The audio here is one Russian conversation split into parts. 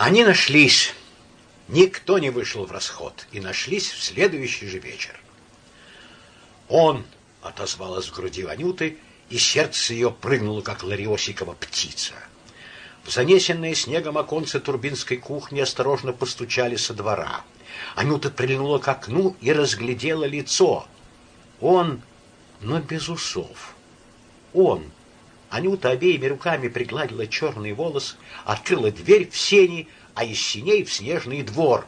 Они нашлись. Никто не вышел в расход, и нашлись в следующий же вечер. Он отозвалась в груди Анюты, и сердце ее прыгнуло, как лариосикова птица. В занесенные снегом оконце турбинской кухни осторожно постучали со двора. Анюта прильнула к окну и разглядела лицо. Он, но без усов. Он. Анюта обеими руками пригладила черный волос, открыла дверь в сени, а из синей в снежный двор,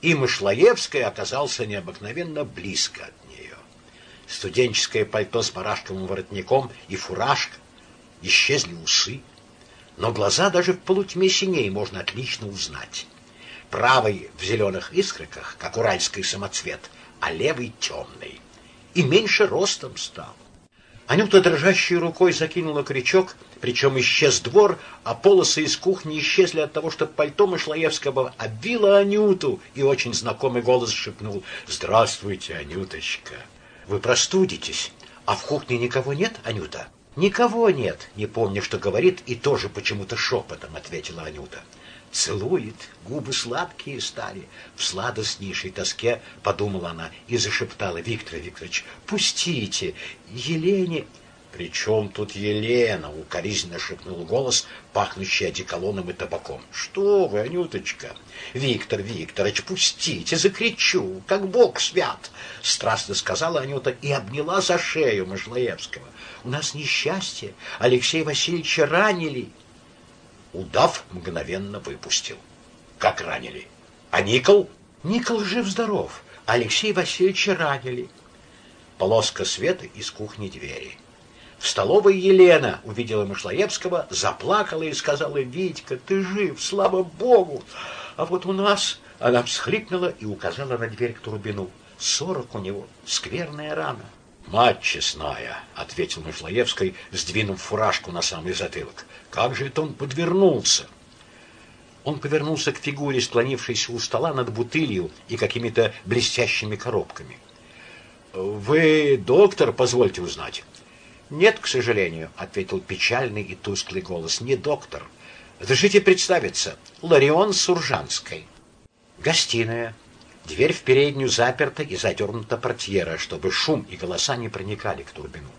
и Мышлоевская оказался необыкновенно близко от нее. Студенческое пальто с барашковым воротником и фуражка, исчезли усы, но глаза даже в полутьме синей можно отлично узнать. Правый в зеленых искриках, как уральский самоцвет, а левый темный. И меньше ростом стал. Анюта дрожащей рукой закинула крючок, причем исчез двор, а полосы из кухни исчезли от того, что пальто Мышлоевского обвило Анюту, и очень знакомый голос шепнул «Здравствуйте, Анюточка! Вы простудитесь, а в кухне никого нет, Анюта?» «Никого нет», не помню, что говорит, и тоже почему-то шепотом ответила Анюта целует, губы сладкие стали. В сладостнейшей тоске подумала она и зашептала, Виктор Викторович, пустите, Елене... «При чем тут Елена?» — укоризненно шепнул голос, пахнущий одеколоном и табаком. «Что вы, Анюточка?» «Виктор Викторович, пустите, закричу, как Бог свят!» — страстно сказала Анюта и обняла за шею Можлаевского. «У нас несчастье, Алексея Васильевича ранили!» Удав мгновенно выпустил. Как ранили? А Никол? Никол жив-здоров. Алексей Васильевича ранили. Полоска света из кухни двери. В столовой Елена увидела Мышлоевского, заплакала и сказала, «Витька, ты жив, слава Богу! А вот у нас...» Она всхлипнула и указала на дверь к Турбину. «Сорок у него, скверная рана». «Мать честная», — ответил Мышлоевский, сдвинув фуражку на самый затылок. «Как же это он подвернулся?» Он повернулся к фигуре, склонившейся у стола над бутылью и какими-то блестящими коробками. «Вы доктор, позвольте узнать?» «Нет, к сожалению», — ответил печальный и тусклый голос. «Не доктор. Разрешите представиться. Ларион Суржанской». «Гостиная», Дверь в переднюю заперта и задернута портьера, чтобы шум и голоса не проникали к Турбину.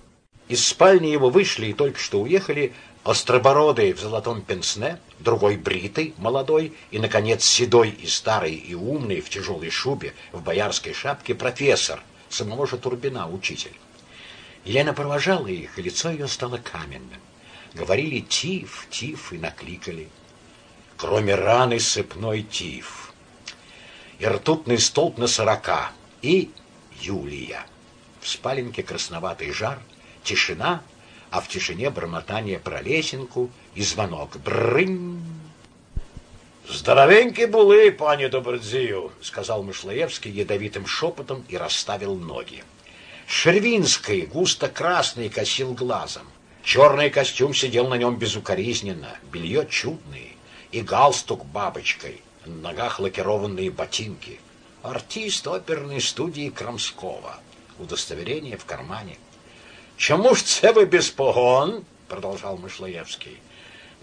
Из спальни его вышли и только что уехали остробородый в золотом пенсне, другой бритый, молодой, и, наконец, седой и старый и умный в тяжелой шубе, в боярской шапке профессор, самого же Турбина, учитель. Елена провожала их, и лицо ее стало каменным. Говорили «тиф», «тиф» и накликали. Кроме раны сыпной тиф и ртутный столб на сорока, и Юлия. В спаленке красноватый жар, тишина, а в тишине бормотание про лесенку и звонок. Брынь! «Здоровенький були, пане Добродзію», — сказал Мышлоевский ядовитым шепотом и расставил ноги. Шервинский, густо-красный, косил глазом. Черный костюм сидел на нем безукоризненно, белье чудное и галстук бабочкой — на ногах лакированные ботинки. Артист оперной студии Крамского. Удостоверение в кармане. «Чому ж це ви без погон?» — продолжал Мышлоевский.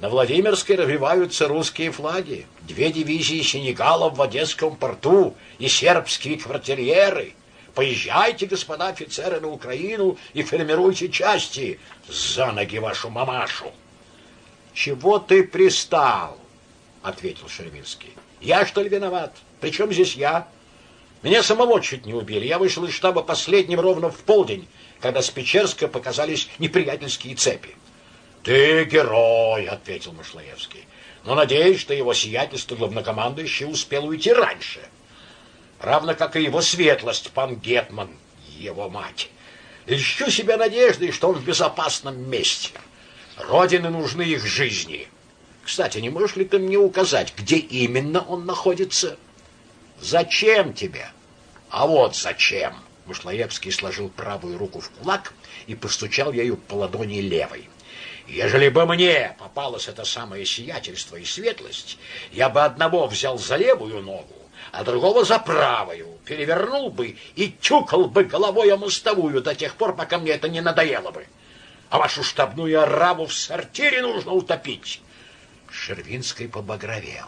«На Владимирской развиваются русские флаги. Две дивизии сенегалов в Одесском порту и сербские квартирьеры. Поезжайте, господа офицеры, на Украину и формируйте части. За ноги вашу мамашу!» «Чего ты пристал?» — ответил Шервинский. Я, что ли, виноват? Причем здесь я? Меня самого чуть не убили. Я вышел из штаба последним ровно в полдень, когда с Печерска показались неприятельские цепи. «Ты герой», — ответил Мышлоевский. «Но надеюсь, что его сиятельство главнокомандующий успел уйти раньше. Равно как и его светлость, пан Гетман, его мать. Льщу себя надеждой, что он в безопасном месте. Родины нужны их жизни». Кстати, не можешь ли ты мне указать, где именно он находится? Зачем тебе? А вот зачем? Мышлоевский сложил правую руку в кулак и постучал ею по ладони левой. Ежели бы мне попалось это самое сиятельство и светлость, я бы одного взял за левую ногу, а другого за правую, перевернул бы и тюкал бы головой о мостовую до тех пор, пока мне это не надоело бы. А вашу штабную арабу в сортире нужно утопить. Шервинский побагровел.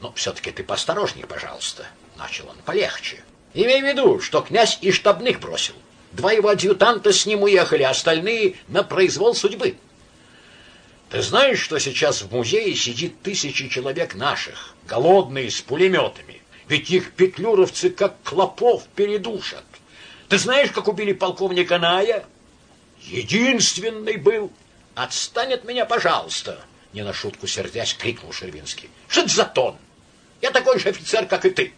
Но все-таки ты поосторожней, пожалуйста, начал он полегче. Имей в виду, что князь и штабных бросил. Два его адъютанта с ним уехали, а остальные на произвол судьбы. Ты знаешь, что сейчас в музее сидит тысячи человек наших, голодные, с пулеметами? Ведь их петлюровцы как клопов передушат. Ты знаешь, как убили полковника Ная? Единственный был. Отстань от меня, пожалуйста, не на шутку сердясь, крикнул Шервинский. Что это за тон? Я такой же офицер, как и ты.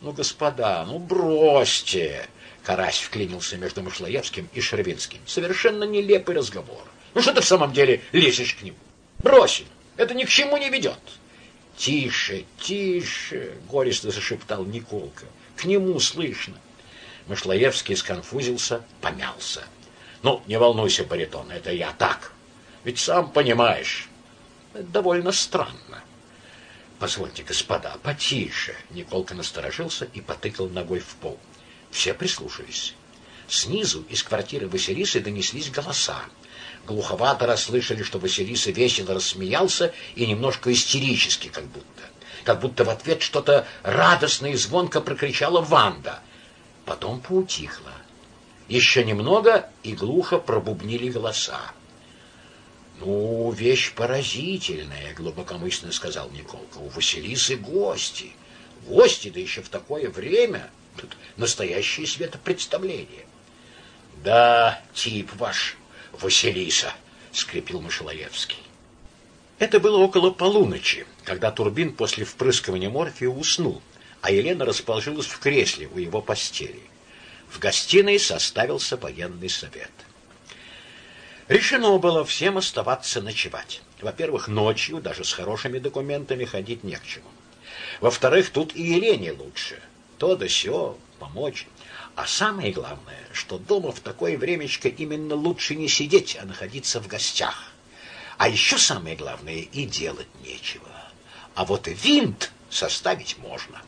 Ну, господа, ну бросьте. Карась вклинился между Мышлоевским и Шервинским. Совершенно нелепый разговор. Ну что ты в самом деле лезешь к нему? Бросим. Это ни к чему не ведет. Тише, тише, горестно зашептал Николка. К нему слышно. Мышлоевский сконфузился, помялся. Ну, не волнуйся, баритон, это я так. Ведь сам понимаешь, довольно странно. Позвольте, господа, потише. Николка насторожился и потыкал ногой в пол. Все прислушались. Снизу из квартиры Василисы донеслись голоса. Глуховато расслышали, что Василиса весело рассмеялся и немножко истерически, как будто. Как будто в ответ что-то радостно и звонко прокричала Ванда. Потом поутихло. Еще немного, и глухо пробубнили голоса. «Ну, вещь поразительная», — глубокомысленно сказал Николка. «У Василисы гости. Гости, да еще в такое время. Тут настоящее светопредставление». «Да, тип ваш, Василиса», — скрипел Мышелоевский. Это было около полуночи, когда Турбин после впрыскивания морфия уснул, а Елена расположилась в кресле у его постели. В гостиной составился военный совет. Решено было всем оставаться ночевать. Во-первых, ночью, даже с хорошими документами, ходить не к чему. Во-вторых, тут и Елене лучше. То да сё, помочь. А самое главное, что дома в такое времечко именно лучше не сидеть, а находиться в гостях. А еще самое главное, и делать нечего. А вот винт составить можно.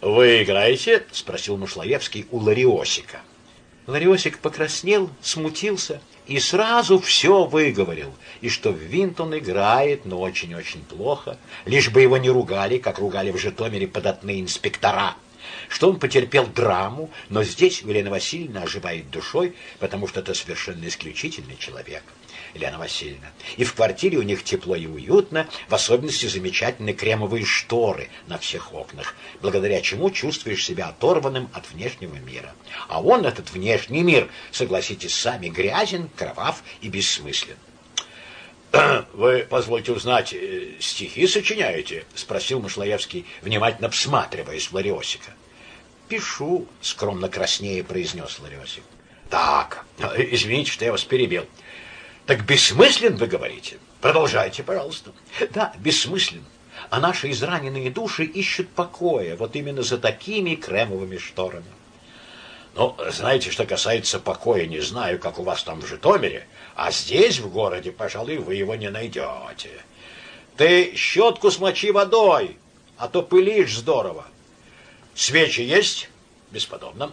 «Вы играете?» — спросил Мушлаевский у Лариосика. Лариосик покраснел, смутился и сразу все выговорил, и что в винт он играет, но очень-очень плохо, лишь бы его не ругали, как ругали в Житомире податные инспектора что он потерпел драму, но здесь Елена Васильевна оживает душой, потому что это совершенно исключительный человек. Елена Васильевна. И в квартире у них тепло и уютно, в особенности замечательные кремовые шторы на всех окнах, благодаря чему чувствуешь себя оторванным от внешнего мира. А он, этот внешний мир, согласитесь сами, грязен, кровав и бессмыслен. «Вы, позвольте узнать, э, стихи сочиняете?» — спросил Мышлоевский, внимательно всматриваясь в Лариосика. «Пишу», — скромно краснее произнес Лариосик. «Так, извините, что я вас перебил. Так бессмыслен, вы говорите? Продолжайте, пожалуйста». «Да, бессмыслен. А наши израненные души ищут покоя вот именно за такими кремовыми шторами». Ну, знаете, что касается покоя, не знаю, как у вас там в Житомире, а здесь, в городе, пожалуй, вы его не найдете. Ты щетку смочи водой, а то пылишь здорово. Свечи есть? Бесподобно.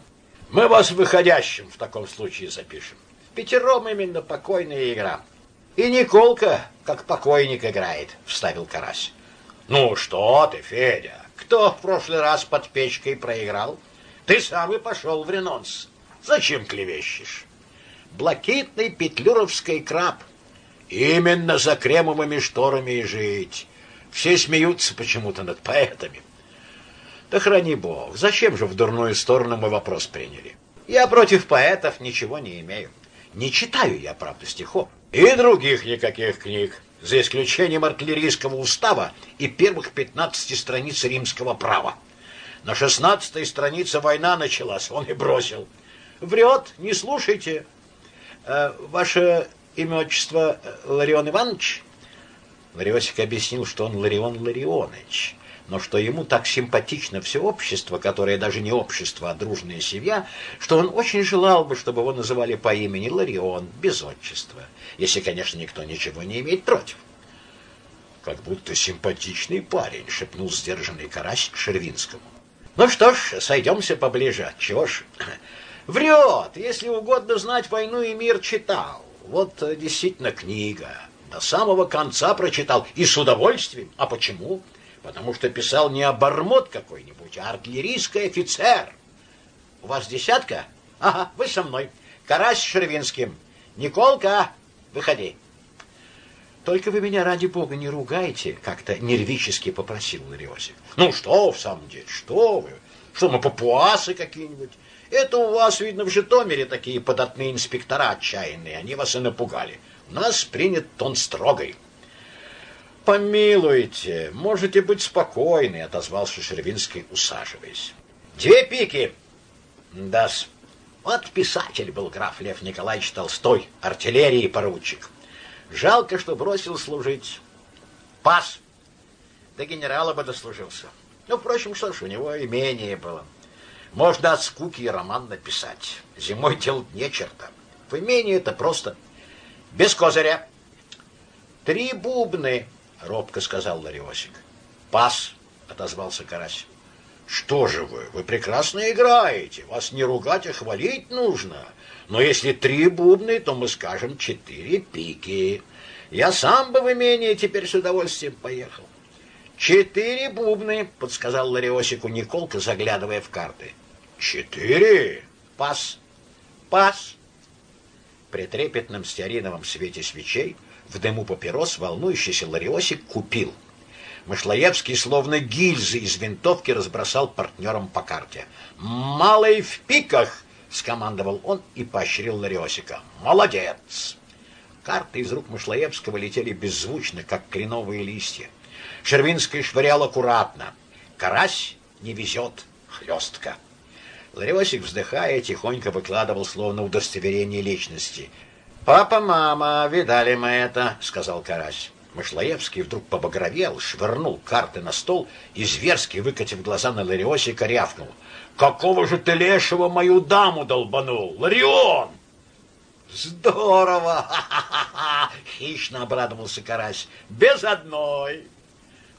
Мы вас выходящим в таком случае запишем. Пятером именно покойная игра. И Николка, как покойник, играет, вставил Карась. Ну что ты, Федя, кто в прошлый раз под печкой проиграл? Ты сам и пошел в ренонс. Зачем клевещешь? Блакитный петлюровский краб. Именно за кремовыми шторами и жить. Все смеются почему-то над поэтами. Да храни бог, зачем же в дурную сторону мы вопрос приняли? Я против поэтов ничего не имею. Не читаю я, правда, стихов. И других никаких книг, за исключением артиллерийского устава и первых 15 страниц римского права. На шестнадцатой странице война началась, он и бросил. Врет, не слушайте. Э, ваше имя, отчество э, Ларион Иванович? Лариосик объяснил, что он Ларион Ларионович, но что ему так симпатично все общество, которое даже не общество, а дружная семья, что он очень желал бы, чтобы его называли по имени Ларион, без отчества, если, конечно, никто ничего не имеет против. Как будто симпатичный парень, шепнул сдержанный карась Шервинскому. Ну что ж, сойдемся поближе. Чего ж? Врет, если угодно знать, войну и мир читал. Вот э, действительно книга. До самого конца прочитал и с удовольствием. А почему? Потому что писал не обормот какой-нибудь, а артиллерийский офицер. У вас десятка? Ага, вы со мной. Карась с Шервинским. Николка, выходи. Только вы меня ради бога не ругайте, как-то нервически попросил Лариосик. Ну что в самом деле, что вы? Что мы папуасы какие-нибудь? Это у вас, видно, в Житомире такие податные инспектора отчаянные, они вас и напугали. У нас принят тон строгой. Помилуйте, можете быть спокойны, отозвался Шервинский, усаживаясь. Две пики. Да-с. Вот писатель был граф Лев Николаевич Толстой, артиллерии поручик. Жалко, что бросил служить. Пас. До генерала бы дослужился. Ну, впрочем, что ж, у него имение было. Можно от скуки и роман написать. Зимой делать не черта. В имении это просто без козыря. Три бубны, робко сказал Лариосик. Пас, отозвался Карась. Что же вы? Вы прекрасно играете. Вас не ругать, а хвалить нужно. Но если три бубны, то мы скажем четыре пики. Я сам бы в имение теперь с удовольствием поехал. Четыре бубны, подсказал Лариосику Николка, заглядывая в карты. Четыре? Пас. Пас. При трепетном стеариновом свете свечей в дыму папирос волнующийся Лариосик купил — Мышлоевский словно гильзы из винтовки разбросал партнерам по карте. «Малый в пиках!» — скомандовал он и поощрил Лариосика. «Молодец!» Карты из рук Мышлоевского летели беззвучно, как кленовые листья. Шервинский швырял аккуратно. Карась не везет, хлестка. Лариосик, вздыхая, тихонько выкладывал словно удостоверение личности. «Папа, мама, видали мы это», — сказал Карась. Мышлоевский вдруг побагровел, швырнул карты на стол и, зверски выкатив глаза на Лариосика, рявкнул. «Какого же ты лешего мою даму долбанул? Ларион!» «Здорово! Ха-ха-ха!» — хищно обрадовался Карась. «Без одной!»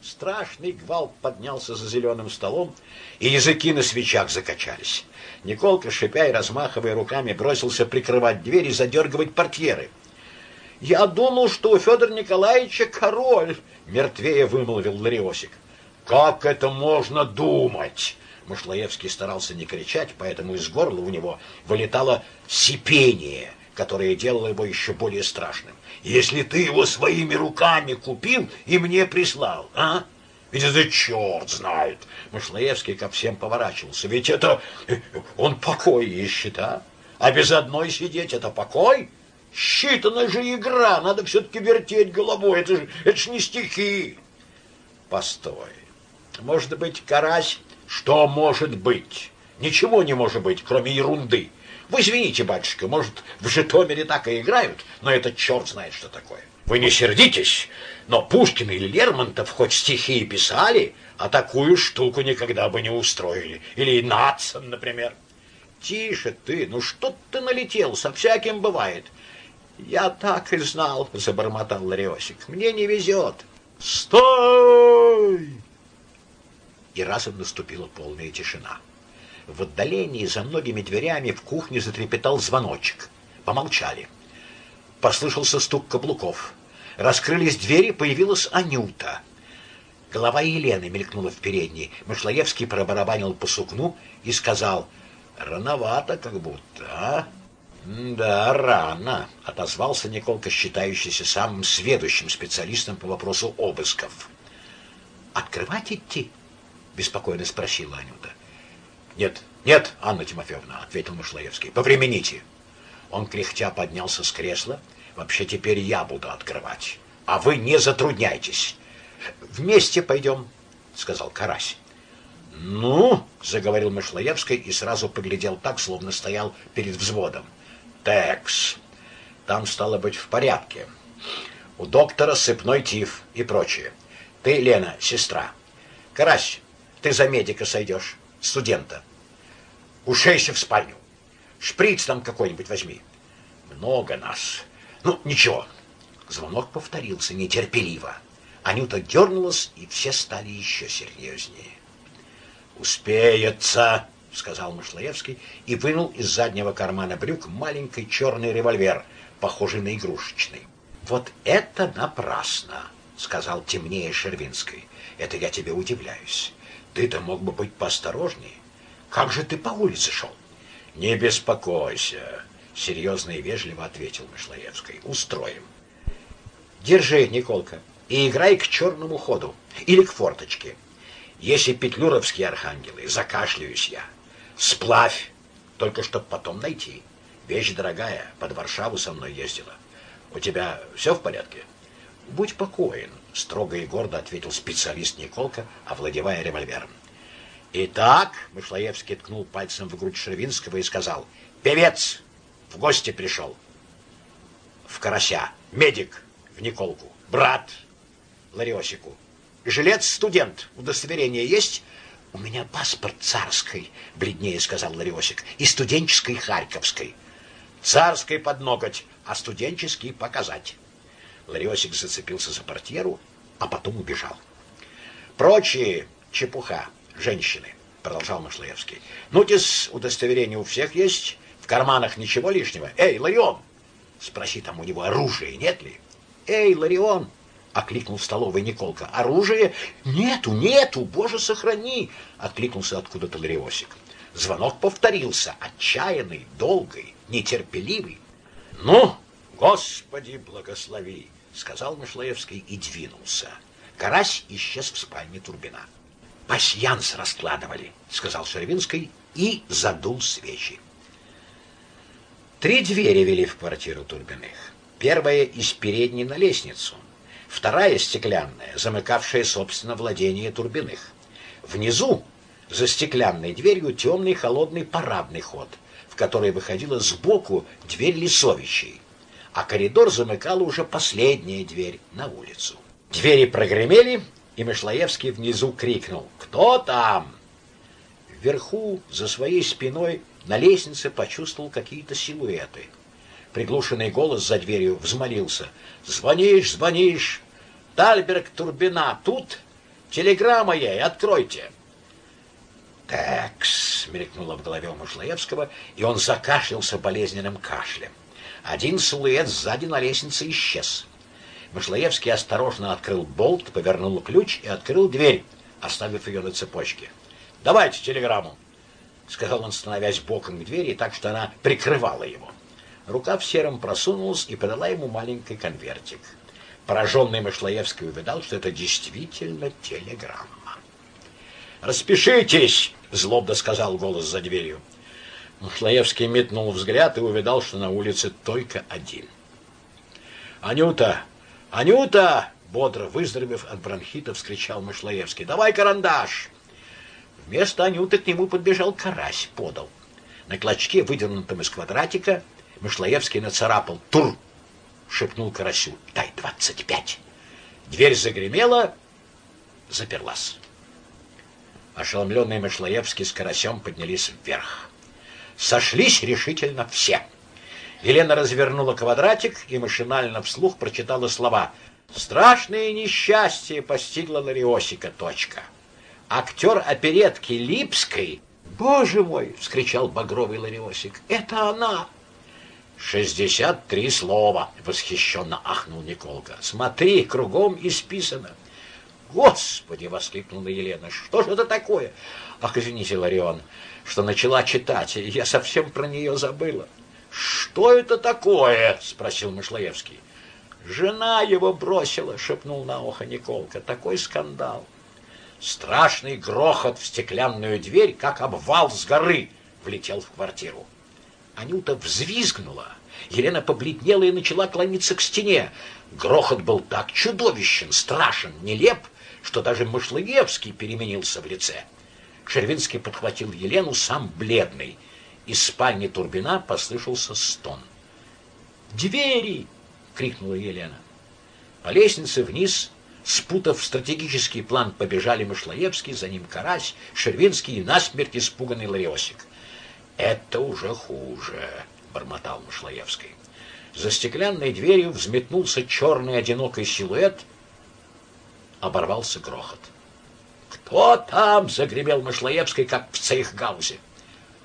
Страшный гвалт поднялся за зеленым столом, и языки на свечах закачались. Николка, шипя и размахивая руками, бросился прикрывать дверь и задергивать портьеры. Я думал, что у Федора Николаевича король, мертвее вымолвил Лариосик. Как это можно думать? Мышлоевский старался не кричать, поэтому из горла у него вылетало сипение, которое делало его еще более страшным. Если ты его своими руками купил и мне прислал, а? Ведь это черт знает. Мышлоевский ко всем поворачивался. Ведь это он покой ищет, а? А без одной сидеть это покой? Считана же игра, надо все-таки вертеть головой, это же, это же не стихи. Постой, может быть, карась? Что может быть? Ничего не может быть, кроме ерунды. Вы извините, батюшка, может, в Житомире так и играют, но это черт знает, что такое. Вы не сердитесь, но Пушкин или Лермонтов хоть стихи и писали, а такую штуку никогда бы не устроили. Или Натсон, например. Тише ты, ну что ты налетел, со всяким бывает. Я так и знал, забормотал Лариосик. Мне не везет. Стой! И разом наступила полная тишина. В отдалении за многими дверями в кухне затрепетал звоночек. Помолчали. Послышался стук каблуков. Раскрылись двери, появилась Анюта. Голова Елены мелькнула в передней. Мышлоевский пробарабанил по сукну и сказал, «Рановато как будто, а?» «Да, рано», — отозвался Николка, считающийся самым сведущим специалистом по вопросу обысков. «Открывать идти?» — беспокойно спросила Анюта. «Нет, нет, Анна Тимофеевна», — ответил Мышлоевский, — «повремените». Он кряхтя поднялся с кресла. «Вообще теперь я буду открывать, а вы не затрудняйтесь. Вместе пойдем», — сказал Карась. «Ну», — заговорил Мышлоевский и сразу поглядел так, словно стоял перед взводом. Текс. Там стало быть в порядке. У доктора сыпной тиф и прочее. Ты, Лена, сестра. Карась, ты за медика сойдешь, студента. Ушейся в спальню. Шприц там какой-нибудь возьми. Много нас. Ну, ничего. Звонок повторился нетерпеливо. Анюта дернулась, и все стали еще серьезнее. «Успеется!» — сказал Мышлоевский и вынул из заднего кармана брюк маленький черный револьвер, похожий на игрушечный. «Вот это напрасно!» — сказал темнее Шервинской. Это я тебе удивляюсь. Ты-то мог бы быть поосторожнее. Как же ты по улице шел? Не беспокойся, серьезно и вежливо ответил Мышлоевский. Устроим. Держи, Николка, и играй к черному ходу или к форточке. Если петлюровские архангелы, закашляюсь я. Сплавь, только чтоб потом найти. Вещь дорогая, под Варшаву со мной ездила. У тебя все в порядке? Будь покоен, строго и гордо ответил специалист Николка, овладевая револьвером. Итак, Мышлоевский ткнул пальцем в грудь Шервинского и сказал, «Певец в гости пришел. В Карася. Медик в Николку. Брат Лариосику. Жилец студент. Удостоверение есть?» «У меня паспорт царской», — бледнее сказал Лариосик, «и студенческой харьковской». «Царской под ноготь, а студенческий показать». Лариосик зацепился за портьеру, а потом убежал. «Прочие чепуха, женщины», — продолжал Машлаевский. «Ну-тис, удостоверение у всех есть, в карманах ничего лишнего. Эй, Ларион!» Спроси там у него оружие нет ли. «Эй, Ларион!» — окликнул в столовой Николка. «Оружие? Нету, нету, боже, сохрани!» — откликнулся откуда-то Лариосик. Звонок повторился, отчаянный, долгий, нетерпеливый. «Ну, Господи, благослови!» — сказал Мышлаевский и двинулся. Карась исчез в спальне Турбина. «Пасьянс раскладывали», — сказал Шервинский и задул свечи. Три двери вели в квартиру Турбиных. Первая из передней на лестницу, вторая стеклянная, замыкавшая, собственно, владение Турбиных. Внизу, за стеклянной дверью, темный холодный парадный ход, в который выходила сбоку дверь Лисовичей, а коридор замыкала уже последняя дверь на улицу. Двери прогремели, и Мышлоевский внизу крикнул «Кто там?». Вверху, за своей спиной, на лестнице почувствовал какие-то силуэты – Приглушенный голос за дверью взмолился. «Звонишь, звонишь! Тальберг Турбина тут? Телеграмма ей, откройте!» «Такс!» — мелькнуло в голове у Мышлоевского, и он закашлялся болезненным кашлем. Один силуэт сзади на лестнице исчез. Мышлоевский осторожно открыл болт, повернул ключ и открыл дверь, оставив ее на цепочке. «Давайте телеграмму!» — сказал он, становясь боком к двери, так что она прикрывала его. Рука в сером просунулась и подала ему маленький конвертик. Пораженный Мышлоевский увидал, что это действительно телеграмма. «Распишитесь!» — злобно сказал голос за дверью. Мышлоевский метнул взгляд и увидал, что на улице только один. «Анюта! Анюта!» — бодро выздоровев от бронхита, вскричал Мышлоевский. «Давай карандаш!» Вместо Анюты к нему подбежал карась, подал. На клочке, выдернутом из квадратика, Мышлоевский нацарапал. «Тур!» — шепнул Карасю. «Дай двадцать пять!» Дверь загремела, заперлась. Ошеломленный Мышлоевский с Карасем поднялись вверх. Сошлись решительно все. Елена развернула квадратик и машинально вслух прочитала слова «Страшное несчастье постигло Лариосика. Точка». Актер оперетки Липской «Боже мой!» — вскричал багровый Лариосик. «Это она!» «Шестьдесят три слова!» — восхищенно ахнул Николка. «Смотри, кругом исписано!» «Господи!» — воскликнула Елена. «Что же это такое?» «Ах, извините, Ларион, что начала читать, я совсем про нее забыла». «Что это такое?» — спросил Мышлоевский. «Жена его бросила!» — шепнул на ухо Николка. «Такой скандал!» Страшный грохот в стеклянную дверь, как обвал с горы, влетел в квартиру. Анюта взвизгнула. Елена побледнела и начала клониться к стене. Грохот был так чудовищен, страшен, нелеп, что даже Мышлоевский переменился в лице. Шервинский подхватил Елену, сам бледный. Из спальни Турбина послышался стон. «Двери!» — крикнула Елена. По лестнице вниз, спутав стратегический план, побежали Мышлоевский, за ним Карась, Шервинский и насмерть испуганный Лариосик. Это уже хуже, бормотал Мышлоевский. За стеклянной дверью взметнулся черный одинокий силуэт, оборвался грохот. «Кто там?» — загремел Мышлоевский, как в цейхгаузе.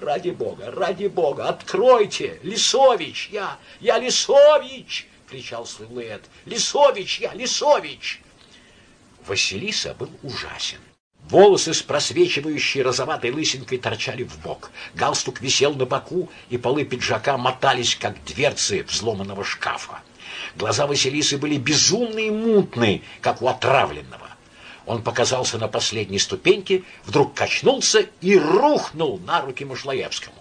«Ради бога, ради бога, откройте! Лисович, я! Я Лисович!» — кричал силуэт. «Лисович, я! Лисович!» Василиса был ужасен. Волосы с просвечивающей розоватой лысинкой торчали в бок. Галстук висел на боку, и полы пиджака мотались, как дверцы взломанного шкафа. Глаза Василисы были безумные и мутные, как у отравленного. Он показался на последней ступеньке, вдруг качнулся и рухнул на руки Машлаевскому.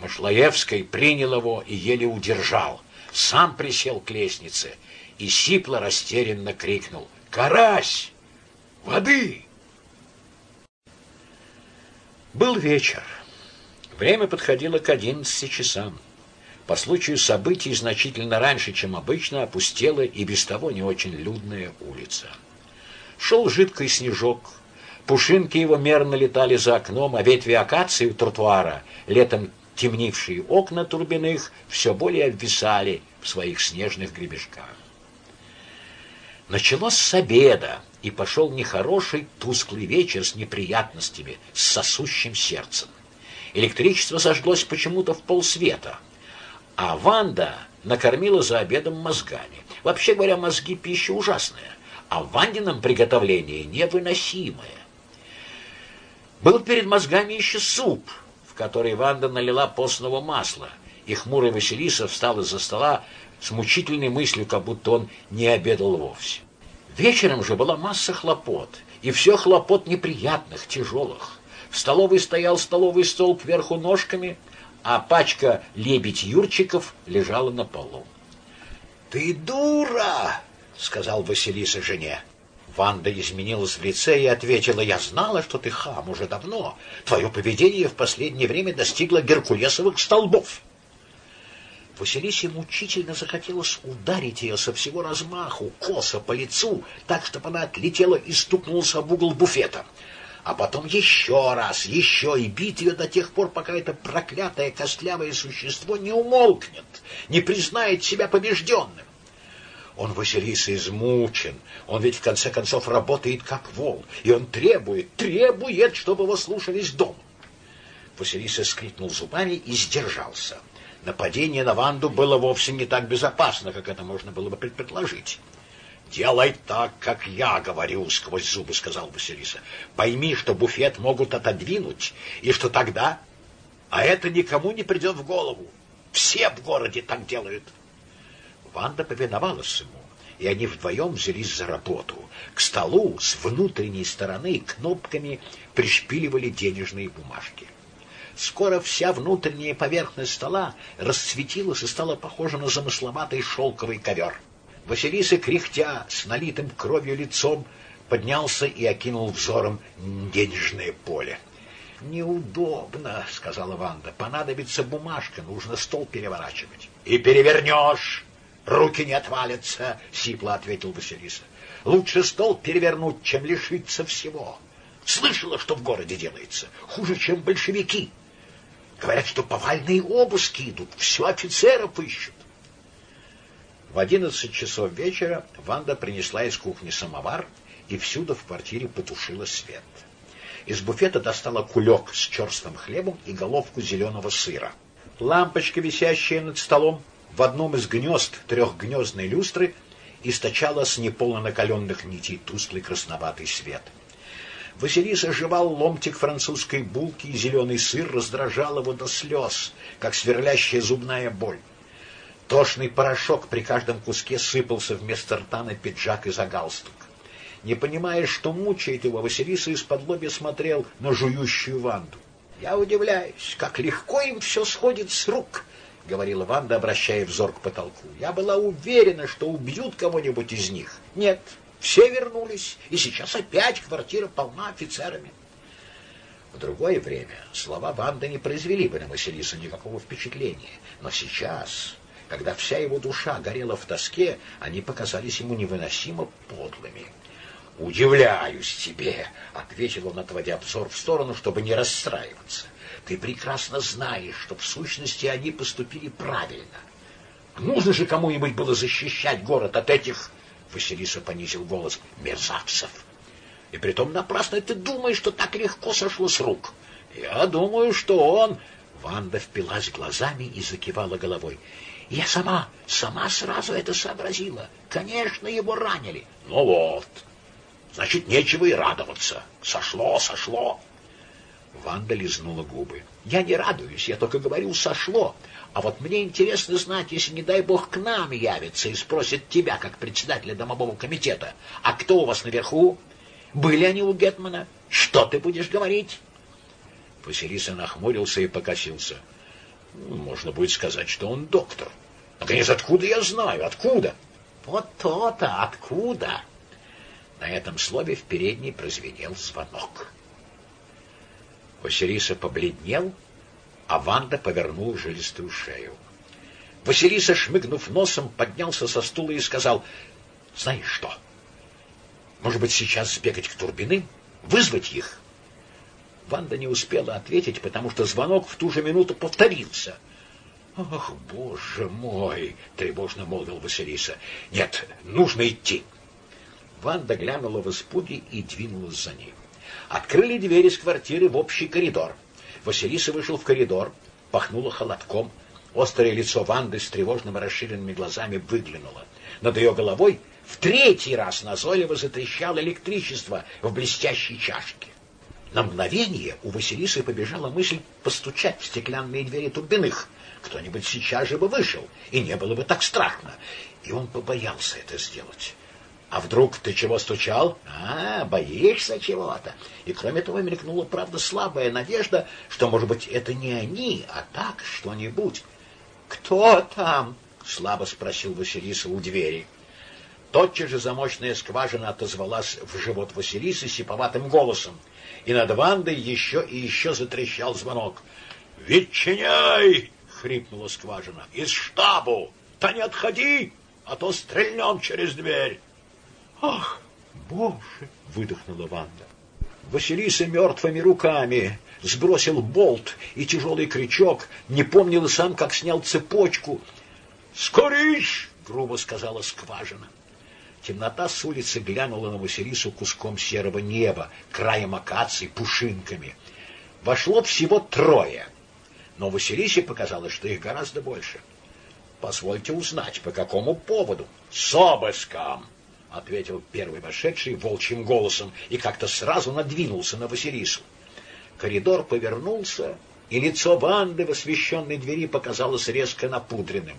Машлаевский принял его и еле удержал. Сам присел к лестнице и сипло растерянно крикнул «Карась! Воды!» Был вечер. Время подходило к одиннадцати часам. По случаю событий значительно раньше, чем обычно, опустела и без того не очень людная улица. Шел жидкий снежок, пушинки его мерно летали за окном, а ветви акации у тротуара, летом темнившие окна турбиных, все более обвисали в своих снежных гребешках. Началось с обеда, и пошел нехороший тусклый вечер с неприятностями, с сосущим сердцем. Электричество зажглось почему-то в полсвета, а Ванда накормила за обедом мозгами. Вообще говоря, мозги пища ужасная, а в Вандином приготовлении невыносимая. Был перед мозгами еще суп, в который Ванда налила постного масла, и хмурый Василиса встал из-за стола с мучительной мыслью, как будто он не обедал вовсе. Вечером же была масса хлопот, и все хлопот неприятных, тяжелых. В столовой стоял столовый стол кверху ножками, а пачка лебедь Юрчиков лежала на полу. «Ты дура!» — сказал Василиса жене. Ванда изменилась в лице и ответила, «Я знала, что ты хам уже давно. Твое поведение в последнее время достигло геркулесовых столбов». Василисе мучительно захотелось ударить ее со всего размаху, косо по лицу, так, чтобы она отлетела и стукнулась об угол буфета. А потом еще раз, еще, и бить ее до тех пор, пока это проклятое костлявое существо не умолкнет, не признает себя побежденным. Он, Василиса, измучен. Он ведь, в конце концов, работает как вол. И он требует, требует, чтобы его слушались дома. Василиса скрипнул зубами и сдержался. Нападение на Ванду было вовсе не так безопасно, как это можно было бы предположить. «Делай так, как я говорю», — сквозь зубы сказал Василиса. «Пойми, что буфет могут отодвинуть, и что тогда... А это никому не придет в голову. Все в городе так делают». Ванда повиновалась ему, и они вдвоем взялись за работу. К столу с внутренней стороны кнопками пришпиливали денежные бумажки. Скоро вся внутренняя поверхность стола расцветилась и стала похожа на замысловатый шелковый ковер. Василиса, кряхтя, с налитым кровью лицом, поднялся и окинул взором денежное поле. «Неудобно», — сказала Ванда. «Понадобится бумажка, нужно стол переворачивать». «И перевернешь!» Руки не отвалятся, сипло ответил Василиса. Лучше стол перевернуть, чем лишиться всего. Слышала, что в городе делается. Хуже, чем большевики. Говорят, что повальные обыски идут, все офицеров ищут. В одиннадцать часов вечера Ванда принесла из кухни самовар и всюду в квартире потушила свет. Из буфета достала кулек с черствым хлебом и головку зеленого сыра. Лампочка, висящая над столом, в одном из гнезд трехгнездной люстры источала с неполно накаленных нитей тусклый красноватый свет. Василиса жевал ломтик французской булки, и зеленый сыр раздражал его до слез, как сверлящая зубная боль. Тошный порошок при каждом куске сыпался вместо рта на пиджак и за галстук. Не понимая, что мучает его, Василиса из-под лобья смотрел на жующую Ванду. «Я удивляюсь, как легко им все сходит с рук», — говорила Ванда, обращая взор к потолку. «Я была уверена, что убьют кого-нибудь из них. Нет, все вернулись, и сейчас опять квартира полна офицерами». В другое время слова Ванды не произвели бы на Василису никакого впечатления. Но сейчас, когда вся его душа горела в тоске, они показались ему невыносимо подлыми. «Удивляюсь тебе», — ответил он, отводя взор в сторону, чтобы не расстраиваться. Ты прекрасно знаешь, что в сущности они поступили правильно. Нужно же кому-нибудь было защищать город от этих, Василиса понизил голос, мерзавцев. И притом напрасно ты думаешь, что так легко сошло с рук. Я думаю, что он... Ванда впилась глазами и закивала головой. Я сама, сама сразу это сообразила. Конечно, его ранили. Ну вот, Значит, нечего и радоваться. Сошло, сошло. Ванда лизнула губы. Я не радуюсь, я только говорю «сошло». А вот мне интересно знать, если, не дай бог, к нам явится и спросит тебя, как председателя домового комитета, а кто у вас наверху? Были они у Гетмана? Что ты будешь говорить? Василиса нахмурился и покосился. Можно будет сказать, что он доктор. Наконец, откуда я знаю? Откуда? Вот то-то, откуда? На этом слове в передней прозвенел звонок. Василиса побледнел, а Ванда повернула жилистую шею. Василиса, шмыгнув носом, поднялся со стула и сказал, «Знаешь что, может быть, сейчас сбегать к Турбиным, вызвать их?» Ванда не успела ответить, потому что звонок в ту же минуту повторился. «Ах, боже мой!» — тревожно молвил Василиса. «Нет, нужно идти!» Ванда глянула в испуге и двинулась за ним. Открыли двери с квартиры в общий коридор. Василиса вышел в коридор, пахнуло холодком. Острое лицо Ванды с тревожными расширенными глазами выглянуло. Над ее головой в третий раз назойливо затрещало электричество в блестящей чашке. На мгновение у Василисы побежала мысль постучать в стеклянные двери Турбиных. Кто-нибудь сейчас же бы вышел, и не было бы так страшно. И он побоялся это сделать. А вдруг ты чего стучал? А, боишься чего-то. И кроме того мелькнула, правда, слабая надежда, что, может быть, это не они, а так что-нибудь. «Кто там?» — слабо спросил Василиса у двери. Тотчас же замочная скважина отозвалась в живот Василисы сиповатым голосом, и над Вандой еще и еще затрещал звонок. «Ветчиняй!» — хрипнула скважина. «Из штабу! Да не отходи, а то стрельнем через дверь!» «Ах, Боже!» — выдохнула Ванда. Василиса мертвыми руками сбросил болт и тяжелый крючок, не помнил и сам, как снял цепочку. «Скорись!» — грубо сказала скважина. Темнота с улицы глянула на Василису куском серого неба, краем акаций, пушинками. Вошло всего трое, но Василисе показалось, что их гораздо больше. «Позвольте узнать, по какому поводу?» «С обыском!» — ответил первый вошедший волчьим голосом и как-то сразу надвинулся на Василису. Коридор повернулся, и лицо Ванды в освещенной двери показалось резко напудренным.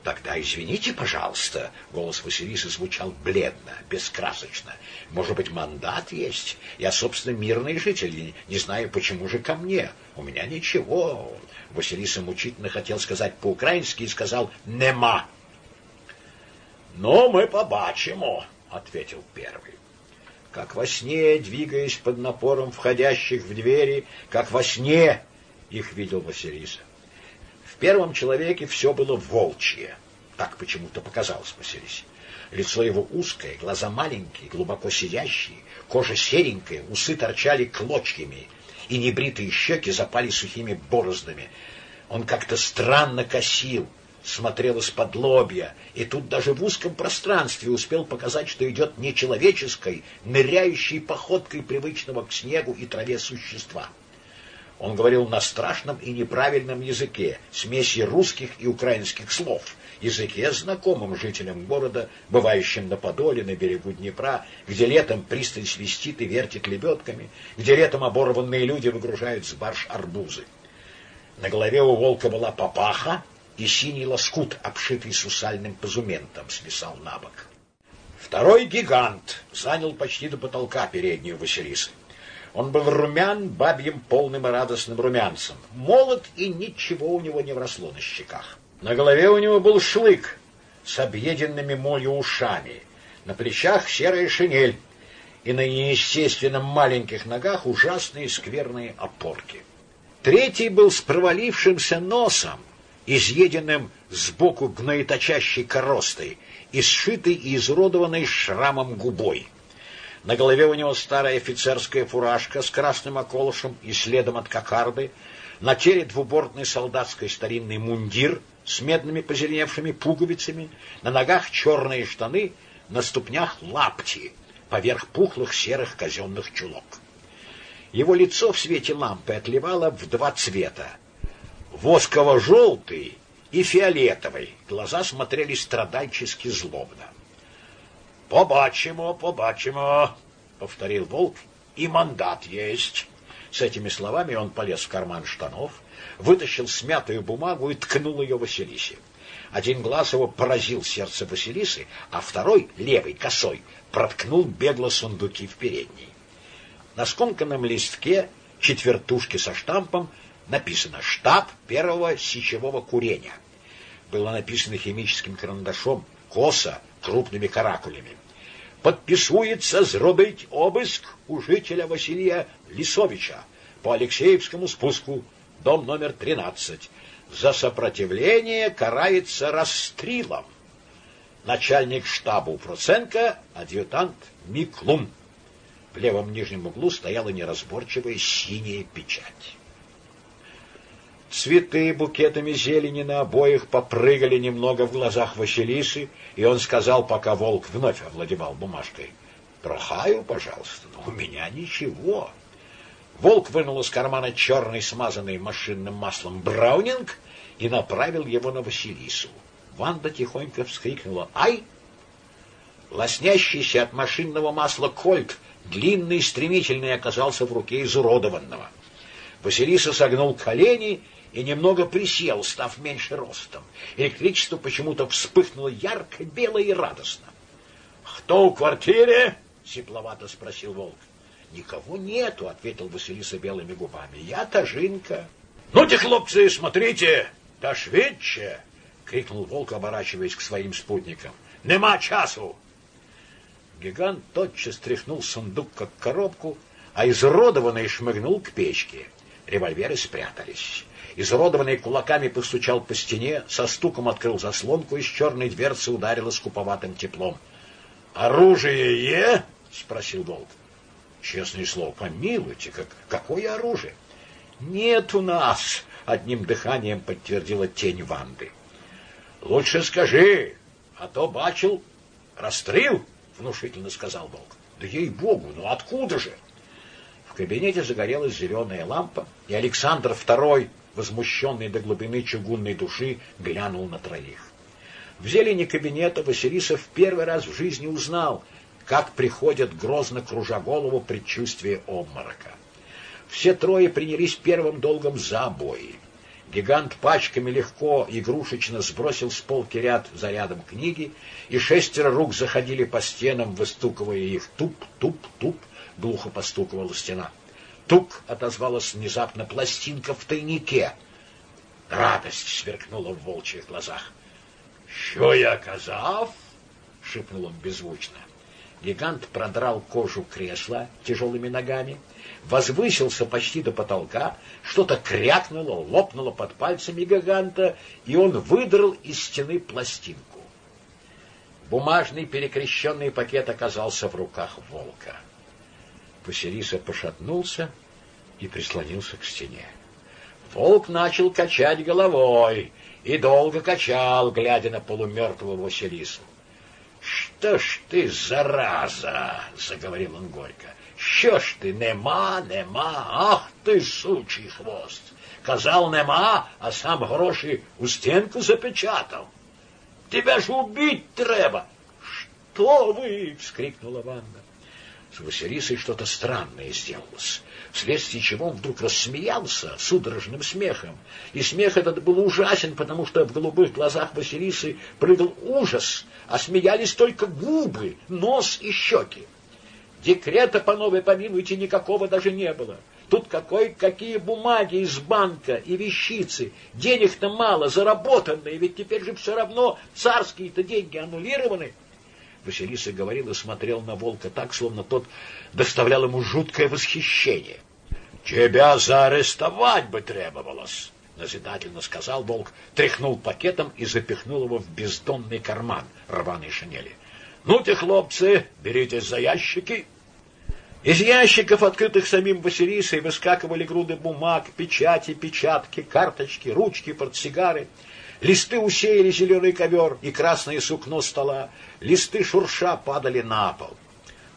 — Тогда извините, пожалуйста, — голос Василисы звучал бледно, бескрасочно. — Может быть, мандат есть? Я, собственно, мирный житель, не знаю, почему же ко мне. У меня ничего. Василиса мучительно хотел сказать по-украински и сказал «нема». «Но мы побачимо», — ответил первый. Как во сне, двигаясь под напором входящих в двери, как во сне их видел Василиса. В первом человеке все было волчье, так почему-то показалось Василисе. Лицо его узкое, глаза маленькие, глубоко сидящие, кожа серенькая, усы торчали клочьями, и небритые щеки запали сухими бороздами. Он как-то странно косил, смотрел из-под лобья, и тут даже в узком пространстве успел показать, что идет не человеческой, ныряющей походкой привычного к снегу и траве существа. Он говорил на страшном и неправильном языке, смеси русских и украинских слов, языке, знакомым жителям города, бывающим на Подоле, на берегу Днепра, где летом пристань свистит и вертит лебедками, где летом оборванные люди выгружают с барж арбузы. На голове у волка была папаха, и синий лоскут, обшитый сусальным позументом, свисал на бок. Второй гигант занял почти до потолка переднюю Василисы. Он был румян бабьим полным и радостным румянцем, молод, и ничего у него не вросло на щеках. На голове у него был шлык с объеденными молью ушами, на плечах серая шинель, и на неестественном маленьких ногах ужасные скверные опорки. Третий был с провалившимся носом, изъеденным сбоку гноеточащей коростой и сшитой и изуродованной шрамом губой. На голове у него старая офицерская фуражка с красным околышем и следом от кокарды, на теле двубортный солдатский старинный мундир с медными позеленевшими пуговицами, на ногах черные штаны, на ступнях лапти, поверх пухлых серых казенных чулок. Его лицо в свете лампы отливало в два цвета восково-желтый и фиолетовый. Глаза смотрели страдальчески злобно. Побачимо, побачимо, повторил волк, и мандат есть. С этими словами он полез в карман штанов, вытащил смятую бумагу и ткнул ее Василисе. Один глаз его поразил сердце Василисы, а второй, левый, косой, проткнул бегло сундуки в передней. На скомканном листке четвертушки со штампом написано «Штаб первого сечевого курения». Было написано химическим карандашом, косо, крупными каракулями. Подписуется зробить обыск у жителя Василия Лисовича по Алексеевскому спуску, дом номер 13. За сопротивление карается расстрелом. Начальник штаба Проценко, адъютант Миклум. В левом нижнем углу стояла неразборчивая синяя печать. Цветы букетами зелени на обоих попрыгали немного в глазах Василисы, и он сказал, пока волк вновь овладевал бумажкой, «Прохаю, пожалуйста, но у меня ничего». Волк вынул из кармана черный, смазанный машинным маслом браунинг и направил его на Василису. Ванда тихонько вскрикнула «Ай!». Лоснящийся от машинного масла кольт, длинный и стремительный, оказался в руке изуродованного. Василиса согнул колени и немного присел, став меньше ростом. Электричество почему-то вспыхнуло ярко, бело и радостно. «Кто в квартире?» — сепловато спросил волк. «Никого нету», — ответил Василиса белыми губами. «Я Тажинка». «Ну-те, хлопцы, смотрите, швидше!» — крикнул волк, оборачиваясь к своим спутникам. «Нема часу!» Гигант тотчас тряхнул сундук, как коробку, а изуродованный шмыгнул к печке. Револьверы спрятались. Изуродованный кулаками постучал по стене, со стуком открыл заслонку, из черной дверцы ударило скуповатым теплом. «Оружие — спросил Волк. «Честное слово, помилуйте, как, какое оружие?» «Нет у нас!» — одним дыханием подтвердила тень Ванды. «Лучше скажи, а то бачил расстрел!» — внушительно сказал Волк. «Да ей-богу, ну откуда же?» В кабинете загорелась зеленая лампа, и Александр II возмущенный до глубины чугунной души, глянул на троих. В зелени кабинета Василиса в первый раз в жизни узнал, как приходит грозно кружа голову предчувствие обморока. Все трое принялись первым долгом за обои. Гигант пачками легко, игрушечно сбросил с полки ряд за рядом книги, и шестеро рук заходили по стенам, выстукивая их. Туп-туп-туп, глухо постуковала стена. Тук отозвалась внезапно пластинка в тайнике. Радость сверкнула в волчьих глазах. «Що я казав?» — шепнул он беззвучно. Гигант продрал кожу кресла тяжелыми ногами, возвысился почти до потолка, что-то крякнуло, лопнуло под пальцами гиганта, и он выдрал из стены пластинку. Бумажный перекрещенный пакет оказался в руках волка. Василиса пошатнулся и прислонился к стене. Волк начал качать головой и долго качал, глядя на полумертвого Василису. «Что ж ты, зараза!» — заговорил он горько. «Що ж ти, нема, нема, ах ти, сучий хвост! Казал, нема, а сам гроші у стенку запечатав. Тебя ж убить треба!» «Что вы!» — вскрикнула Ванда. С Василисой что-то странное сделалось, вследствие чего вдруг рассмеялся судорожным смехом. И смех этот был ужасен, потому что в голубых глазах Василисы прыгал ужас, а смеялись только губы, нос и щеки. Декрета по новой помилуйте никакого даже не было. Тут какой, какие бумаги из банка и вещицы. Денег-то мало, заработанные, ведь теперь же все равно царские-то деньги аннулированы. Василиса говорил и смотрел на волка так, словно тот доставлял ему жуткое восхищение. «Тебя заарестовать бы требовалось!» — назидательно сказал волк, тряхнул пакетом и запихнул его в бездонный карман рваной шинели. «Ну-те, хлопцы, беритесь за ящики!» Из ящиков, открытых самим Василисой, выскакивали груды бумаг, печати, печатки, карточки, ручки, портсигары — Листы усеяли зеленый ковер и красное сукно стола. Листы шурша падали на пол.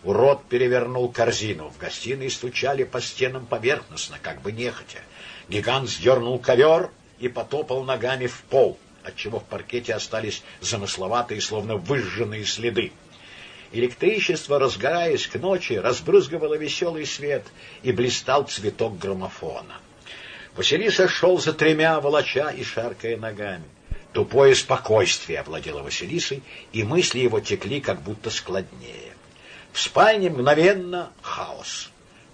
Урод перевернул корзину. В гостиной стучали по стенам поверхностно, как бы нехотя. Гигант сдернул ковер и потопал ногами в пол, отчего в паркете остались замысловатые, словно выжженные следы. Электричество, разгораясь к ночи, разбрызгивало веселый свет, и блистал цветок граммофона. Василиса шел за тремя, волоча и шаркая ногами. Тупое спокойствие овладело Василисой, и мысли его текли как будто складнее. В спальне мгновенно хаос.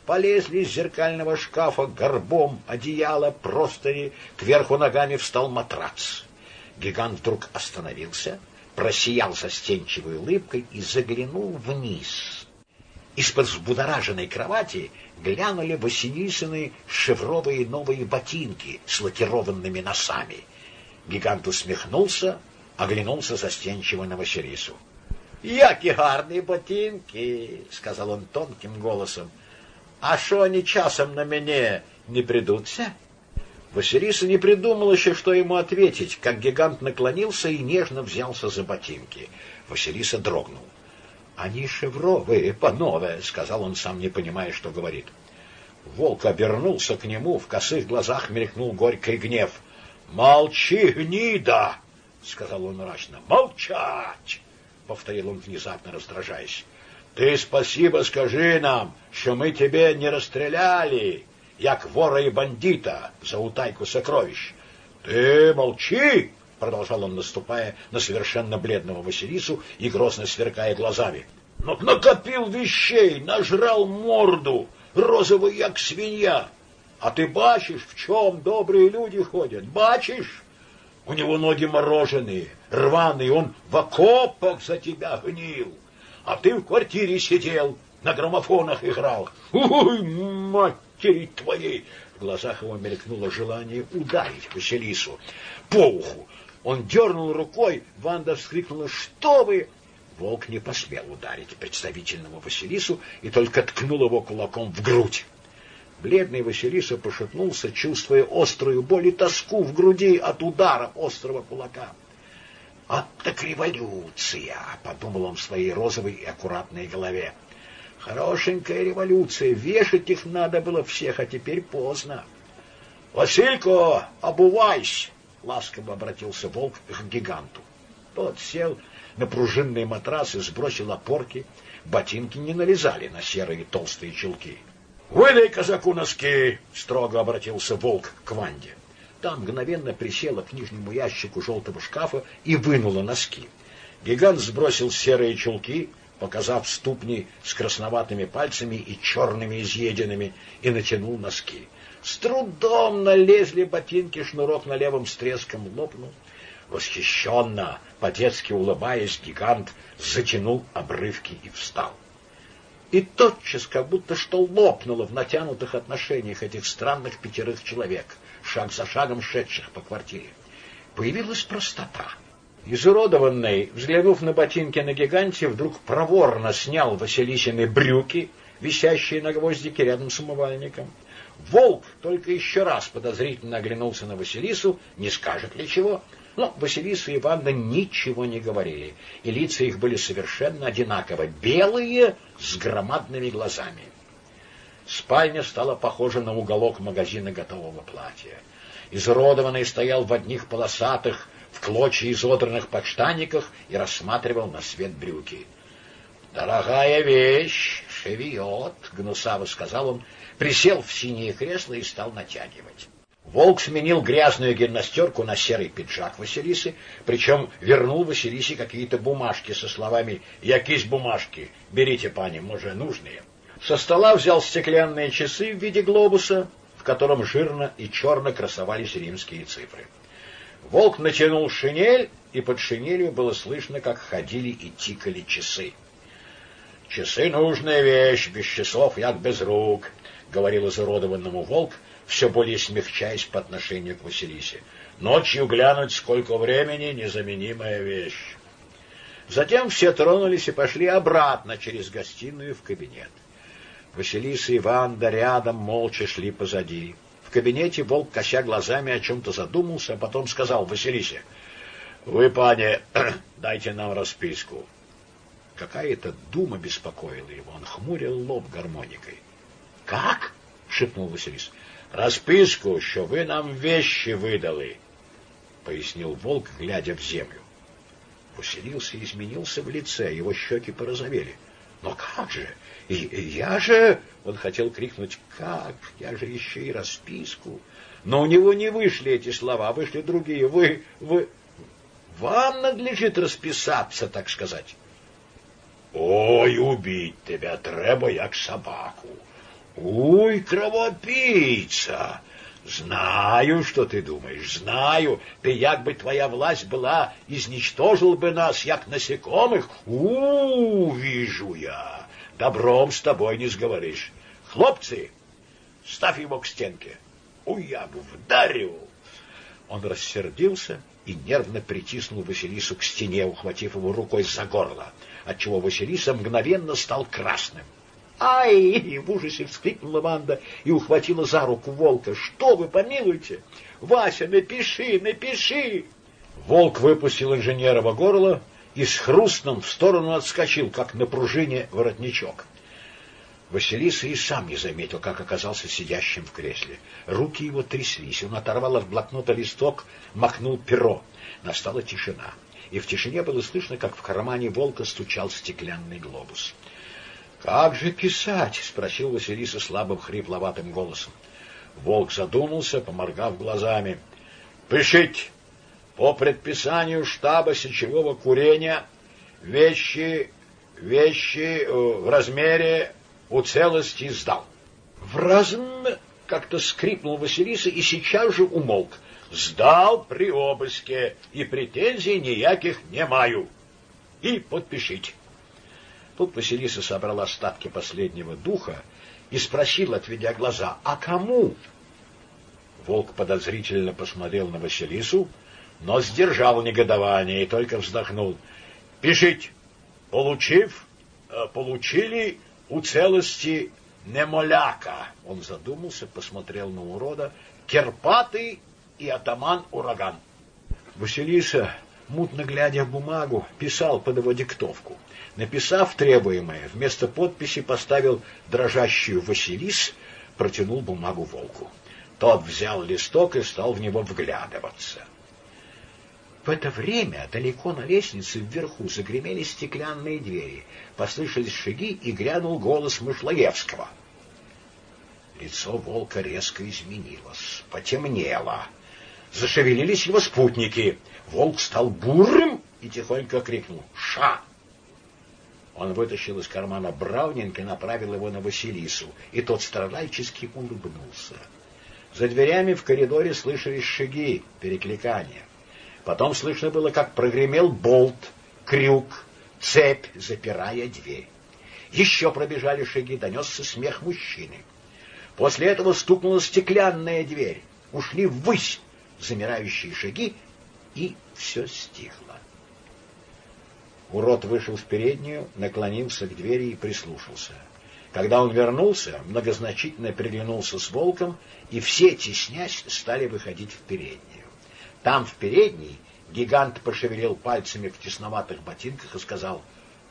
Полезли из зеркального шкафа горбом, одеяло, простыни, кверху ногами встал матрац. Гигант вдруг остановился, просиял застенчивой улыбкой и заглянул вниз. Из-под взбудораженной кровати глянули Василисины шевровые новые ботинки с лакированными носами. Гигант усмехнулся, оглянулся застенчиво на Василису. «Які гарні ботинки!» — сказал он тонким голосом. «А что они часом на меня не придутся?» Василиса не придумал еще, что ему ответить, как гигант наклонился и нежно взялся за ботинки. Василиса дрогнул. «Они шевровые, панове», — сказал он, сам не понимая, что говорит. Волк обернулся к нему, в косых глазах мелькнул горький гнев. «Молчи, гнида!» — сказал он мрачно. «Молчать!» — повторил он внезапно, раздражаясь. «Ты спасибо скажи нам, что мы тебе не расстреляли!» як вора и бандита за утайку сокровищ. Ты молчи, продолжал он, наступая на совершенно бледного Василису и грозно сверкая глазами. Но накопил вещей, нажрал морду, розовый як свинья. А ты бачишь, в чем добрые люди ходят? Бачишь? У него ноги мороженые, рваные, он в окопах за тебя гнил. А ты в квартире сидел, на граммофонах играл. Ой, матери твоей!» В глазах его мелькнуло желание ударить Василису по уху. Он дернул рукой, Ванда вскрикнула «Что вы!» Волк не посмел ударить представительного Василису и только ткнул его кулаком в грудь. Бледный Василиса пошатнулся, чувствуя острую боль и тоску в груди от удара острого кулака. «А так революция!» — подумал он в своей розовой и аккуратной голове. Хорошенькая революция, вешать их надо было всех, а теперь поздно. — Василько, обувайся! — ласково обратился волк к гиганту. Тот сел на пружинный матрас и сбросил опорки. Ботинки не налезали на серые толстые челки. — Выдай казаку носки! — строго обратился волк к Ванде. Там мгновенно присела к нижнему ящику желтого шкафа и вынула носки. Гигант сбросил серые чулки, показав ступни с красноватыми пальцами и черными изъеденными, и натянул носки. С трудом налезли ботинки, шнурок на левом с треском лопнул. Восхищенно, по-детски улыбаясь, гигант затянул обрывки и встал. И тотчас, как будто что лопнуло в натянутых отношениях этих странных пятерых человек, шаг за шагом шедших по квартире, появилась простота — Изуродованный, взглянув на ботинки на гиганте, вдруг проворно снял Василисины брюки, висящие на гвоздике рядом с умывальником. Волк только еще раз подозрительно оглянулся на Василису, не скажет ли чего, но Василиса и Ванда ничего не говорили, и лица их были совершенно одинаково, белые, с громадными глазами. Спальня стала похожа на уголок магазина готового платья. Изуродованный стоял в одних полосатых, в клочья изодранных подштаниках и рассматривал на свет брюки. «Дорогая вещь, шевиет», — гнусаво сказал он, присел в синее кресло и стал натягивать. Волк сменил грязную гимнастерку на серый пиджак Василисы, причем вернул Василисе какие-то бумажки со словами «Якись бумажки, берите, пани, может, нужные». Со стола взял стеклянные часы в виде глобуса, в котором жирно и черно красовались римские цифры. Волк натянул шинель, и под шинелью было слышно, как ходили и тикали часы. «Часы — нужная вещь, без часов як без рук», — говорил изуродованному волк, все более смягчаясь по отношению к Василисе. «Ночью глянуть, сколько времени — незаменимая вещь». Затем все тронулись и пошли обратно через гостиную в кабинет. Василиса и Ванда рядом молча шли позади. В кабинете волк, кося глазами, о чем-то задумался, а потом сказал Василисе, «Вы, пане, дайте нам расписку». Какая-то дума беспокоила его, он хмурил лоб гармоникой. «Как?» — шепнул Василис. «Расписку, что вы нам вещи выдали», — пояснил волк, глядя в землю. Василился и изменился в лице, его щеки порозовели. Но как же? И, я же... Он хотел крикнуть «Как? Я же еще и расписку». Но у него не вышли эти слова, а вышли другие. Вы... вы... Вам надлежит расписаться, так сказать. Ой, убить тебя треба, як собаку. Уй, кровопийца! Знаю, что ты думаешь, знаю. Ты, як бы твоя власть была, изничтожил бы нас, як насекомых. У, вижу я. Добром с тобой не сговоришь. Хлопцы, ставь его к стенке. Уй, я бы вдарил. Он рассердился и нервно притиснул Василису к стене, ухватив его рукой за горло, отчего Василиса мгновенно стал красным. «Ай!» — в ужасе вскрикнула Ванда и ухватила за руку волка. «Что вы, помилуйте! Вася, напиши, напиши!» Волк выпустил инженерова горло и с хрустом в сторону отскочил, как на пружине воротничок. Василиса и сам не заметил, как оказался сидящим в кресле. Руки его тряслись, он оторвал от блокнота листок, махнул перо. Настала тишина, и в тишине было слышно, как в кармане волка стучал стеклянный глобус. Как же писать? спросил Василиса слабым хрипловатым голосом. Волк задумался, поморгав глазами. Пишите по предписанию штаба сечевого курения вещи вещи э, в размере у целости сдал. В разум как-то скрипнул Василиса и сейчас же умолк. Сдал при обыске и претензий никаких не маю. И подпишите. Тут Василиса собрала остатки последнего духа и спросила, отведя глаза, «А кому?» Волк подозрительно посмотрел на Василису, но сдержал негодование и только вздохнул. «Пишите, получив, э, получили у целости немоляка». Он задумался, посмотрел на урода, «Керпатый и атаман ураган». Василиса, мутно глядя в бумагу, писал под его диктовку. Написав требуемое, вместо подписи поставил дрожащую Василис, протянул бумагу волку. Тот взял листок и стал в него вглядываться. В это время далеко на лестнице вверху загремели стеклянные двери, послышались шаги и грянул голос Мышлоевского. Лицо волка резко изменилось, потемнело. Зашевелились его спутники. Волк стал бурым и тихонько крикнул «Ша!». Он вытащил из кармана браунинг и направил его на Василису, и тот страдальчески улыбнулся. За дверями в коридоре слышались шаги, перекликания. Потом слышно было, как прогремел болт, крюк, цепь, запирая дверь. Еще пробежали шаги, донесся смех мужчины. После этого стукнула стеклянная дверь. Ушли ввысь замирающие шаги, и все стихло. Урод вышел в переднюю, наклонился к двери и прислушался. Когда он вернулся, многозначительно приглянулся с волком, и все, теснясь, стали выходить в переднюю. Там, в передней, гигант пошевелил пальцами в тесноватых ботинках и сказал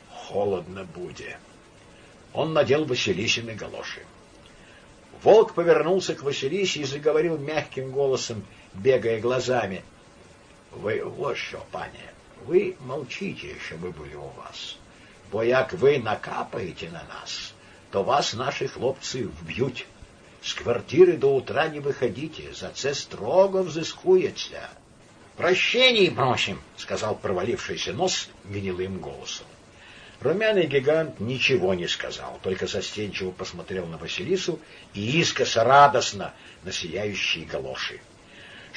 «Холодно будет». Он надел Василисины галоши. Волк повернулся к Василисе и заговорил мягким голосом, бегая глазами. «Вы вот что, пане, вы молчите, щоб были у вас. Бо як ви накапаєте на нас, то вас наші хлопці вб'ють. З квартири до утра не выходите, за це строго взыскуется. Прощений просим, сказал провалившийся нос гнилым голосом. Румяный гигант ничего не сказал, только застенчиво посмотрел на Василису и искоса радостно на сияющие галоши.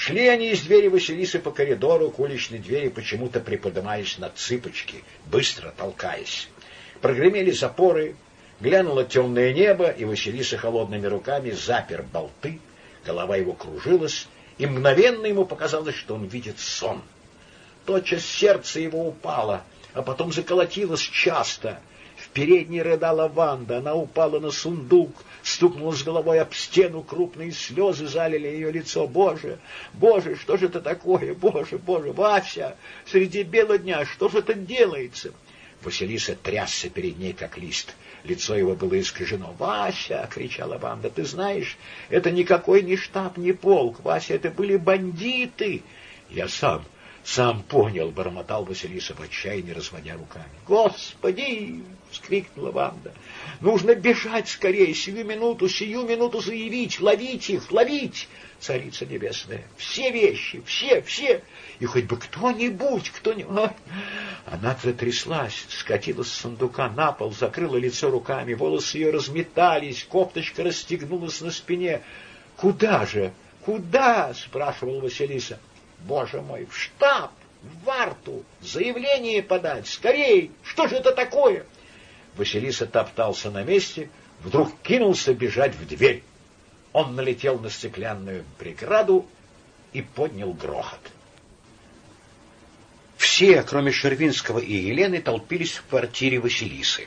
Шли они из двери Василисы по коридору к уличной двери, почему-то приподнимаясь на цыпочки, быстро толкаясь. Прогремели запоры, глянуло темное небо, и Василиса холодными руками запер болты, голова его кружилась, и мгновенно ему показалось, что он видит сон. Тотчас сердце его упало, а потом заколотилось часто — передней рыдала Ванда, она упала на сундук, стукнула с головой об стену, крупные слезы залили ее лицо. Боже, Боже, что же это такое? Боже, Боже, Вася, среди бела дня, что же это делается? Василиса трясся перед ней, как лист. Лицо его было искажено. «Вася!» — кричала Ванда. «Ты знаешь, это никакой не штаб, не полк. Вася, это были бандиты!» «Я сам, Сам понял, бормотал Василиса в отчаянии, разводя руками. Господи! вскрикнула Ванда. Нужно бежать скорее, сию минуту, сию минуту заявить, ловить их, ловить! Царица небесная, все вещи, все, все, и хоть бы кто-нибудь, кто-нибудь... Она затряслась, скатилась с сундука на пол, закрыла лицо руками, волосы ее разметались, кофточка расстегнулась на спине. «Куда же? Куда?» — спрашивал Василиса. Боже мой, в штаб, в варту, заявление подать, скорей, что же это такое? Василиса топтался на месте, вдруг кинулся бежать в дверь. Он налетел на стеклянную преграду и поднял грохот. Все, кроме Шервинского и Елены, толпились в квартире Василисы.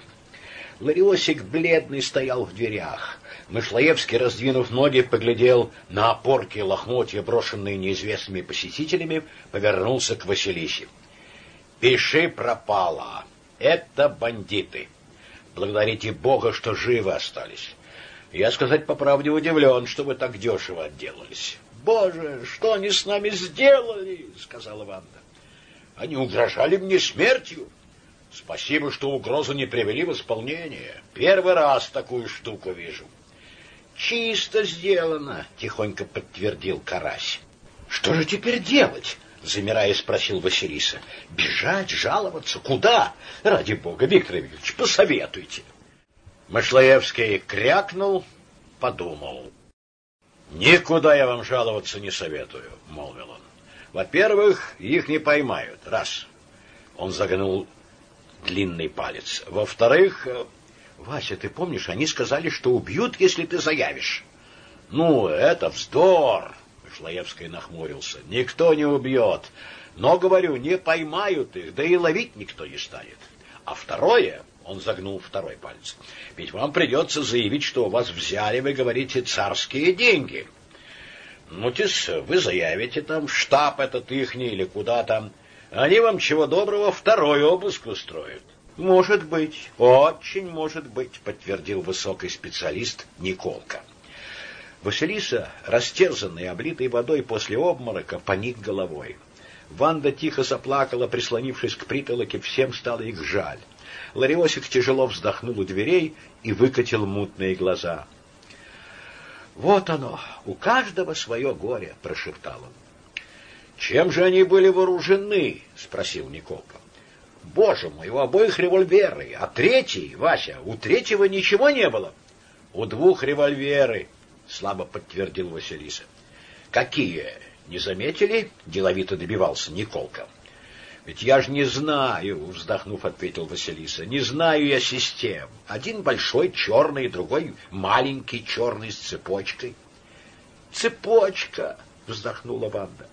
Лариосик бледный стоял в дверях. Мышлоевский, раздвинув ноги, поглядел на опорки лохмотья, брошенные неизвестными посетителями, повернулся к Василисе. «Пиши пропало. Это бандиты. Благодарите Бога, что живы остались. Я, сказать по правде, удивлен, что вы так дешево отделались. Боже, что они с нами сделали, сказала Ванда. Они угрожали мне смертью. Спасибо, что угрозу не привели в исполнение. Первый раз такую штуку вижу. Чисто сделано, тихонько подтвердил Карась. Что же теперь делать? замирая спросил Василиса. Бежать, жаловаться куда? Ради бога, Виктор Викторович, посоветуйте. Машлаевский крякнул, подумал. Никуда я вам жаловаться не советую, молвил он. Во-первых, их не поймают. Раз. Он загнул длинный палец. Во-вторых, Вася, ты помнишь, они сказали, что убьют, если ты заявишь. Ну, это вздор, Шлаевский нахмурился. Никто не убьет. Но, говорю, не поймают их, да и ловить никто не станет. А второе, он загнул второй палец. Ведь вам придется заявить, что у вас взяли, вы говорите, царские деньги. Ну, тис, вы заявите там штаб этот ихний или куда там. Они вам чего доброго второй обыск устроят. Может быть, очень может быть, подтвердил высокий специалист Николка. Василиса, растерзанный, облитый водой после обморока, поник головой. Ванда тихо заплакала, прислонившись к притолоке, всем стало их жаль. Лариосик тяжело вздохнул у дверей и выкатил мутные глаза. Вот оно, у каждого свое горе, прошептал он. Чем же они были вооружены? спросил Николка. Боже мой, у обоих револьверы, а третий, Вася, у третьего ничего не было. У двух револьверы, слабо подтвердил Василиса. Какие? Не заметили? деловито добивался Николка. Ведь я ж не знаю, вздохнув, ответил Василиса. Не знаю я систем. Один большой черный, другой маленький черный с цепочкой. Цепочка, вздохнула Ванда.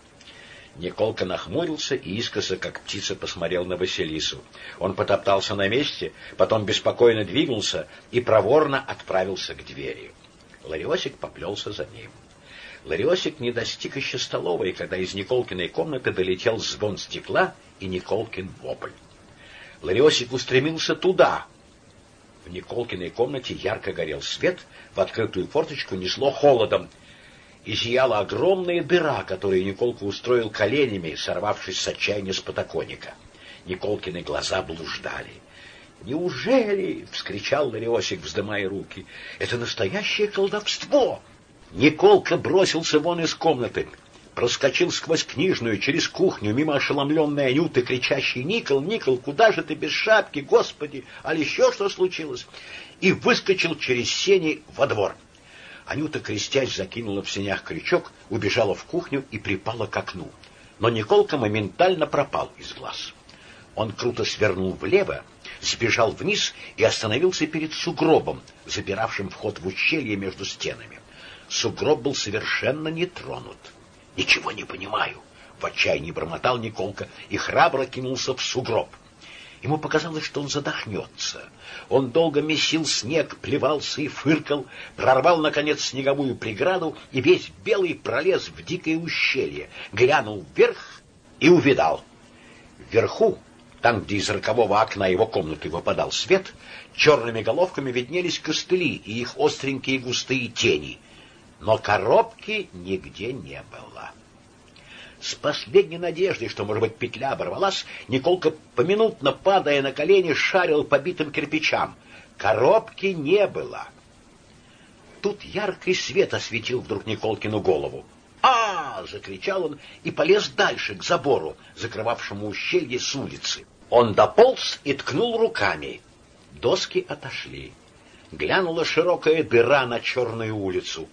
Николка нахмурился и искоса, как птица, посмотрел на Василису. Он потоптался на месте, потом беспокойно двинулся и проворно отправился к двери. Лариосик поплелся за ним. Лариосик не достиг еще столовой, когда из Николкиной комнаты долетел звон стекла и Николкин вопль. Лариосик устремился туда. В Николкиной комнате ярко горел свет, в открытую форточку несло холодом — и зияла огромная дыра, которую Николка устроил коленями, сорвавшись с отчаяния с подоконника. Николкины глаза блуждали. «Неужели?» — вскричал Лариосик, вздымая руки. «Это настоящее колдовство!» Николка бросился вон из комнаты, проскочил сквозь книжную, через кухню, мимо ошеломленной Анюты, кричащей «Никол, Никол, куда же ты без шапки, Господи! А еще что случилось?» и выскочил через сени во двор. Анюта, крестясь, закинула в сенях крючок, убежала в кухню и припала к окну. Но Николка моментально пропал из глаз. Он круто свернул влево, сбежал вниз и остановился перед сугробом, запиравшим вход в ущелье между стенами. Сугроб был совершенно не тронут. «Ничего не понимаю», — в отчаянии бормотал Николка и храбро кинулся в сугроб. Ему показалось, что он задохнется. Он долго месил снег, плевался и фыркал, прорвал, наконец, снеговую преграду и весь белый пролез в дикое ущелье, глянул вверх и увидал. Вверху, там, где из рокового окна его комнаты выпадал свет, черными головками виднелись костыли и их остренькие густые тени. Но коробки нигде не было. С последней надеждой, что, может быть, петля оборвалась, Николка, поминутно падая на колени, шарил по битым кирпичам. Коробки не было. Тут яркий свет осветил вдруг Николкину голову. а закричал он и полез дальше, к забору, закрывавшему ущелье с улицы. Он дополз и ткнул руками. Доски отошли. Глянула широкая дыра на черную улицу.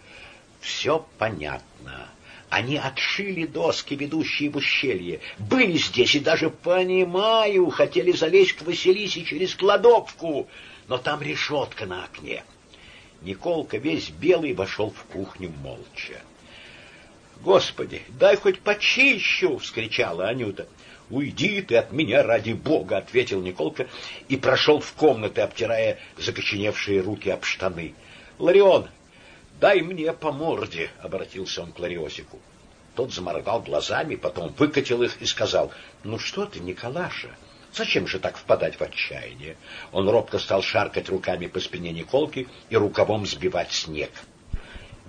Все понятно. Они отшили доски, ведущие в ущелье. Были здесь и даже, понимаю, хотели залезть к Василисе через кладовку, но там решетка на окне. Николка весь белый вошел в кухню молча. «Господи, дай хоть почищу!» — вскричала Анюта. «Уйди ты от меня ради Бога!» — ответил Николка и прошел в комнаты, обтирая закоченевшие руки об штаны. «Ларион, дай мне по морде!» — обратился он к Лариосику. Тот заморгал глазами, потом выкатил их и сказал, «Ну что ты, Николаша, зачем же так впадать в отчаяние?» Он робко стал шаркать руками по спине Николки и рукавом сбивать снег.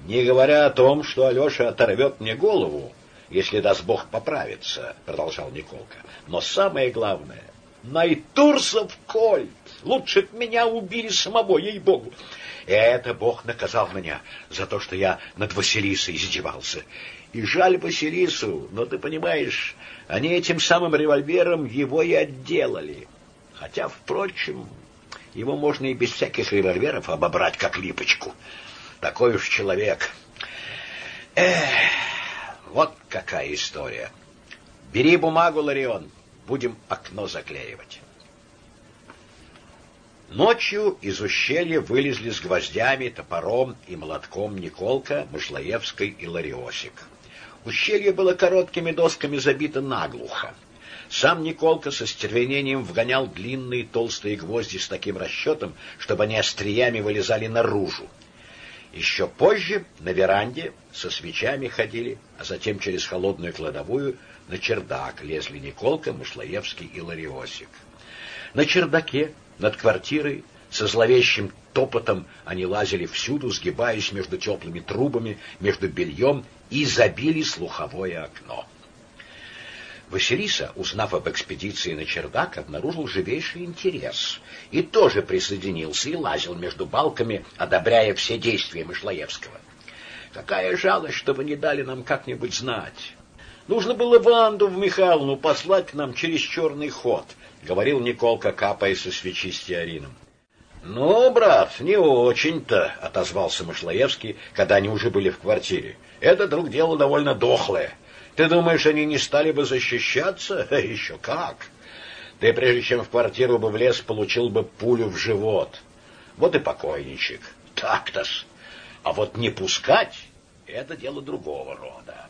«Не говоря о том, что Алеша оторвет мне голову, если даст Бог поправиться, продолжал Николка. Но самое главное, Найтурсов кольт! Лучше б меня убили самого, ей-богу. И это Бог наказал меня за то, что я над Василисой издевался. И жаль Василису, но ты понимаешь, они этим самым револьвером его и отделали. Хотя, впрочем, его можно и без всяких револьверов обобрать, как липочку. Такой уж человек. Эх... Вот какая история. Бери бумагу, Ларион, будем окно заклеивать. Ночью из ущелья вылезли с гвоздями, топором и молотком Николка, Мышлоевской и Лариосик. Ущелье было короткими досками забито наглухо. Сам Николка со стервенением вгонял длинные толстые гвозди с таким расчетом, чтобы они остриями вылезали наружу. Еще позже на веранде со свечами ходили, а затем через холодную кладовую на чердак лезли Николка, Мышлоевский и Лариосик. На чердаке над квартирой со зловещим топотом они лазили всюду, сгибаясь между теплыми трубами, между бельем и забили слуховое окно. Василиса, узнав об экспедиции на чердак, обнаружил живейший интерес и тоже присоединился и лазил между балками, одобряя все действия Мышлоевского. Какая жалость, что вы не дали нам как-нибудь знать. Нужно было Ванду в Михайловну послать к нам через черный ход, говорил Николка, капая со свечи стеарином. Ну, брат, не очень-то, отозвался Мышлоевский, когда они уже были в квартире. Это друг дело довольно дохлое. Ты думаешь, они не стали бы защищаться? Еще как! Ты, прежде чем в квартиру бы влез, получил бы пулю в живот. Вот и покойничек. Так-то-с. А вот не пускать — это дело другого рода. —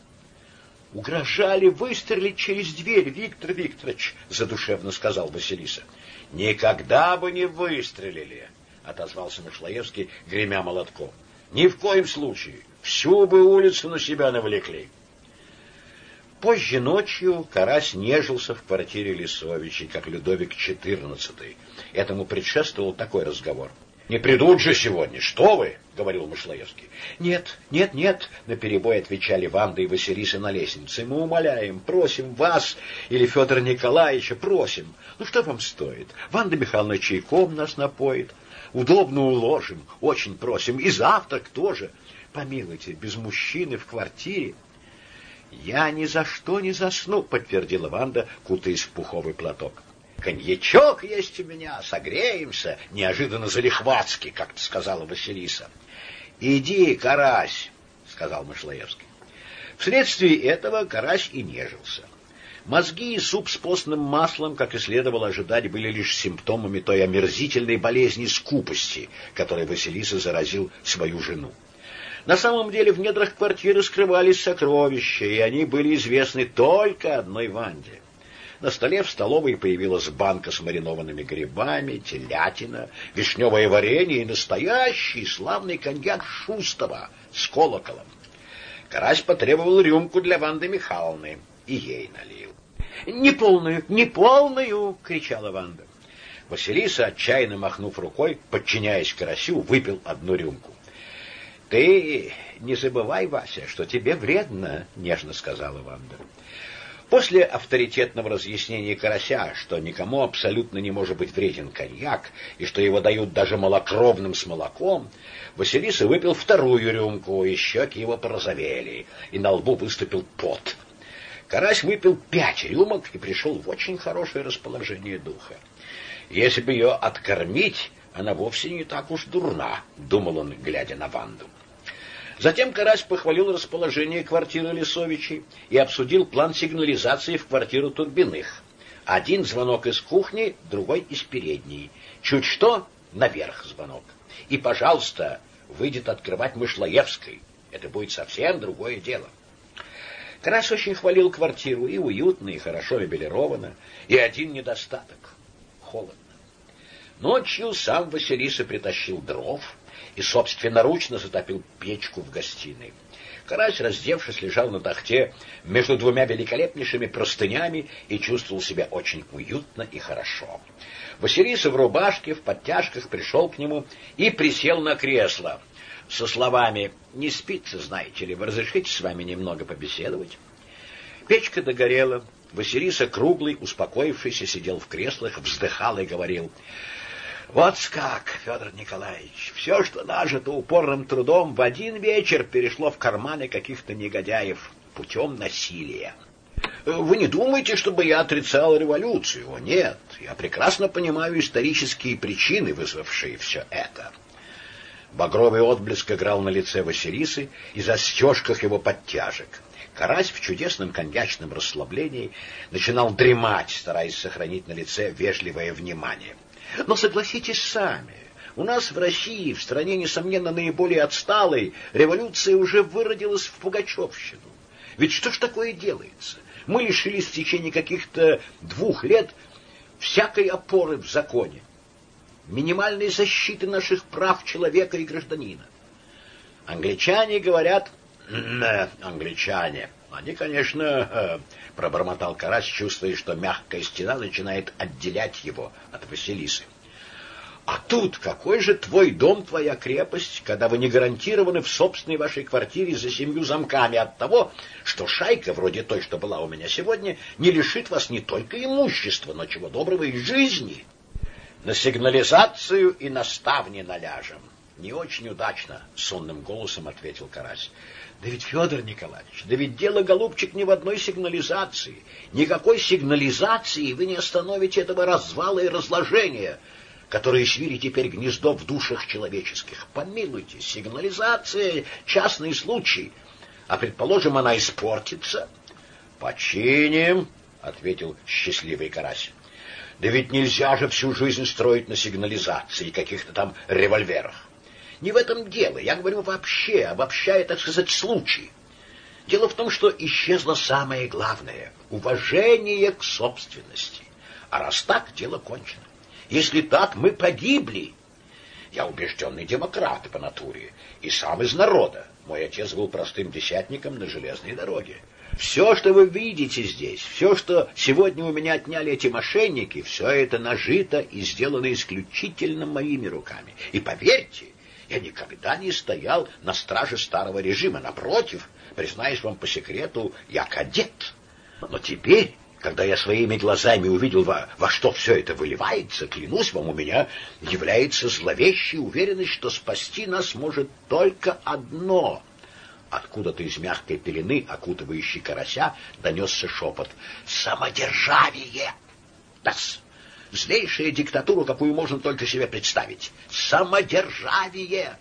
Угрожали выстрелить через дверь, Виктор Викторович, — задушевно сказал Василиса. — Никогда бы не выстрелили, — отозвался Мышлоевский, гремя молотком. — Ни в коем случае. Всю бы улицу на себя навлекли. — Позже ночью Карась нежился в квартире Лисовичей, как Людовик XIV. Этому предшествовал такой разговор. «Не придут же сегодня, что вы?» — говорил Мышлоевский. «Нет, нет, нет», — наперебой отвечали Ванда и Василиса на лестнице. «Мы умоляем, просим вас или Федора Николаевича, просим. Ну что вам стоит? Ванда Михайловна чайком нас напоит. Удобно уложим, очень просим. И завтрак тоже. Помилуйте, без мужчины в квартире «Я ни за что не засну», — подтвердила Ванда, кутаясь в пуховый платок. «Коньячок есть у меня, согреемся», — неожиданно залихватски, как-то сказала Василиса. «Иди, карась», — сказал Мышлоевский. Вследствие этого карась и нежился. Мозги и суп с постным маслом, как и следовало ожидать, были лишь симптомами той омерзительной болезни скупости, которой Василиса заразил свою жену. На самом деле в недрах квартиры скрывались сокровища, и они были известны только одной Ванде. На столе в столовой появилась банка с маринованными грибами, телятина, вишневое варенье и настоящий славный коньяк Шустова с колоколом. Карась потребовал рюмку для Ванды Михайловны и ей налил. «Неполную, неполную!» — кричала Ванда. Василиса, отчаянно махнув рукой, подчиняясь Карасю, выпил одну рюмку. Ты не забывай, Вася, что тебе вредно, нежно сказала Ванда. После авторитетного разъяснения Карася, что никому абсолютно не может быть вреден коньяк, и что его дают даже малокровным с молоком, Василиса выпил вторую рюмку, и щеки его порозовели, и на лбу выступил пот. Карась выпил пять рюмок и пришел в очень хорошее расположение духа. Если бы ее откормить, она вовсе не так уж дурна, думал он, глядя на Ванду. Затем Карась похвалил расположение квартиры Лисовичей и обсудил план сигнализации в квартиру Турбиных. Один звонок из кухни, другой из передней. Чуть что, наверх звонок. И, пожалуйста, выйдет открывать Мышлоевской. Это будет совсем другое дело. Карась очень хвалил квартиру, и уютно, и хорошо мебелировано, и один недостаток — холодно. Ночью сам Василиса притащил дров, и собственноручно затопил печку в гостиной. Карась, раздевшись, лежал на тахте между двумя великолепнейшими простынями и чувствовал себя очень уютно и хорошо. Василиса в рубашке, в подтяжках пришел к нему и присел на кресло со словами «Не спится, знаете ли, вы разрешите с вами немного побеседовать?» Печка догорела. Василиса, круглый, успокоившийся, сидел в креслах, вздыхал и говорил вот как, Федор Николаевич, все, что нажито упорным трудом, в один вечер перешло в карманы каких-то негодяев путем насилия. Вы не думаете, чтобы я отрицал революцию? Нет, я прекрасно понимаю исторические причины, вызвавшие все это. Багровый отблеск играл на лице Василисы и застежках его подтяжек. Карась в чудесном коньячном расслаблении начинал дремать, стараясь сохранить на лице вежливое внимание. Но согласитесь сами, у нас в России, в стране, несомненно, наиболее отсталой, революция уже выродилась в пугачевщину. Ведь что ж такое делается? Мы лишились в течение каких-то двух лет всякой опоры в законе, минимальной защиты наших прав человека и гражданина. Англичане говорят, э, англичане, они, конечно, э, пробормотал Карась, чувствуя, что мягкая стена начинает отделять его от Василисы. А тут какой же твой дом, твоя крепость, когда вы не гарантированы в собственной вашей квартире за семью замками от того, что шайка, вроде той, что была у меня сегодня, не лишит вас не только имущества, но чего доброго и жизни. На сигнализацию и на ставни наляжем. Не очень удачно, сонным голосом ответил Карась. Да ведь, Федор Николаевич, да ведь дело, голубчик, не в одной сигнализации. Никакой сигнализации вы не остановите этого развала и разложения, которые свили теперь гнездо в душах человеческих. Помилуйте, сигнализация — частный случай. А, предположим, она испортится. — Починим, — ответил счастливый карась. Да ведь нельзя же всю жизнь строить на сигнализации каких-то там револьверах. Не в этом дело. Я говорю вообще, обобщая, так сказать, случай. Дело в том, что исчезло самое главное — уважение к собственности. А раз так, дело кончено. Если так, мы погибли. Я убежденный демократ по натуре, и сам из народа. Мой отец был простым десятником на железной дороге. Все, что вы видите здесь, все, что сегодня у меня отняли эти мошенники, все это нажито и сделано исключительно моими руками. И поверьте, я никогда не стоял на страже старого режима. Напротив, признаюсь вам по секрету, я кадет. Но теперь, когда я своими глазами увидел, во, во что все это выливается, клянусь вам, у меня является зловещая уверенность, что спасти нас может только одно. Откуда-то из мягкой пелены, окутывающей карася, донесся шепот. «Самодержавие!» «Да-с!» Злейшая диктатура, какую можно только себе представить. Самодержавие!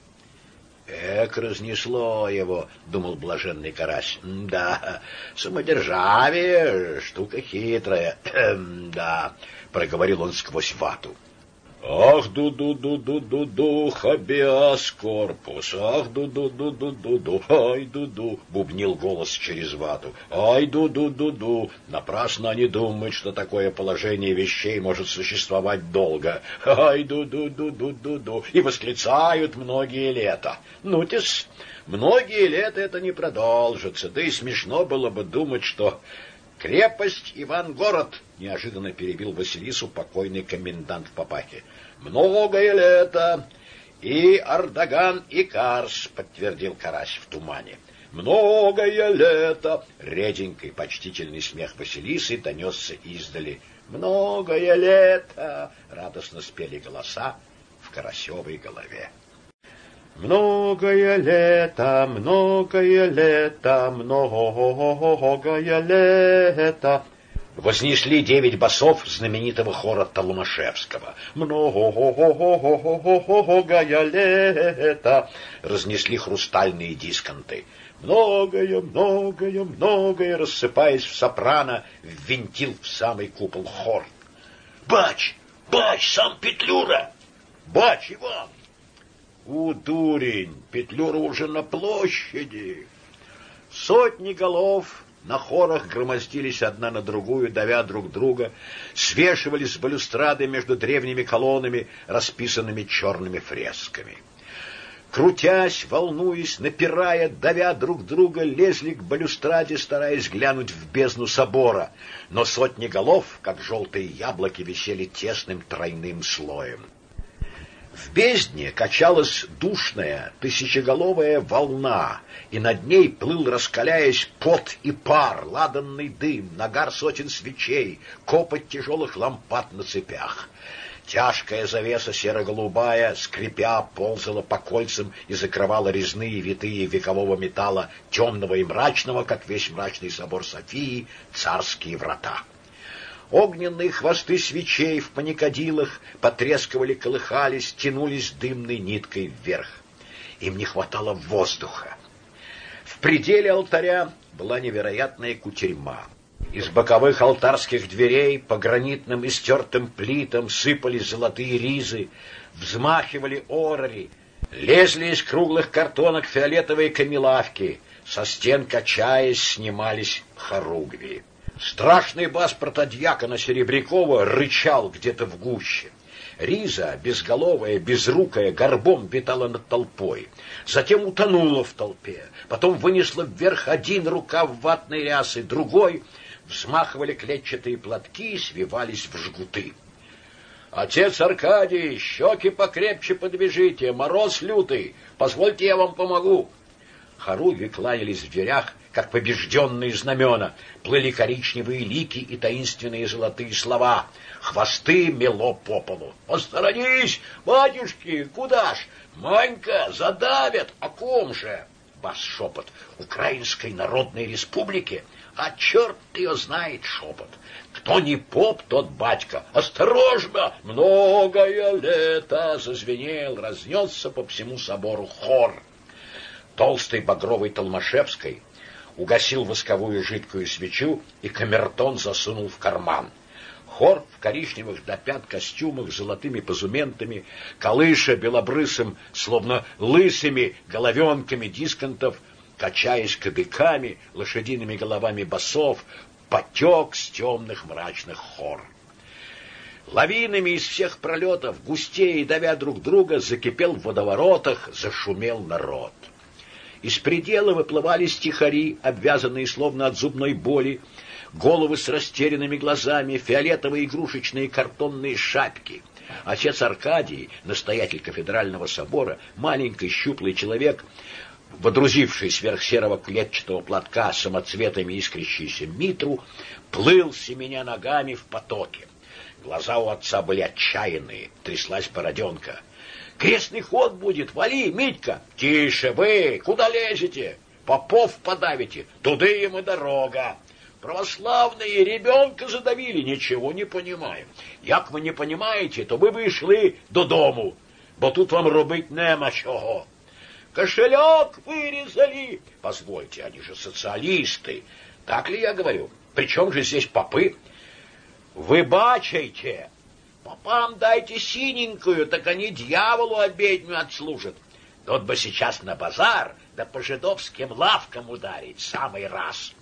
Эк, разнесло его, думал блаженный карась. Да, самодержавие — штука хитрая. Да, проговорил он сквозь вату. Ах, ду-ду-ду-ду-ду-ду, хабиас корпус, ах, ду-ду-ду-ду-ду-ду, ай, ду-ду, бубнил голос через вату. Ай, ду-ду-ду-ду, напрасно они думают, что такое положение вещей может существовать долго. Ай, ду-ду-ду-ду-ду-ду, и восклицают многие лета. Ну-тес, многие лета это не продолжится, да и смешно было бы думать, что Крепость Ивангород, неожиданно перебил Василису покойный комендант в папахе. Многое лето, И Ардаган, и Карс, подтвердил Карась в тумане. Многое лето, реденький почтительный смех Василисы донесся издали. Многое лето, радостно спели голоса в Карасевой голове. Многое лето, многое лето, многое лето. Вознесли девять басов знаменитого хора Толмашевского. Многое лето. Разнесли хрустальные дисконты. Многое, многое, многое, рассыпаясь в сопрано, ввинтил в самый купол хор. «Бач! Бач! Сам Петлюра!» «Бач, Иван!» У, дурень, Петлюра уже на площади. Сотни голов на хорах громоздились одна на другую, давя друг друга, свешивались с балюстрады между древними колоннами, расписанными черными фресками. Крутясь, волнуясь, напирая, давя друг друга, лезли к балюстраде, стараясь глянуть в бездну собора, но сотни голов, как желтые яблоки, висели тесным тройным слоем. В бездне качалась душная, тысячеголовая волна, и над ней плыл, раскаляясь, пот и пар, ладанный дым, нагар сотен свечей, копоть тяжелых лампад на цепях. Тяжкая завеса серо-голубая, скрипя, ползала по кольцам и закрывала резные витые векового металла, темного и мрачного, как весь мрачный собор Софии, царские врата. Огненные хвосты свечей в паникадилах потрескивали, колыхались, тянулись дымной ниткой вверх. Им не хватало воздуха. В пределе алтаря была невероятная кутерьма. Из боковых алтарских дверей по гранитным и стертым плитам сыпались золотые ризы, взмахивали орари, лезли из круглых картонок фиолетовые камелавки, со стен, качаясь, снимались хоругви. Страшный бас протодьякона Серебрякова рычал где-то в гуще. Риза, безголовая, безрукая, горбом витала над толпой. Затем утонула в толпе. Потом вынесла вверх один рукав ватной рясы, другой взмахивали клетчатые платки и свивались в жгуты. Отец Аркадий, щеки покрепче подвяжите, мороз лютый, позвольте я вам помогу. Хоруги кланялись в дверях, как побежденные знамена, плыли коричневые лики и таинственные золотые слова. Хвосты мело по полу. «Посторонись, батюшки, куда ж? Манька, задавят, о ком же?» Бас-шепот. «Украинской Народной Республики?» А черт ее знает, шепот. Кто не поп, тот батька. Осторожно! Многое лето зазвенел, разнесся по всему собору хор. Толстый багровый Толмашевской угасил восковую жидкую свечу, и камертон засунул в карман. Хор в коричневых до пят костюмах с золотыми позументами, колыша белобрысым, словно лысыми головенками дисконтов, качаясь кадыками, лошадиными головами басов, потек с темных мрачных хор. Лавинами из всех пролетов, густее давя друг друга, закипел в водоворотах, зашумел народ. Из предела выплывали стихари, обвязанные словно от зубной боли, головы с растерянными глазами, фиолетовые игрушечные картонные шапки. Отец Аркадий, настоятель кафедрального собора, маленький щуплый человек, водрузивший сверх серого клетчатого платка самоцветами искрящийся митру, плыл семеня ногами в потоке. Глаза у отца были отчаянные, тряслась бороденка. Крестный ход будет, вали, Митька. Тише вы, куда лезете? Попов подавите, туда им и дорога. Православные ребенка задавили, ничего не понимаем. Як вы не понимаете, то вы вышли до дому, бо тут вам робить нема чого. Кошелек вырезали. Позвольте, они же социалисты. Так ли я говорю? Причем же здесь попы? Вы бачайте, Попам дайте синенькую, так они дьяволу обедню отслужат. Тот бы сейчас на базар, да по жидовским лавкам ударить, самый раз.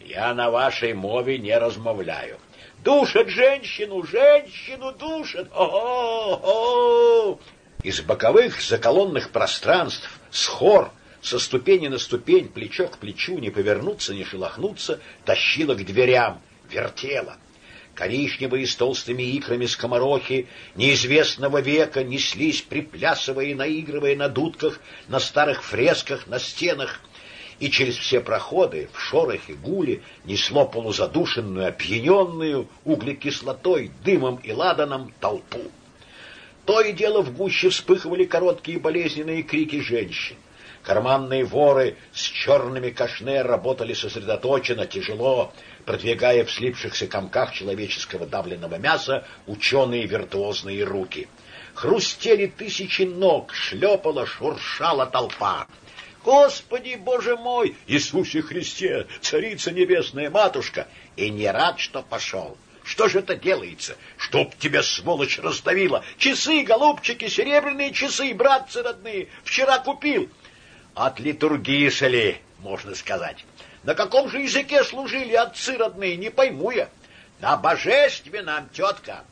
Я на вашей мове не размовляю. Душат женщину, женщину душат. О-о-о! Из боковых заколонных пространств с хор со ступени на ступень, плечо к плечу, не повернуться, не шелохнуться, тащила к дверям, вертела. Коричневые с толстыми икрами скоморохи неизвестного века неслись, приплясывая и наигрывая на дудках, на старых фресках, на стенах, и через все проходы в шорохе гуле несло полузадушенную, опьяненную углекислотой, дымом и ладаном толпу. То и дело в гуще вспыхивали короткие болезненные крики женщин. Карманные воры с черными кашне работали сосредоточенно, тяжело, продвигая в слипшихся комках человеческого давленного мяса ученые виртуозные руки. Хрустели тысячи ног, шлепала, шуршала толпа. Господи, Боже мой, Иисусе Христе, Царица Небесная Матушка, и не рад, что пошел. Что же это делается? Чтоб тебя, сволочь, раздавила! Часы, голубчики, серебряные часы, братцы родные, вчера купил. От литургии шли, можно сказать. На каком же языке служили отцы родные, не пойму я. На божественном, тетка.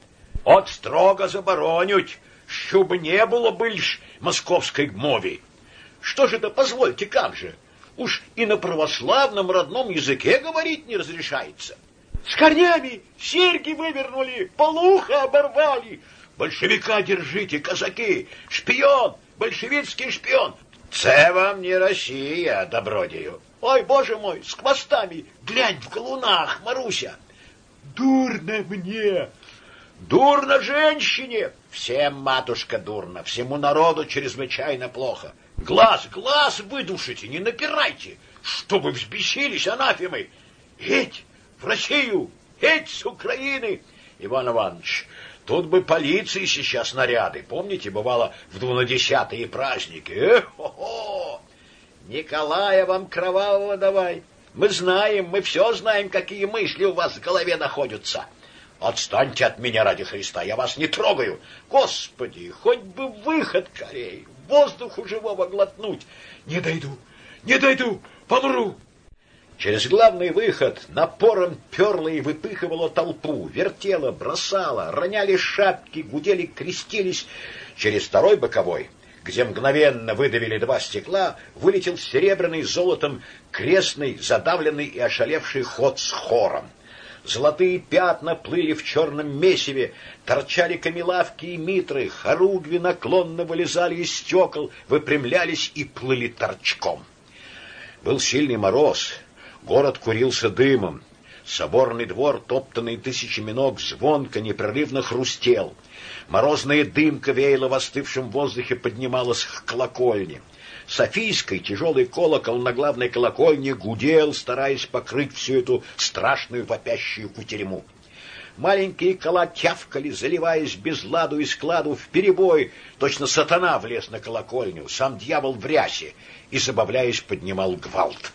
От строго заборонють, щоб не было більш московской мові. Что же это, позвольте, как же? Уж и на православном родном языке говорить не разрешается. С корнями серьги вывернули, полуха оборвали. Большевика держите, казаки! Шпион! Большевицкий шпион! Це вам не Россия, добродію. Ой, боже мой, с хвостами! Глянь в колунах, Маруся! Дурно мне! Дурно женщине! Всем, матушка, дурно, всему народу чрезвычайно плохо. Глаз, глаз выдушите, не напирайте, чтобы взбесились анафемы. Эть в Россию, эть с Украины. Иван Иванович, тут бы полиции сейчас наряды. Помните, бывало в двунадесятые праздники? Эх-хо-хо! Николая вам кровавого давай. Мы знаем, мы все знаем, какие мысли у вас в голове находятся. Отстаньте от меня ради Христа, я вас не трогаю. Господи, хоть бы выход корей, воздуху живого глотнуть. Не дойду, не дойду, помру. Через главный выход напором перла и выпыхивала толпу, вертела, бросала, роняли шапки, гудели, крестились. Через второй боковой, где мгновенно выдавили два стекла, вылетел серебряный золотом крестный, задавленный и ошалевший ход с хором. Золотые пятна плыли в черном месиве, торчали камелавки и митры, хоругви наклонно вылезали из стекол, выпрямлялись и плыли торчком. Был сильный мороз, город курился дымом, соборный двор, топтанный тысячами ног, звонко, непрерывно хрустел. Морозная дымка веяла в остывшем воздухе, поднималась к колокольне. Софийский тяжелый колокол на главной колокольне гудел, стараясь покрыть всю эту страшную вопящую кутерьму. Маленькие кола тявкали, заливаясь без ладу и складу в перебой. Точно сатана влез на колокольню, сам дьявол в рясе, и, забавляясь, поднимал гвалт.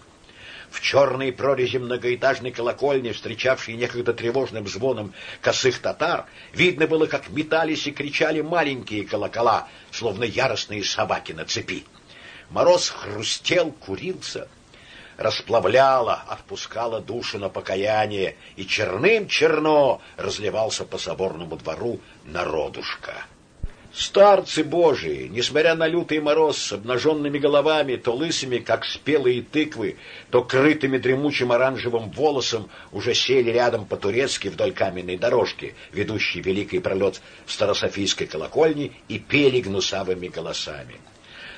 В черной прорези многоэтажной колокольни, встречавшей некогда тревожным звоном косых татар, видно было, как метались и кричали маленькие колокола, словно яростные собаки на цепи. Мороз хрустел, курился, расплавляла, отпускала душу на покаяние, и черным черно разливался по соборному двору народушка. Старцы божии, несмотря на лютый мороз, с обнаженными головами, то лысыми, как спелые тыквы, то крытыми дремучим оранжевым волосом, уже сели рядом по-турецки вдоль каменной дорожки, ведущей великий пролет Старософийской колокольни, и пели гнусавыми голосами.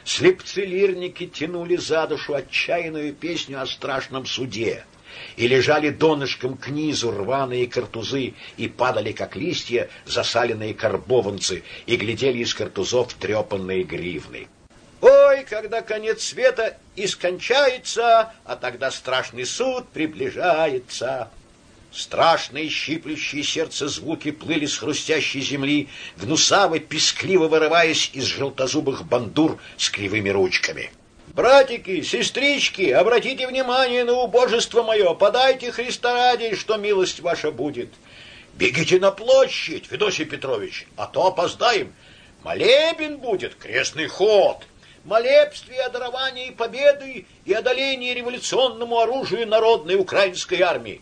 Слепцы-лирники тянули за душу отчаянную песню о страшном суде, и лежали донышком к низу рваные картузы, и падали, как листья, засаленные карбованцы, и глядели из картузов трепанные гривны. Ой, когда конец света искончается, а тогда страшный суд приближается. Страшные щиплющие сердце звуки плыли с хрустящей земли, гнусаво, пескливо вырываясь из желтозубых бандур с кривыми ручками. «Братики, сестрички, обратите внимание на убожество мое, подайте Христа ради, что милость ваша будет. Бегите на площадь, Федосий Петрович, а то опоздаем. Молебен будет, крестный ход» молебствие о даровании победы и одолении революционному оружию народной украинской армии.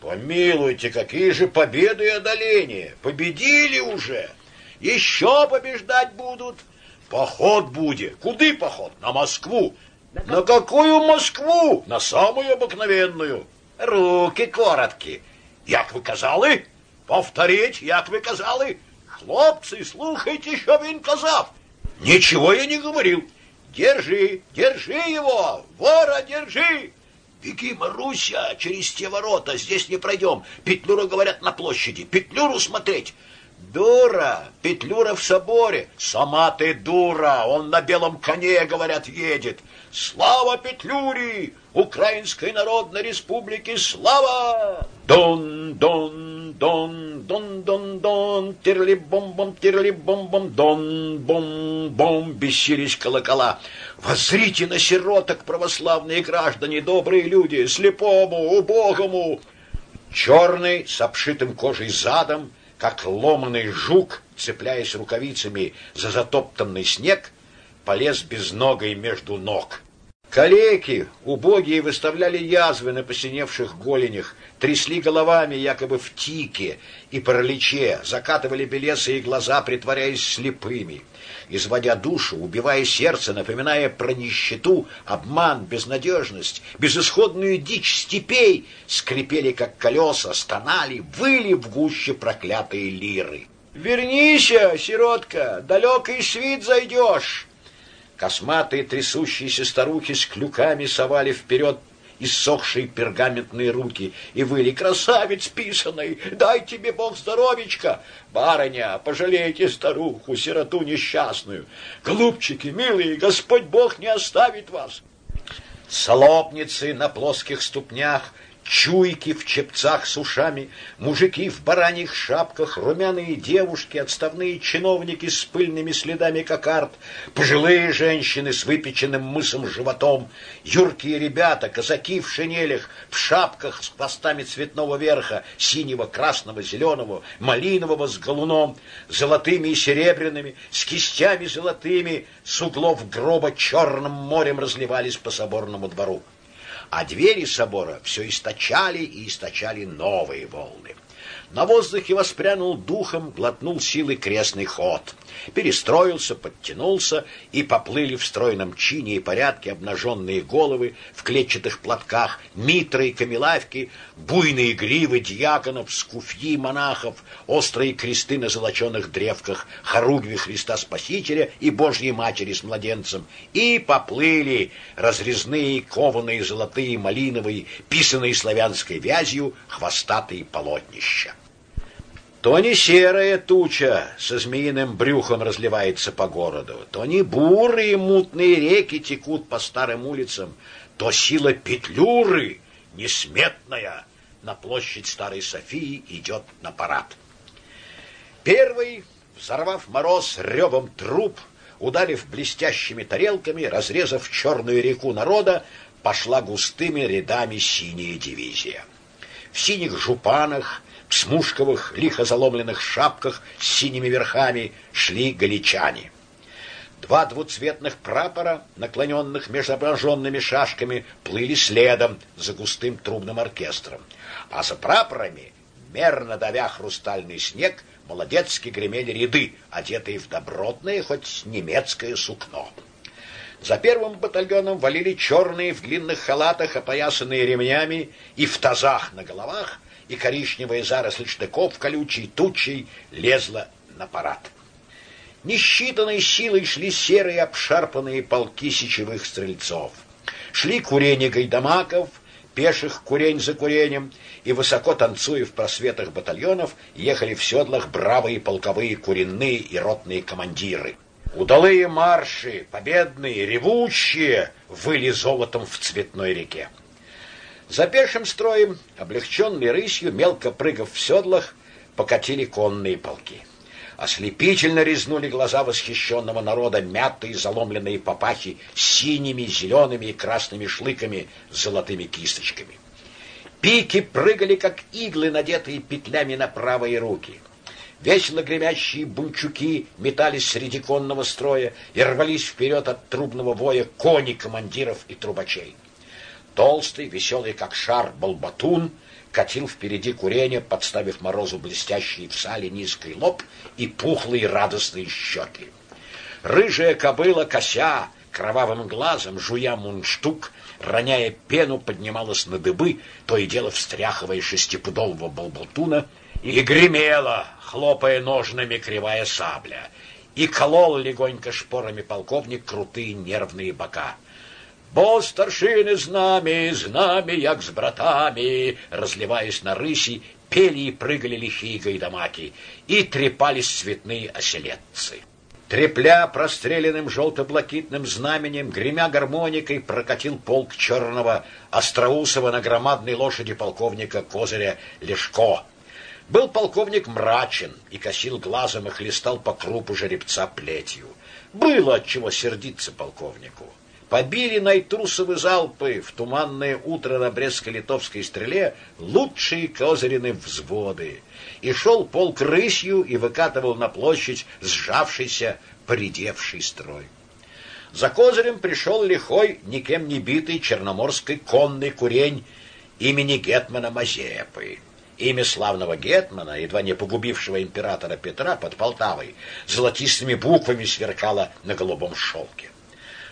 Помилуйте, какие же победы и одоления! Победили уже! Еще побеждать будут! Поход будет! Куды поход? На Москву! На какую Москву? На самую обыкновенную! Руки короткие! Як вы казали? Повторить, як ви казали? Хлопцы, слухайте, що він казав. Ничего я не говорил. Держи, держи его, вора, держи. Беги, Маруся, через те ворота, здесь не пройдем. Петлюра, говорят, на площади. Петлюру смотреть. Дура, Петлюра в соборе. Сама ты дура, он на белом коне, говорят, едет. Слава Петлюре, Украинской Народной Республике, слава! Дон, дон, дон, дон, дон, дон, терли-бом-бом, терли-бом-бом, дон, бом-бом, бесились колокола. Возрите на сироток, православные граждане, добрые люди, слепому, убогому. Черный, с обшитым кожей задом, как ломаный жук, цепляясь рукавицами за затоптанный снег, полез безногой между ног. Калеки, убогие, выставляли язвы на посиневших голенях, трясли головами якобы в тике и параличе, закатывали белесые глаза, притворяясь слепыми. Изводя душу, убивая сердце, напоминая про нищету, обман, безнадежность, безысходную дичь степей, скрипели, как колеса, стонали, выли в гуще проклятые лиры. «Вернись, сиротка, далекий свит зайдешь!» Косматые трясущиеся старухи с клюками совали вперед иссохшие пергаментные руки и выли «Красавец писаный! Дай тебе Бог здоровечка! Барыня, пожалейте старуху, сироту несчастную! Голубчики, милые, Господь Бог не оставит вас!» Солопницы на плоских ступнях чуйки в чепцах с ушами, мужики в бараньих шапках, румяные девушки, отставные чиновники с пыльными следами кокард, пожилые женщины с выпеченным мысом животом, юркие ребята, казаки в шинелях, в шапках с хвостами цветного верха, синего, красного, зеленого, малинового с галуном, золотыми и серебряными, с кистями золотыми, с углов гроба черным морем разливались по соборному двору а двери собора все источали и источали новые волны. На воздухе воспрянул духом, глотнул силы крестный ход. Перестроился, подтянулся, и поплыли в стройном чине и порядке обнаженные головы в клетчатых платках, митры и камелавки, буйные гривы дьяконов, скуфьи монахов, острые кресты на золоченых древках, хоругви Христа Спасителя и Божьей Матери с младенцем, и поплыли разрезные, кованые золотые, малиновые, писанные славянской вязью, хвостатые полотнища. То не серая туча со змеиным брюхом разливается по городу, то не бурые мутные реки текут по старым улицам, то сила петлюры несметная на площадь Старой Софии идет на парад. Первый, взорвав мороз ревом труп, ударив блестящими тарелками, разрезав черную реку народа, пошла густыми рядами синяя дивизия. В синих жупанах, в смушковых, лихо заломленных шапках с синими верхами шли галичане. Два двуцветных прапора, наклоненных между обнаженными шашками, плыли следом за густым трубным оркестром. А за прапорами, мерно давя хрустальный снег, молодецки гремели ряды, одетые в добротное, хоть немецкое сукно. За первым батальоном валили черные в длинных халатах, опоясанные ремнями, и в тазах на головах и коричневая заросль штыков колючей тучей лезла на парад. Несчитанной силой шли серые обшарпанные полки сечевых стрельцов. Шли курени гайдамаков, пеших курень за куренем, и, высоко танцуя в просветах батальонов, ехали в седлах бравые полковые куренные и ротные командиры. Удалые марши, победные, ревущие, выли золотом в цветной реке. За пешим строем, облегченный рысью, мелко прыгав в седлах, покатили конные полки. Ослепительно резнули глаза восхищенного народа мятые заломленные папахи синими, зелеными и красными шлыками с золотыми кисточками. Пики прыгали, как иглы, надетые петлями на правые руки. Весело гремящие бунчуки метались среди конного строя и рвались вперед от трубного воя кони командиров и трубачей. Толстый, веселый как шар, болбатун катил впереди курения, подставив морозу блестящий в сале низкий лоб и пухлые радостные щеки. Рыжая кобыла, кося, кровавым глазом, жуя мундштук, роняя пену, поднималась на дыбы, то и дело встряхивая шестипудового болбатуна и гремела, хлопая ножными кривая сабля, и колол легонько шпорами полковник крутые нервные бока. Бо старшины з нами, з нами, як с братами, разливаясь на рыси, пели и прыгали лихие гайдамаки, и трепались цветные оселедцы. Трепля простреленным желто-блакитным знаменем, гремя гармоникой, прокатил полк черного Остроусова на громадной лошади полковника Козыря Лешко. Был полковник мрачен и косил глазом и хлестал по крупу жеребца плетью. Было от чего сердиться полковнику. Побили найтрусовы залпы в туманное утро на Брестско-Литовской стреле лучшие Козырины взводы и шел полк рысью и выкатывал на площадь сжавшийся, поредевший строй. За Козырем пришел лихой, никем не битый черноморский конный курень имени Гетмана Мазепы. Имя славного Гетмана, едва не погубившего императора Петра под Полтавой, золотистыми буквами сверкало на голубом шелке.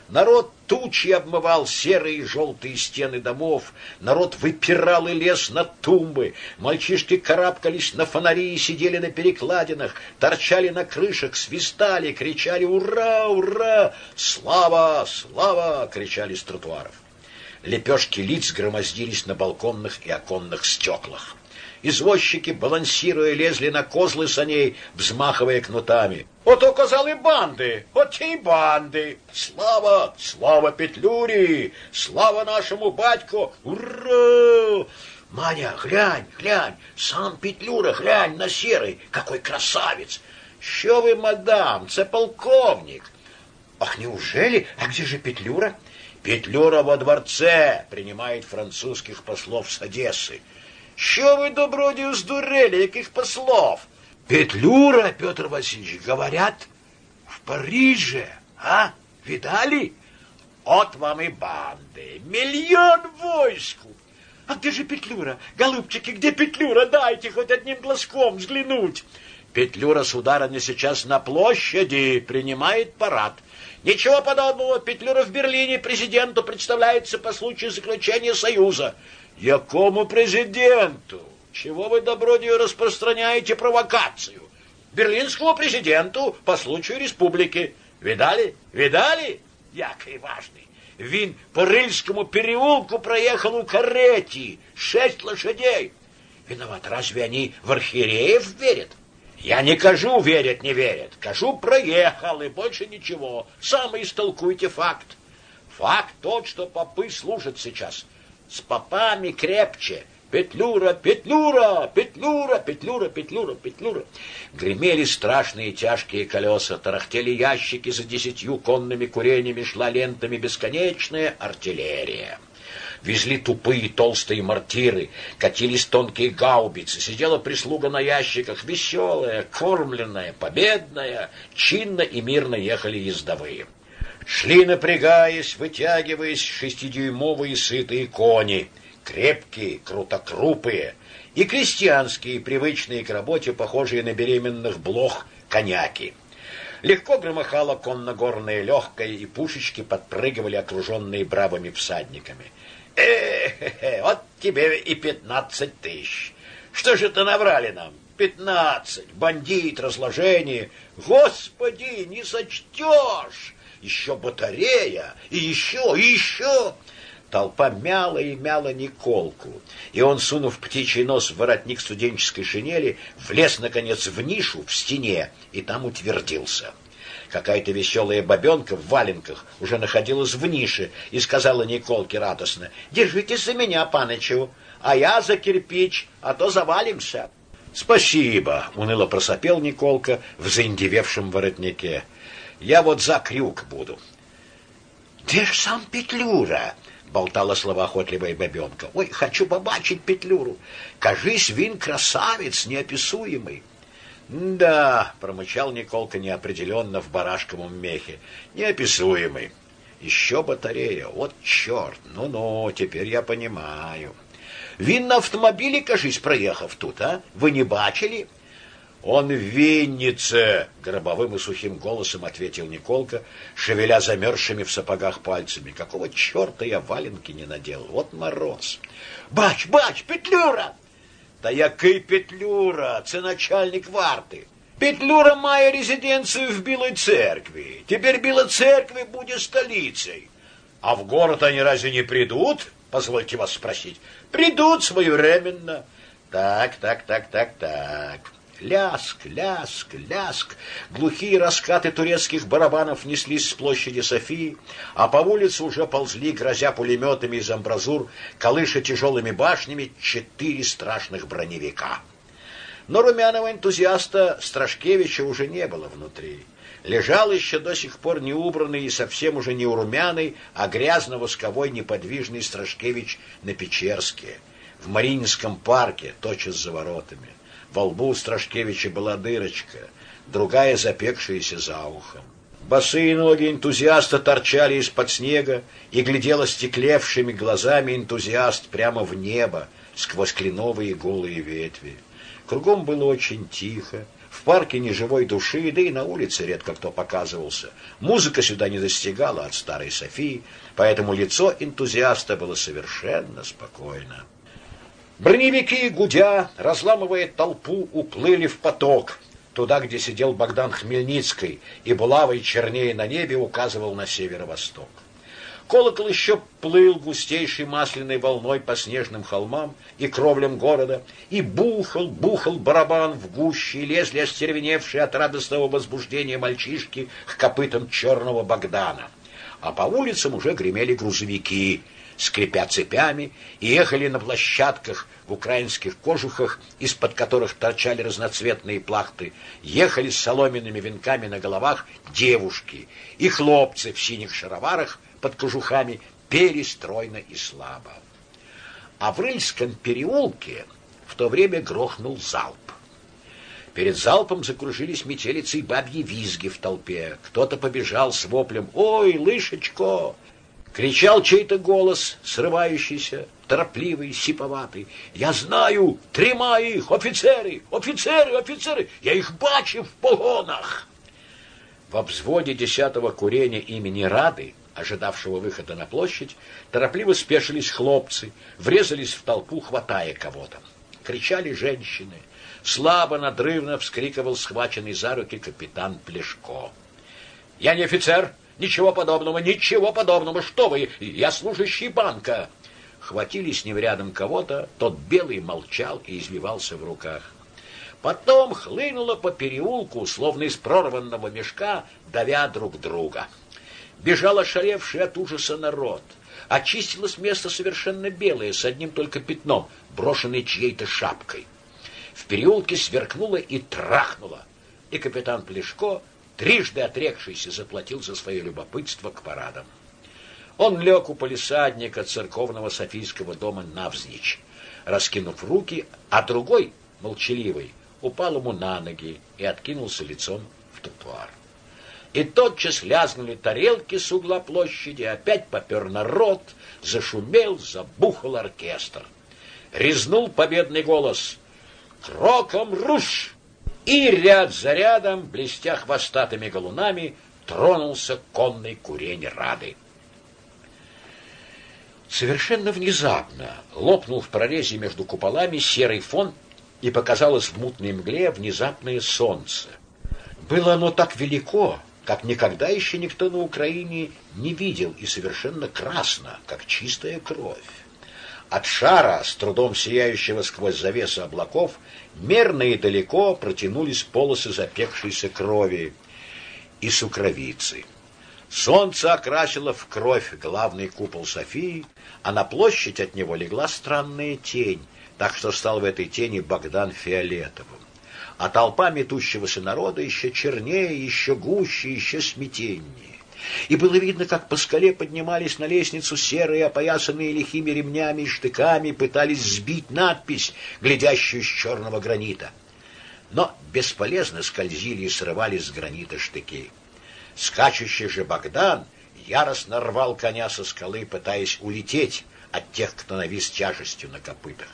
Народ тучи обмывал серые и желтые стены домов, народ выпирал и лез на тумбы, мальчишки карабкались на фонари и сидели на перекладинах, торчали на крышах, свистали, кричали «Ура! Ура! Слава! Слава!» — кричали с тротуаров. Лепешки лиц громоздились на балконных и оконных стеклах. Извозчики, балансируя, лезли на козлы саней, взмахивая кнутами. Ото казали банди, от ті банди. Слава, слава Петлюрі, слава нашему батьку, ура! Маня, глянь, глянь, сам Петлюра, глянь на серый, какой красавец. Що ви, мадам, це полковник. Ах, неужели? А где же Петлюра? Петлюра во дворце принимает французских послов с Одессы. Що ви, добродію, здурели, яких послов? Петлюра, Петр Васильевич, говорят, в Париже, а? Видали? От вам и банды. Миллион войску. А где же Петлюра? Голубчики, где Петлюра? Дайте хоть одним глазком взглянуть. Петлюра, сударыня, сейчас на площади принимает парад. Ничего подобного. Петлюра в Берлине президенту представляется по случаю заключения союза. Якому президенту? Чего вы, добродію, распространяете провокацию? Берлинскому президенту по случаю республики. Видали? Видали? Який важный. Він по Рильскому переулку проехал у карети. Шесть лошадей. Виноват, разве они в архиереев верят? Я не кажу, верят, не верят. Кажу, проехал, и больше ничего. Сами истолкуйте факт. Факт тот, что попы служат сейчас. С попами крепче. Петлюра, Петлюра, Петлюра, Петлюра, Петлюра, Петлюра. Гремели страшные тяжкие колеса, тарахтели ящики за десятью конными курениями, шла лентами бесконечная артиллерия. Везли тупые толстые мортиры, катились тонкие гаубицы, сидела прислуга на ящиках, веселая, кормленная, победная, чинно и мирно ехали ездовые. Шли, напрягаясь, вытягиваясь, шестидюймовые сытые кони — крепкие, крутокрупые, и крестьянские, привычные к работе, похожие на беременных блох, коняки. Легко громыхала конногорная легкая, и пушечки подпрыгивали, окруженные бравыми всадниками. Э-хе-хе, вот тебе и пятнадцать тысяч. Что же это набрали нам? Пятнадцать. Бандит, разложение. Господи, не сочтешь. Еще батарея, и еще, и еще. Толпа мяла и мяла Николку, и он, сунув птичий нос в воротник студенческой шинели, влез, наконец, в нишу в стене и там утвердился. Какая-то веселая бабенка в валенках уже находилась в нише и сказала Николке радостно, «Держитесь за меня, панычу, а я за кирпич, а то завалимся». «Спасибо», — уныло просопел Николка в заиндевевшем воротнике. «Я вот за крюк буду». «Ты ж сам Петлюра!» болтала словоохотливая бабенка. Ой, хочу побачить Петлюру. Кажись, вин красавец неописуемый. Да, промычал Николка неопределенно в барашковом мехе. Неописуемый. Еще батарея. Вот черт. Ну-ну, теперь я понимаю. Він на автомобиле, кажись, проехав тут, а? Вы не бачили? Он в Виннице, гробовым и сухим голосом ответил Николка, шевеля замерзшими в сапогах пальцами. Какого черта я валенки не надел? Вот мороз. Бач, бач, Петлюра! Та який Петлюра, це начальник варти. Петлюра має резиденцию в Белой церкви. Теперь Белая церковь будет столицей. А в город они разве не придут? Позвольте вас спросить. Придут своевременно. Так, так, так, так, так. Ляск, ляск, ляск. Глухие раскаты турецких барабанов неслись с площади Софии, а по улице уже ползли, грозя пулеметами из амбразур, колыша тяжелыми башнями, четыре страшных броневика. Но румяного энтузиаста Страшкевича уже не было внутри. Лежал еще до сих пор неубранный и совсем уже не урумяный, а грязно-восковой неподвижный Страшкевич на Печерске, в Марининском парке, тотчас за воротами. Во лбу Страшкевича была дырочка, другая запекшаяся за ухом. Босые ноги энтузиаста торчали из-под снега, и глядел остеклевшими глазами энтузиаст прямо в небо, сквозь кленовые голые ветви. Кругом было очень тихо, в парке ни живой души, да и на улице редко кто показывался. Музыка сюда не достигала от старой Софии, поэтому лицо энтузиаста было совершенно спокойно. Броневики, гудя, разламывая толпу, уплыли в поток, туда, где сидел Богдан Хмельницкий, и булавой чернее на небе указывал на северо-восток. Колокол еще плыл густейшей масляной волной по снежным холмам и кровлям города, и бухал, бухал барабан в гуще, и лезли остервеневшие от радостного возбуждения мальчишки к копытам черного Богдана. А по улицам уже гремели грузовики, скрипя цепями, и ехали на площадках в украинских кожухах, из-под которых торчали разноцветные плахты, ехали с соломенными венками на головах девушки, и хлопцы в синих шароварах под кожухами пели стройно и слабо. А в Рыльском переулке в то время грохнул залп. Перед залпом закружились метелицы и бабьи визги в толпе. Кто-то побежал с воплем «Ой, лышечко!» Кричал чей-то голос, срывающийся, торопливый, сиповатый. «Я знаю! Тримай их! Офицеры! Офицеры! Офицеры! Я их бачу в погонах!» В обзводе десятого курения имени Рады ожидавшего выхода на площадь, торопливо спешились хлопцы, врезались в толпу, хватая кого-то. Кричали женщины. Слабо, надрывно вскрикивал схваченный за руки капитан Плешко. «Я не офицер! Ничего подобного! Ничего подобного! Что вы? Я служащий банка!» Хватили с ним рядом кого-то, тот белый молчал и извивался в руках. Потом хлынуло по переулку, словно из прорванного мешка, давя друг друга. Бежал ошалевший от ужаса народ. Очистилось место совершенно белое, с одним только пятном, брошенной чьей-то шапкой. В переулке сверкнуло и трахнуло, и капитан Плешко, трижды отрекшийся, заплатил за свое любопытство к парадам. Он лег у полисадника церковного Софийского дома навзничь, раскинув руки, а другой, молчаливый, упал ему на ноги и откинулся лицом в тротуар. И тотчас лязгнули тарелки с угла площади, опять попер народ, зашумел, забухал оркестр. Резнул победный голос «Кроком руш!» И ряд за рядом, блестя хвостатыми галунами, тронулся конный курень Рады. Совершенно внезапно лопнул в прорезе между куполами серый фон, и показалось в мутной мгле внезапное солнце. Было оно так велико, как никогда еще никто на Украине не видел, и совершенно красно, как чистая кровь. От шара, с трудом сияющего сквозь завесу облаков, мерно и далеко протянулись полосы запекшейся крови и сукровицы. Солнце окрасило в кровь главный купол Софии, а на площадь от него легла странная тень, так что стал в этой тени Богдан фиолетовым а толпа метущегося народа еще чернее, еще гуще, еще смятеннее. И было видно, как по скале поднимались на лестницу серые, опоясанные лихими ремнями и штыками, пытались сбить надпись, глядящую с черного гранита. Но бесполезно скользили и срывали с гранита штыки. Скачущий же Богдан яростно рвал коня со скалы, пытаясь улететь от тех, кто навис тяжестью на копытах.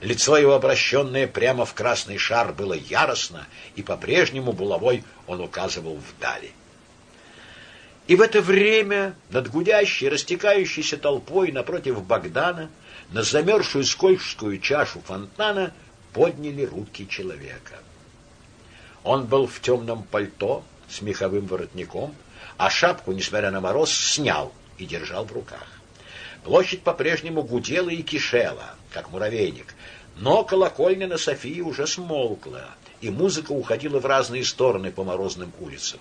Лицо его, обращенное прямо в красный шар, было яростно, и по-прежнему булавой он указывал вдали. И в это время над гудящей, растекающейся толпой напротив Богдана, на замерзшую скользкую чашу фонтана, подняли руки человека. Он был в темном пальто с меховым воротником, а шапку, несмотря на мороз, снял и держал в руках. Площадь по-прежнему гудела и кишела, как муравейник, но колокольня на Софии уже смолкла, и музыка уходила в разные стороны по морозным улицам.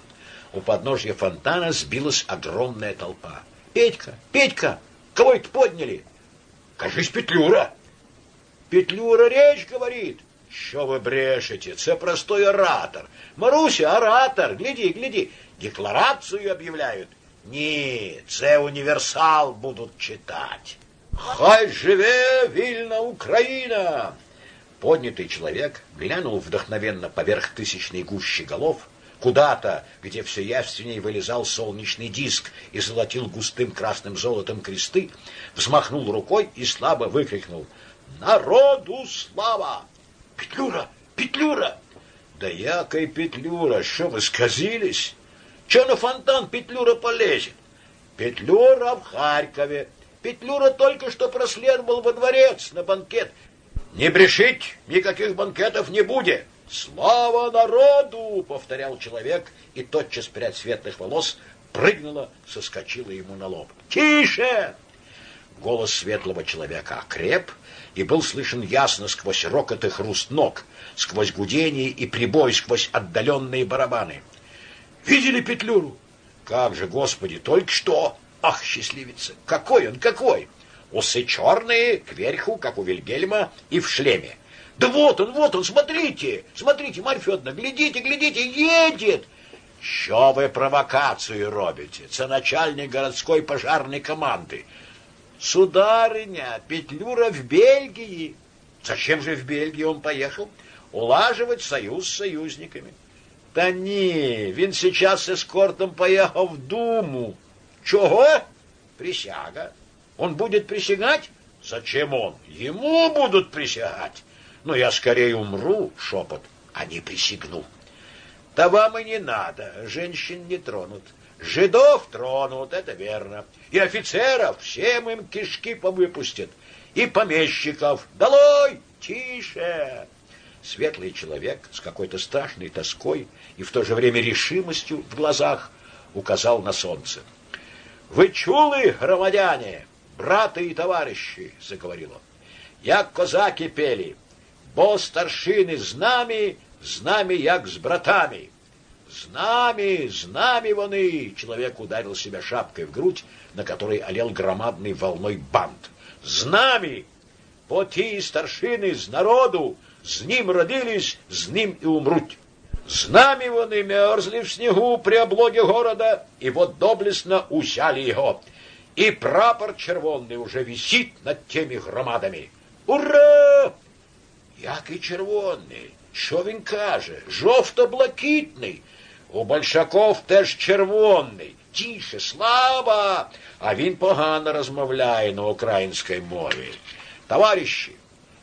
У подножья фонтана сбилась огромная толпа. «Петька! Петька! Кого это подняли?» «Кажись, Петлюра!» «Петлюра речь говорит!» Що ви брешете? Це простой оратор. Маруся, оратор, гляди, гляди, декларацію об'являють. Ні, це універсал будуть читати. Хай живе вільна Україна! Поднятый человек глянул вдохновенно поверх тысячной гущи голов, куда-то, где все явственней вылезал солнечный диск и золотил густым красным золотом кресты, взмахнул рукой и слабо выкрикнул «Народу слава!» Петлюра, Петлюра! Да якой Петлюра, что вы сказились? Че на фонтан Петлюра полезет? Петлюра в Харькове. Петлюра только что проследовал во дворец на банкет. Не брешить, никаких банкетов не будет. Слава народу, повторял человек, и тотчас прядь светлых волос прыгнула, соскочила ему на лоб. Тише! Голос светлого человека окреп, и был слышен ясно сквозь рокот и хруст ног, сквозь гудение и прибой, сквозь отдаленные барабаны. «Видели Петлюру?» «Как же, Господи, только что!» «Ах, счастливица! Какой он, какой!» Усы черные, кверху, как у Вильгельма, и в шлеме. «Да вот он, вот он, смотрите! Смотрите, Марья Федоровна, глядите, глядите, едет!» «Що ви провокацію робите? Це начальник городской пожарной команды. Сударыня, Петлюра в Бельгии. Зачем же в Бельгию он поехал? Улаживать союз с союзниками. Та ні, він сейчас з ескортом поехал в Думу. Чего? Присяга. Он будет присягать? Зачем он? Ему будут присягать. Но я скорее умру, шепот, а не присягну. Да вам и не надо, женщин не тронут. Жидов тронут, это верно. И офицеров всем им кишки повыпустят. И помещиков. Долой! Тише! Светлый человек с какой-то страшной тоской и в то же время решимостью в глазах указал на солнце. «Вы чулы, громадяне, браты и товарищи!» — заговорил он. «Як козаки пели, бо старшины з нами, з нами як з братами!» З нами, з нами вони! Человек ударил себя шапкой в грудь, на которой олел громадный волной бант. З нами! Бо ті старшини з народу, з ним родились, з ним і умруть. З нами вони мерзли в снегу при облоге города, и вот доблестно усяли его. И прапор червонный уже висит над теми громадами. Ура! Який червоний? Що він каже? Жовто-блакитний. У большаков теж червоний. Тише, слава! А він погано розмовляє на українській мові. Товарищи,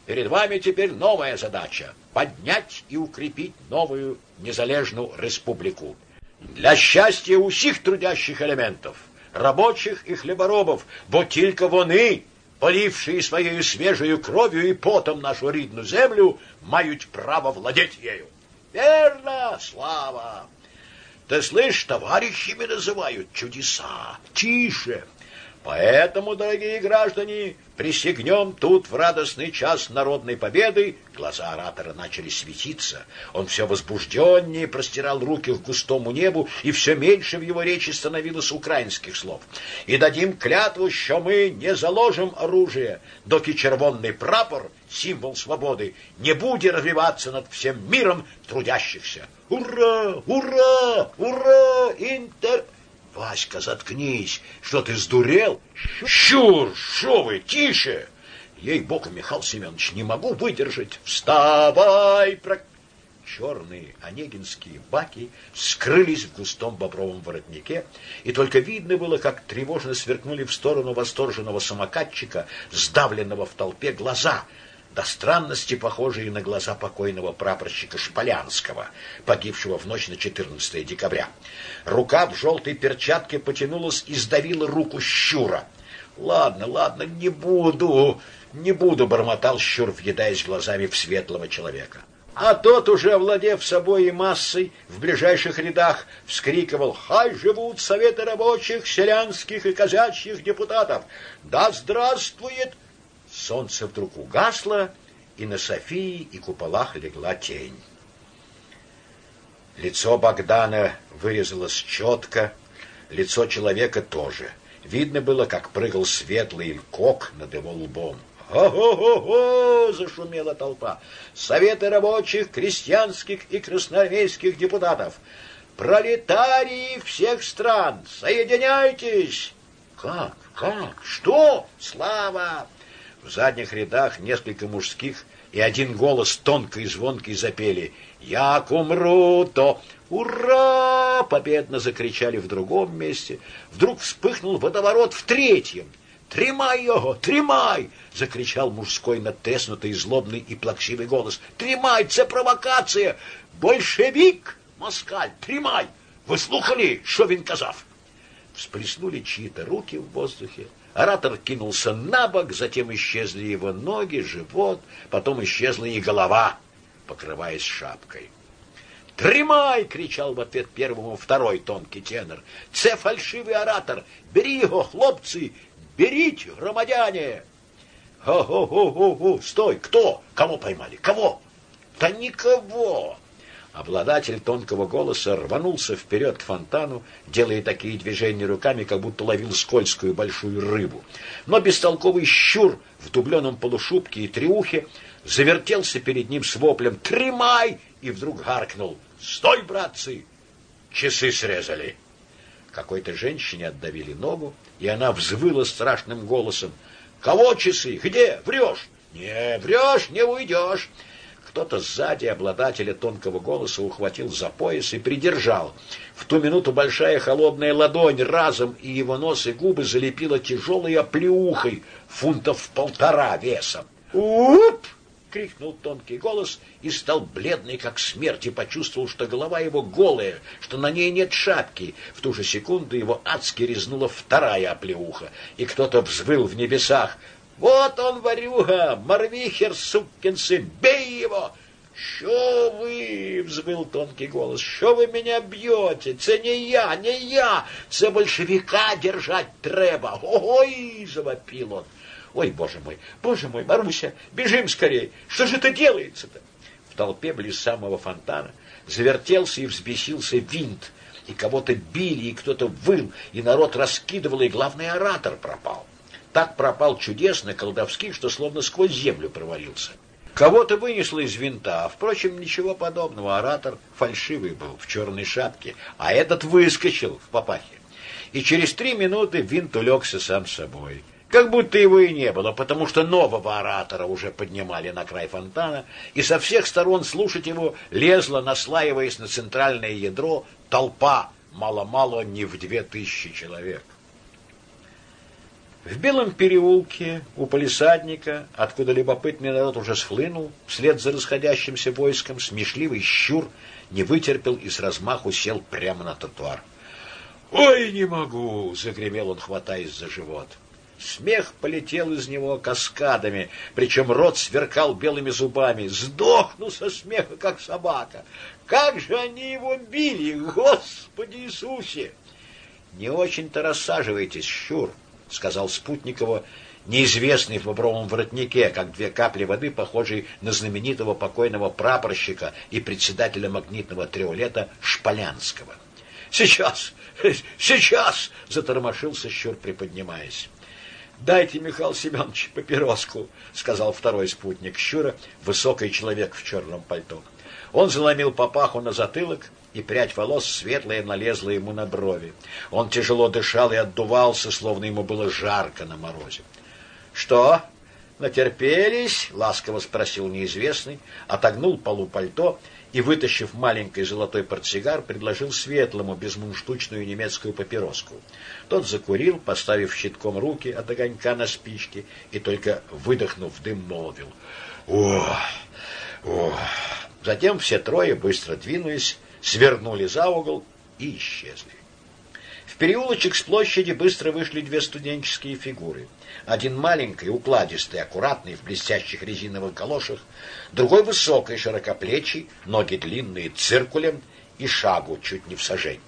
перед вами теперь новая задача — поднять и укрепить новую незалежную республику. Для счастья усіх трудящих элементов, рабочих и хлеборобов, бо тільки вони, полившие своєю свежою кров'ю і потом нашу рідну землю, мають право владеть ею. Верно, слава! Ты слышишь, товарищами называют чудеса. Тише! Поэтому, дорогие граждане, присягнем тут в радостный час народной победы. Глаза оратора начали светиться. Он все возбужденнее простирал руки к густому небу, и все меньше в его речи становилось украинских слов. И дадим клятву, что мы не заложим оружие, доки червонный прапор, символ свободы, не будет развиваться над всем миром трудящихся. Ура! Ура! Ура! Интер... Васька, заткнись! Что ты сдурел? Щур, что вы, тише! Ей-богу, Михаил Семенович, не могу выдержать. Вставай! Про... Черные онегинские баки скрылись в густом бобровом воротнике, и только видно было, как тревожно сверкнули в сторону восторженного самокатчика, сдавленного в толпе глаза — до странности похожие на глаза покойного прапорщика Шполянского, погибшего в ночь на 14 декабря. Рука в желтой перчатке потянулась и сдавила руку щура. Ладно, ладно, не буду, не буду, бормотал Щур, въедаясь глазами в светлого человека. А тот, уже овладев собой и массой, в ближайших рядах вскрикивал «Хай живут советы рабочих, селянских и казачьих депутатов! Да здравствует!» Солнце вдруг угасло, и на Софии и куполах легла тень. Лицо Богдана вырезалось четко, лицо человека тоже. Видно было, как прыгал светлый кок над его лбом. «Го-го-го-го!» — зашумела толпа. «Советы рабочих, крестьянских и красноармейских депутатов! Пролетарии всех стран! Соединяйтесь!» «Как? Как? Что? Слава!» В задних рядах несколько мужских и один голос тонко и звонкий запели «Як умру, то...» «Ура!» — победно закричали в другом месте. Вдруг вспыхнул водоворот в третьем — «Тримай его! Тримай!» — закричал мужской надтеснутый, злобный и плаксивый голос. «Тримай! Це провокація! Большевик! Москаль! Тримай! Ви слухали, що він казав?» Всплеснули чьи-то руки в воздухе. Оратор кинулся на бок, затем исчезли его ноги, живот, потом исчезла и голова, покрываясь шапкой. «Тримай!» — кричал в ответ первому второй тонкий тенор. «Це фальшивый оратор! Бери его, хлопцы! Берите, громадяне! Го-го-го-го-го! Стой! Кто? Кого поймали? Кого? Да никого! Обладатель тонкого голоса рванулся вперед к фонтану, делая такие движения руками, как будто ловил скользкую большую рыбу. Но бестолковый щур в дубленом полушубке и триухе завертелся перед ним с воплем «Тримай!» и вдруг гаркнул «Стой, братцы! Часы срезали!» Какой-то женщине отдавили ногу, и она взвыла страшным голосом. «Кого часы? Где? Врешь?» «Не врешь, не уйдешь!» Кто-то сзади обладателя тонкого голоса ухватил за пояс и придержал. В ту минуту большая холодная ладонь разом и его нос и губы залепила тяжелой оплеухой фунтов полтора весом. «Уп!» Крикнул тонкий голос и стал бледный, как смерть, и почувствовал, что голова его голая, что на ней нет шапки. В ту же секунду его адски резнула вторая оплеуха, и кто-то взвыл в небесах. «Вот он, ворюга! Марвихер, сукин! Бей его!» «Що ви?» — взвыл тонкий голос. «Що ви меня бьете? Це не я, не я! Це большевика держать треба! Ой!» — завопил он. Ой, боже мой, боже мой, Маруся, бежим скорее. Что же это делается-то? В толпе близ самого фонтана завертелся и взбесился винт, и кого-то били, и кто-то выл, и народ раскидывал, и главный оратор пропал. Так пропал чудесно, колдовский, что словно сквозь землю провалился. Кого-то вынесло из винта, а, впрочем, ничего подобного. Оратор фальшивый был, в черной шапке, а этот выскочил в папахе. И через три минуты винт улегся сам собой. Как будто его и не было, потому что нового оратора уже поднимали на край фонтана, и со всех сторон слушать его лезла, наслаиваясь на центральное ядро, толпа, мало-мало не в две тысячи человек. В Белом переулке у полисадника, откуда любопытный народ уже схлынул, вслед за расходящимся войском, смешливый щур не вытерпел и с размаху сел прямо на тротуар. «Ой, не могу!» — загремел он, хватаясь за живот. Смех полетел из него каскадами, причем рот сверкал белыми зубами. Сдохну со смеха, как собака. Как же они его били, Господи Иисусе! Не очень-то рассаживайтесь, щур, сказал Спутникова, неизвестный в бобровом воротнике, как две капли воды, похожий на знаменитого покойного прапорщика и председателя магнитного триолета Шполянского. Сейчас, сейчас, затормошился щур, приподнимаясь. «Дайте, Михаил Семенович, папироску», — сказал второй спутник Щура, высокий человек в черном пальто. Он заломил папаху на затылок, и прядь волос светлая налезла ему на брови. Он тяжело дышал и отдувался, словно ему было жарко на морозе. «Что, натерпелись?» — ласково спросил неизвестный, отогнул полу пальто и, вытащив маленький золотой портсигар, предложил светлому безмунштучную немецкую папироску. Тот закурил, поставив щитком руки от огонька на спичке, и только выдохнув дым, молвил. «Ох! Ох!» Затем все трое быстро двинулись, свернули за угол и исчезли. В переулочек с площади быстро вышли две студенческие фигуры. Один маленький, укладистый, аккуратный, в блестящих резиновых галошах, другой высокий, широкоплечий, ноги длинные, циркулем и шагу чуть не в сажень.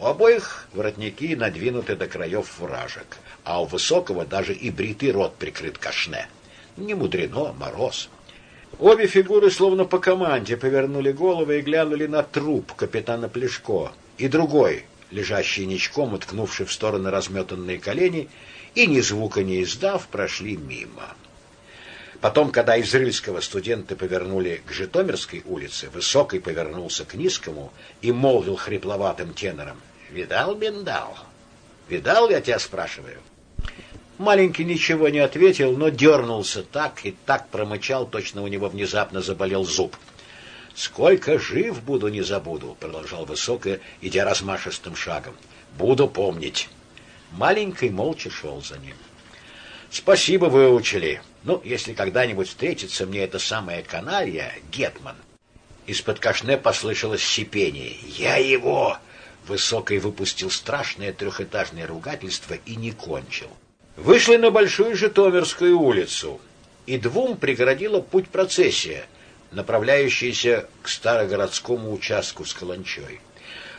У обоих воротники надвинуты до краев фуражек, а у высокого даже и бритый рот прикрыт кашне. Не мудрено, мороз. Обе фигуры, словно по команде, повернули головы и глянули на труп капитана Плешко, и другой, лежащий ничком, уткнувший в стороны разметанные колени, и ни звука не издав, прошли мимо. Потом, когда из Рыльского студенты повернули к Житомирской улице, Высокий повернулся к Низкому и молвил хрипловатым тенором. «Видал, Бендал? Видал, я тебя спрашиваю?» Маленький ничего не ответил, но дернулся так и так промычал, точно у него внезапно заболел зуб. «Сколько жив буду, не забуду», — продолжал Высокое, идя размашистым шагом. «Буду помнить». Маленький молча шел за ним. «Спасибо, выучили. Ну, если когда-нибудь встретится мне эта самая каналья, Гетман». Из-под кашне послышалось шипение. «Я его!» Высокий выпустил страшное трехэтажное ругательство и не кончил. Вышли на Большую Житомирскую улицу, и двум преградила путь процессия, направляющаяся к старогородскому участку с каланчой.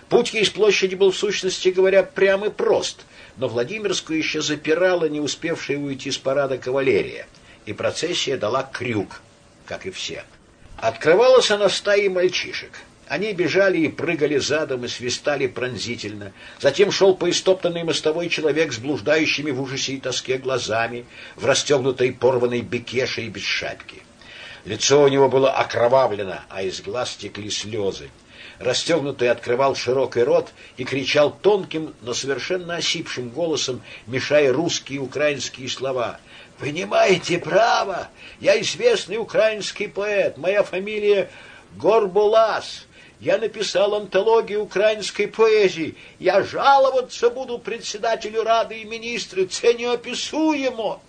Путь из площади был, в сущности говоря, прям и прост, но Владимирскую еще запирала не успевшая уйти с парада кавалерия, и процессия дала крюк, как и все. Открывалась она стаей мальчишек — они бежали и прыгали задом и свистали пронзительно. Затем шел по истоптанной мостовой человек с блуждающими в ужасе и тоске глазами, в расстегнутой порванной бекеше и без шапки. Лицо у него было окровавлено, а из глаз текли слезы. Расстегнутый открывал широкий рот и кричал тонким, но совершенно осипшим голосом, мешая русские и украинские слова. «Вы не маете права! Я известный украинский поэт, моя фамилия Горбулас!» Я написал антологию украинской поэзии. Я жаловаться буду председателю Рады и министры. Це неописуемо.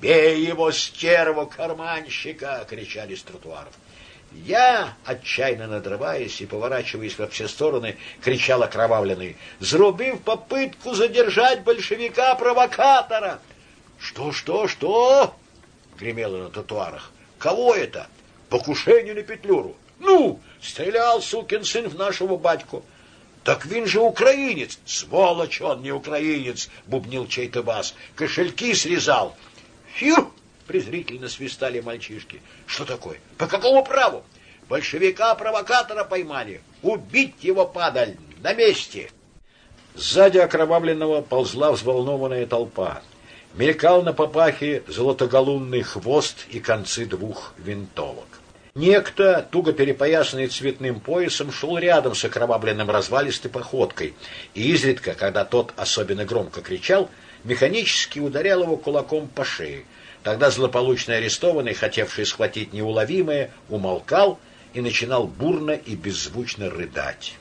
«Бей его, стерву, карманщика!» — кричали с тротуаров. Я, отчаянно надрываясь и поворачиваясь во все стороны, кричал окровавленный, зрубив попытку задержать большевика-провокатора. «Что, что, что?» — гремело на тротуарах. «Кого это?» «Покушение на Петлюру». «Ну, Стрелял, сукин сын, в нашего батьку. Так вин же украинец. Сволочь он, не украинец, бубнил чей-то бас. Кошельки срезал. Фью! Презрительно свистали мальчишки. Что такое? По какому праву? Большевика-провокатора поймали. Убить его, падаль, на месте. Сзади окровавленного ползла взволнованная толпа. Мелькал на папахе золотоголунный хвост и концы двух винтовок. Некто, туго перепоясанный цветным поясом, шел рядом с окровавленным развалистой походкой, и изредка, когда тот особенно громко кричал, механически ударял его кулаком по шее. Тогда злополучный арестованный, хотевший схватить неуловимое, умолкал и начинал бурно и беззвучно рыдать.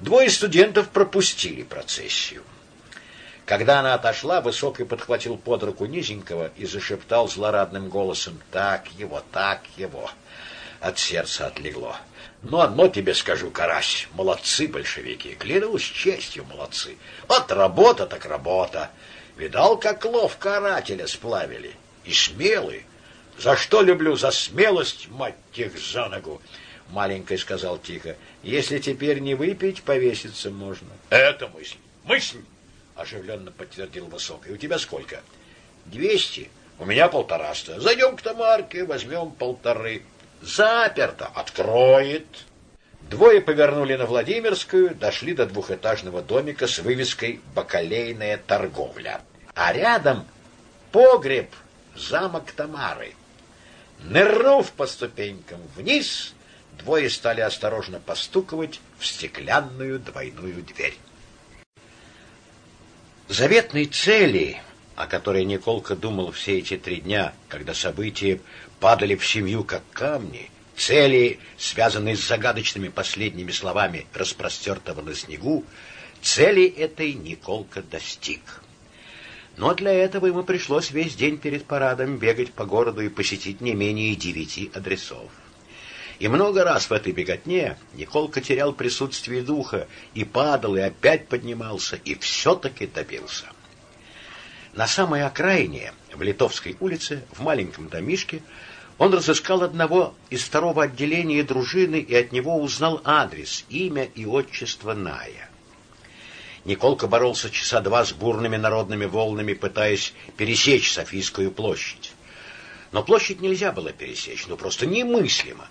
Двое студентов пропустили процессию. Когда она отошла, Высокий подхватил под руку Низенького и зашептал злорадным голосом «Так его, так его!» От сердца отлегло. «Ну, одно тебе скажу, Карась, молодцы большевики, клянусь честью молодцы. Вот работа так работа. Видал, как ловко карателя сплавили? И смелый. За что люблю? За смелость, мать тех за ногу!» Маленький сказал тихо. «Если теперь не выпить, повеситься можно». «Это мысль! Мысль!» оживленно подтвердил Высокий. У тебя сколько? Двести. У меня полтораста. Зайдем к Тамарке, возьмем полторы. Заперто. Откроет. Двое повернули на Владимирскую, дошли до двухэтажного домика с вывеской «Бакалейная торговля». А рядом погреб, замок Тамары. Нырнув по ступенькам вниз, двое стали осторожно постуковать в стеклянную двойную дверь. Заветной цели, о которой Николка думал все эти три дня, когда события падали в семью как камни, цели, связанные с загадочными последними словами распростертого на снегу, цели этой Николка достиг. Но для этого ему пришлось весь день перед парадом бегать по городу и посетить не менее девяти адресов. И много раз в этой беготне Николка терял присутствие духа и падал, и опять поднимался, и все-таки добился. На самой окраине, в Литовской улице, в маленьком домишке, он разыскал одного из второго отделения дружины и от него узнал адрес, имя и отчество Ная. Николка боролся часа два с бурными народными волнами, пытаясь пересечь Софийскую площадь. Но площадь нельзя было пересечь, ну просто немыслимо.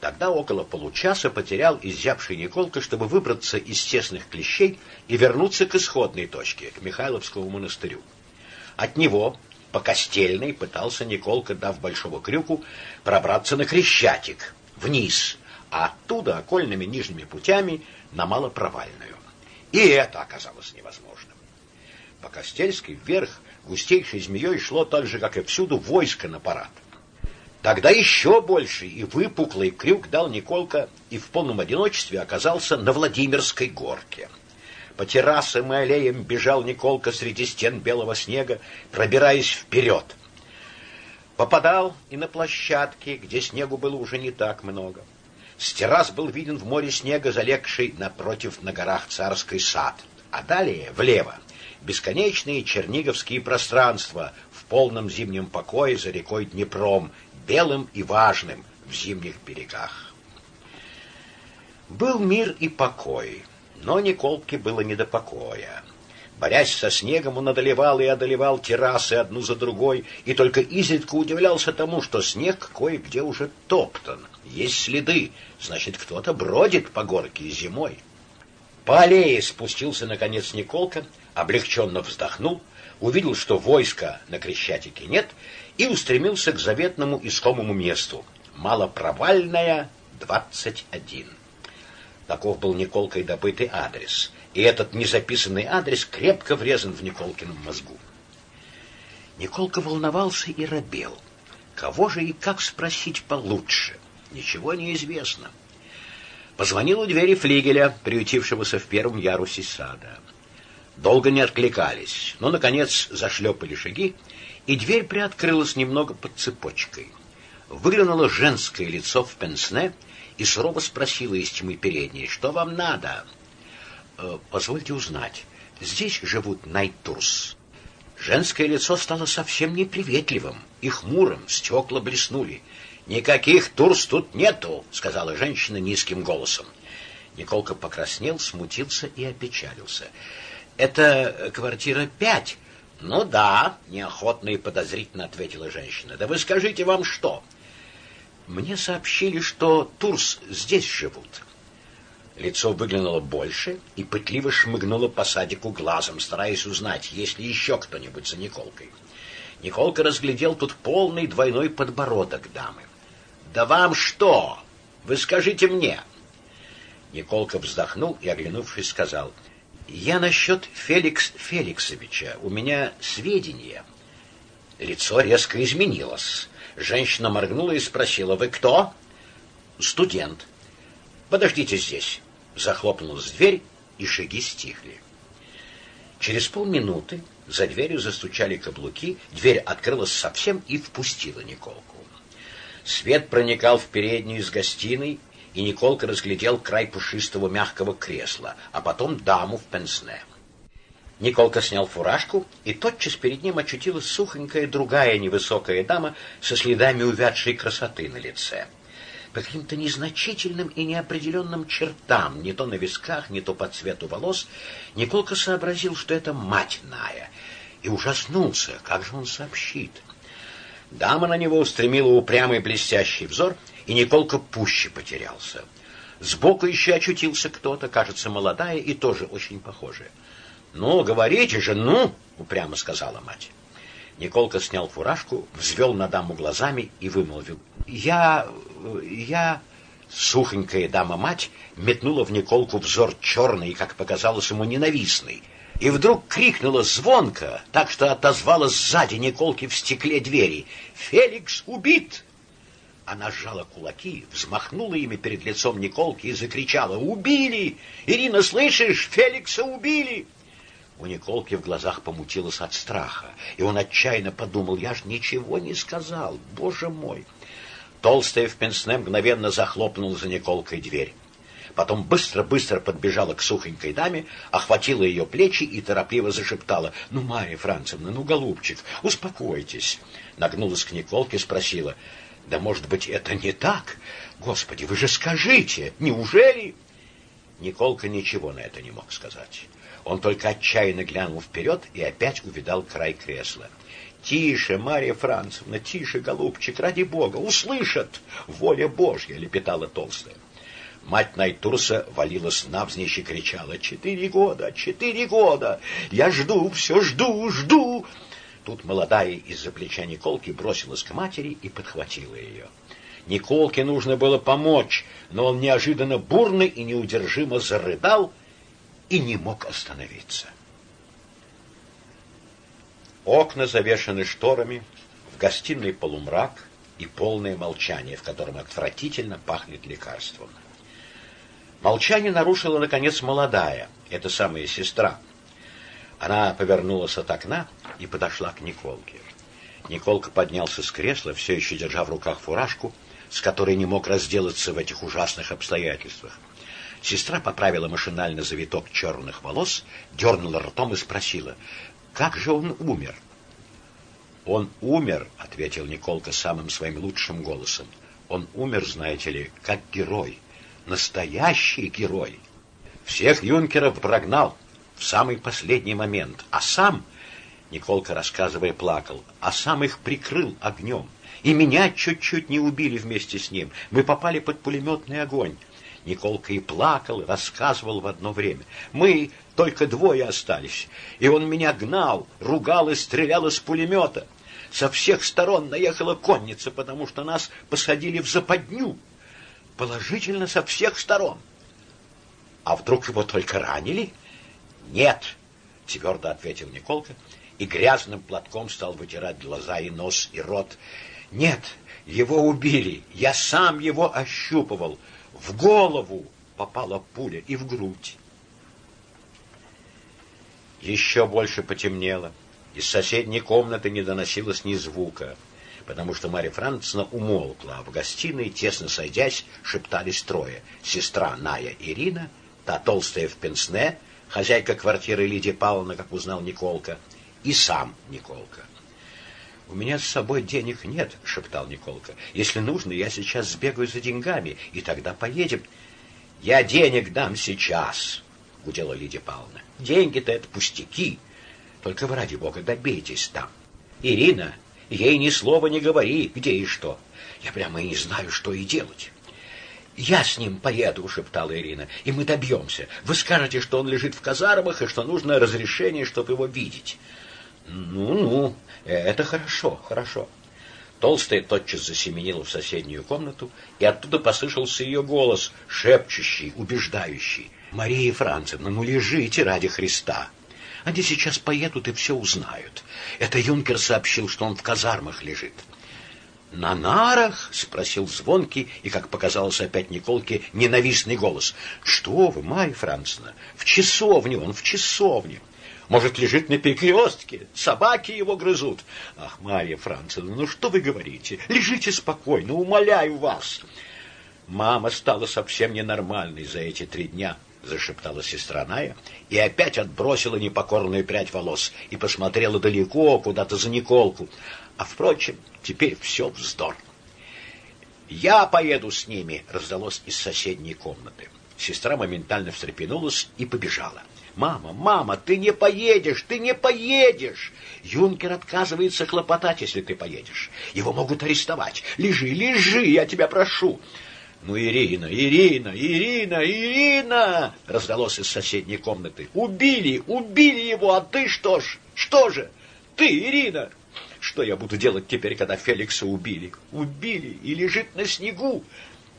Тогда около получаса потерял изябший Николка, чтобы выбраться из тесных клещей и вернуться к исходной точке, к Михайловскому монастырю. От него по Костельной пытался Николка, дав большого крюку, пробраться на Крещатик, вниз, а оттуда окольными нижними путями на Малопровальную. И это оказалось невозможным. По Костельской вверх густейшей змеей шло так же, как и всюду, войско на парад. Тогда еще больше и выпуклый крюк дал Николка и в полном одиночестве оказался на Владимирской горке. По террасам и аллеям бежал Николка среди стен белого снега, пробираясь вперед. Попадал и на площадке, где снегу было уже не так много. С террас был виден в море снега, залегший напротив на горах царский сад. А далее, влево, бесконечные черниговские пространства в полном зимнем покое за рекой Днепром, белым и важным в зимних берегах. Был мир и покой, но Николке было не до покоя. Борясь со снегом, он одолевал и одолевал террасы одну за другой, и только изредка удивлялся тому, что снег кое-где уже топтан. Есть следы, значит, кто-то бродит по горке зимой. По аллее спустился, наконец, Николка, облегченно вздохнул, увидел, что войска на Крещатике нет, и устремился к заветному искомому месту — Малопровальная, 21. Таков был Николкой добытый адрес, и этот незаписанный адрес крепко врезан в Николкином мозгу. Николка волновался и робел. Кого же и как спросить получше? Ничего не известно. Позвонил у двери флигеля, приютившегося в первом ярусе сада. Долго не откликались, но, наконец, зашлепали шаги, и дверь приоткрылась немного под цепочкой. Выглянуло женское лицо в пенсне и сурово спросила из тьмы передней, что вам надо? «Э, позвольте узнать, здесь живут Найтурс. Женское лицо стало совсем неприветливым и хмурым, стекла блеснули. «Никаких турс тут нету», — сказала женщина низким голосом. Николка покраснел, смутился и опечалился. «Это квартира пять?» «Ну да», — неохотно и подозрительно ответила женщина. «Да вы скажите, вам что?» «Мне сообщили, что Турс здесь живут». Лицо выглянуло больше и пытливо шмыгнуло по садику глазом, стараясь узнать, есть ли еще кто-нибудь за Николкой. Николка разглядел тут полный двойной подбородок дамы. «Да вам что? Вы скажите мне!» Николка вздохнул и, оглянувшись, сказал — я насчет Феликс Феликсовича. У меня сведения. Лицо резко изменилось. Женщина моргнула и спросила: "Вы кто?" "Студент". "Подождите здесь". Захлопнулась дверь, и шаги стихли. Через полминуты за дверью застучали каблуки, дверь открылась совсем и впустила Николку. Свет проникал в переднюю из гостиной, и Николка разглядел край пушистого мягкого кресла, а потом даму в пенсне. Николка снял фуражку, и тотчас перед ним очутилась сухонькая другая невысокая дама со следами увядшей красоты на лице. По каким-то незначительным и неопределенным чертам, не то на висках, не то по цвету волос, Николка сообразил, что это мать Ная, и ужаснулся, как же он сообщит. Дама на него устремила упрямый блестящий взор — и Николка пуще потерялся. Сбоку еще очутился кто-то, кажется, молодая и тоже очень похожая. «Ну, говорите же, ну!» — упрямо сказала мать. Николка снял фуражку, взвел на даму глазами и вымолвил. «Я... я...» Сухонькая дама-мать метнула в Николку взор черный, как показалось ему, ненавистный. И вдруг крикнула звонко, так что отозвалась сзади Николки в стекле двери. «Феликс убит!» Она сжала кулаки, взмахнула ими перед лицом Николки и закричала «Убили! Ирина, слышишь? Феликса убили!» У Николки в глазах помутилось от страха, и он отчаянно подумал, я ж ничего не сказал, боже мой. Толстая в пенсне мгновенно захлопнула за Николкой дверь. Потом быстро-быстро подбежала к сухонькой даме, охватила ее плечи и торопливо зашептала. «Ну, Марья Францевна, ну, голубчик, успокойтесь!» Нагнулась к Николке, спросила. «Да, может быть, это не так? Господи, вы же скажите, неужели?» Николка ничего на это не мог сказать. Он только отчаянно глянул вперед и опять увидал край кресла. «Тише, Марья Францевна, тише, голубчик, ради бога, услышат! Воля Божья!» — лепетала толстая. Мать Найтурса валилась навзничь и кричала «Четыре года! Четыре года! Я жду, все жду, жду!» Тут молодая из-за плеча Николки бросилась к матери и подхватила ее. Николке нужно было помочь, но он неожиданно бурно и неудержимо зарыдал и не мог остановиться. Окна завешаны шторами, в гостиной полумрак и полное молчание, в котором отвратительно пахнет лекарством. Молчание нарушила, наконец, молодая, эта самая сестра. Она повернулась от окна и подошла к Николке. Николка поднялся с кресла, все еще держа в руках фуражку, с которой не мог разделаться в этих ужасных обстоятельствах. Сестра поправила машинально завиток черных волос, дернула ртом и спросила, «Как же он умер?» «Он умер», — ответил Николка самым своим лучшим голосом. «Он умер, знаете ли, как герой, настоящий герой. Всех юнкеров прогнал в самый последний момент, а сам...» Николка, рассказывая, плакал, а сам их прикрыл огнем. И меня чуть-чуть не убили вместе с ним. Мы попали под пулеметный огонь. Николка и плакал, и рассказывал в одно время. Мы только двое остались, и он меня гнал, ругал и стрелял из пулемета. Со всех сторон наехала конница, потому что нас посадили в западню. Положительно со всех сторон. А вдруг его только ранили? Нет, твердо ответил Николка и грязным платком стал вытирать глаза и нос и рот. Нет, его убили. Я сам его ощупывал. В голову попала пуля и в грудь. Еще больше потемнело. Из соседней комнаты не доносилось ни звука, потому что Марья Францевна умолкла, а в гостиной, тесно сойдясь, шептались трое. Сестра Ная Ирина, та толстая в пенсне, хозяйка квартиры Лидия Павловна, как узнал Николка, и сам Николка. «У меня с собой денег нет», — шептал Николка. «Если нужно, я сейчас сбегаю за деньгами, и тогда поедем». «Я денег дам сейчас», — гудела Лидия Павловна. «Деньги-то это пустяки. Только вы, ради бога, добейтесь там. Ирина, ей ни слова не говори, где и что. Я прямо и не знаю, что и делать». «Я с ним поеду», — шептала Ирина, — «и мы добьемся. Вы скажете, что он лежит в казармах и что нужно разрешение, чтобы его видеть». «Ну-ну», это хорошо, хорошо. Толстая тотчас засеменила в соседнюю комнату, и оттуда послышался ее голос, шепчущий, убеждающий. «Мария Францевна, ну лежите ради Христа!» Они сейчас поедут и все узнают. Это юнкер сообщил, что он в казармах лежит. «На нарах?» — спросил звонкий и, как показалось опять Николке, ненавистный голос. «Что вы, Марья Францевна, в часовне он, в часовне!» Может, лежит на перекрестке, собаки его грызут. Ах, Марья Францевна, ну что вы говорите? Лежите спокойно, умоляю вас. Мама стала совсем ненормальной за эти три дня, зашептала сестра Ная, и опять отбросила непокорную прядь волос и посмотрела далеко, куда-то за Николку. А, впрочем, теперь все вздор. «Я поеду с ними!» — раздалось из соседней комнаты. Сестра моментально встрепенулась и побежала. «Мама, мама, ты не поедешь, ты не поедешь!» Юнкер отказывается хлопотать, если ты поедешь. Его могут арестовать. Лежи, лежи, я тебя прошу. «Ну, Ирина, Ирина, Ирина, Ирина!» раздалось из соседней комнаты. «Убили, убили его, а ты что ж? Что же? Ты, Ирина!» «Что я буду делать теперь, когда Феликса убили?» «Убили и лежит на снегу.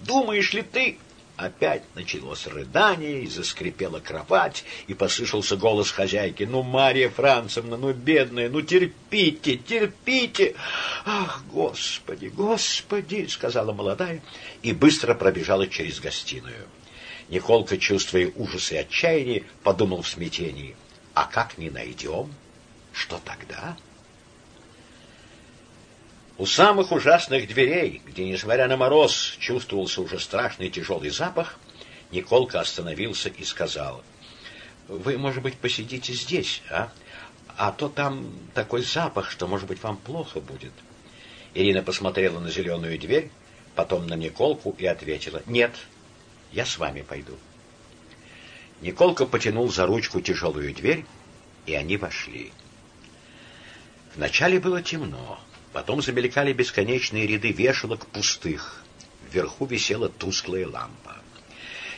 Думаешь ли ты...» Опять началось рыдание, и заскрипела кровать, и послышался голос хозяйки. «Ну, Марья Францевна, ну, бедная, ну, терпите, терпите!» «Ах, Господи, Господи!» — сказала молодая, и быстро пробежала через гостиную. Николка, чувствуя ужас и отчаяние, подумал в смятении. «А как не найдем? Что тогда?» У самых ужасных дверей, где, несмотря на мороз, чувствовался уже страшный тяжелый запах, Николка остановился и сказал, «Вы, может быть, посидите здесь, а? А то там такой запах, что, может быть, вам плохо будет». Ирина посмотрела на зеленую дверь, потом на Николку и ответила, «Нет, я с вами пойду». Николка потянул за ручку тяжелую дверь, и они вошли. Вначале было темно, потом замелькали бесконечные ряды вешалок пустых. Вверху висела тусклая лампа.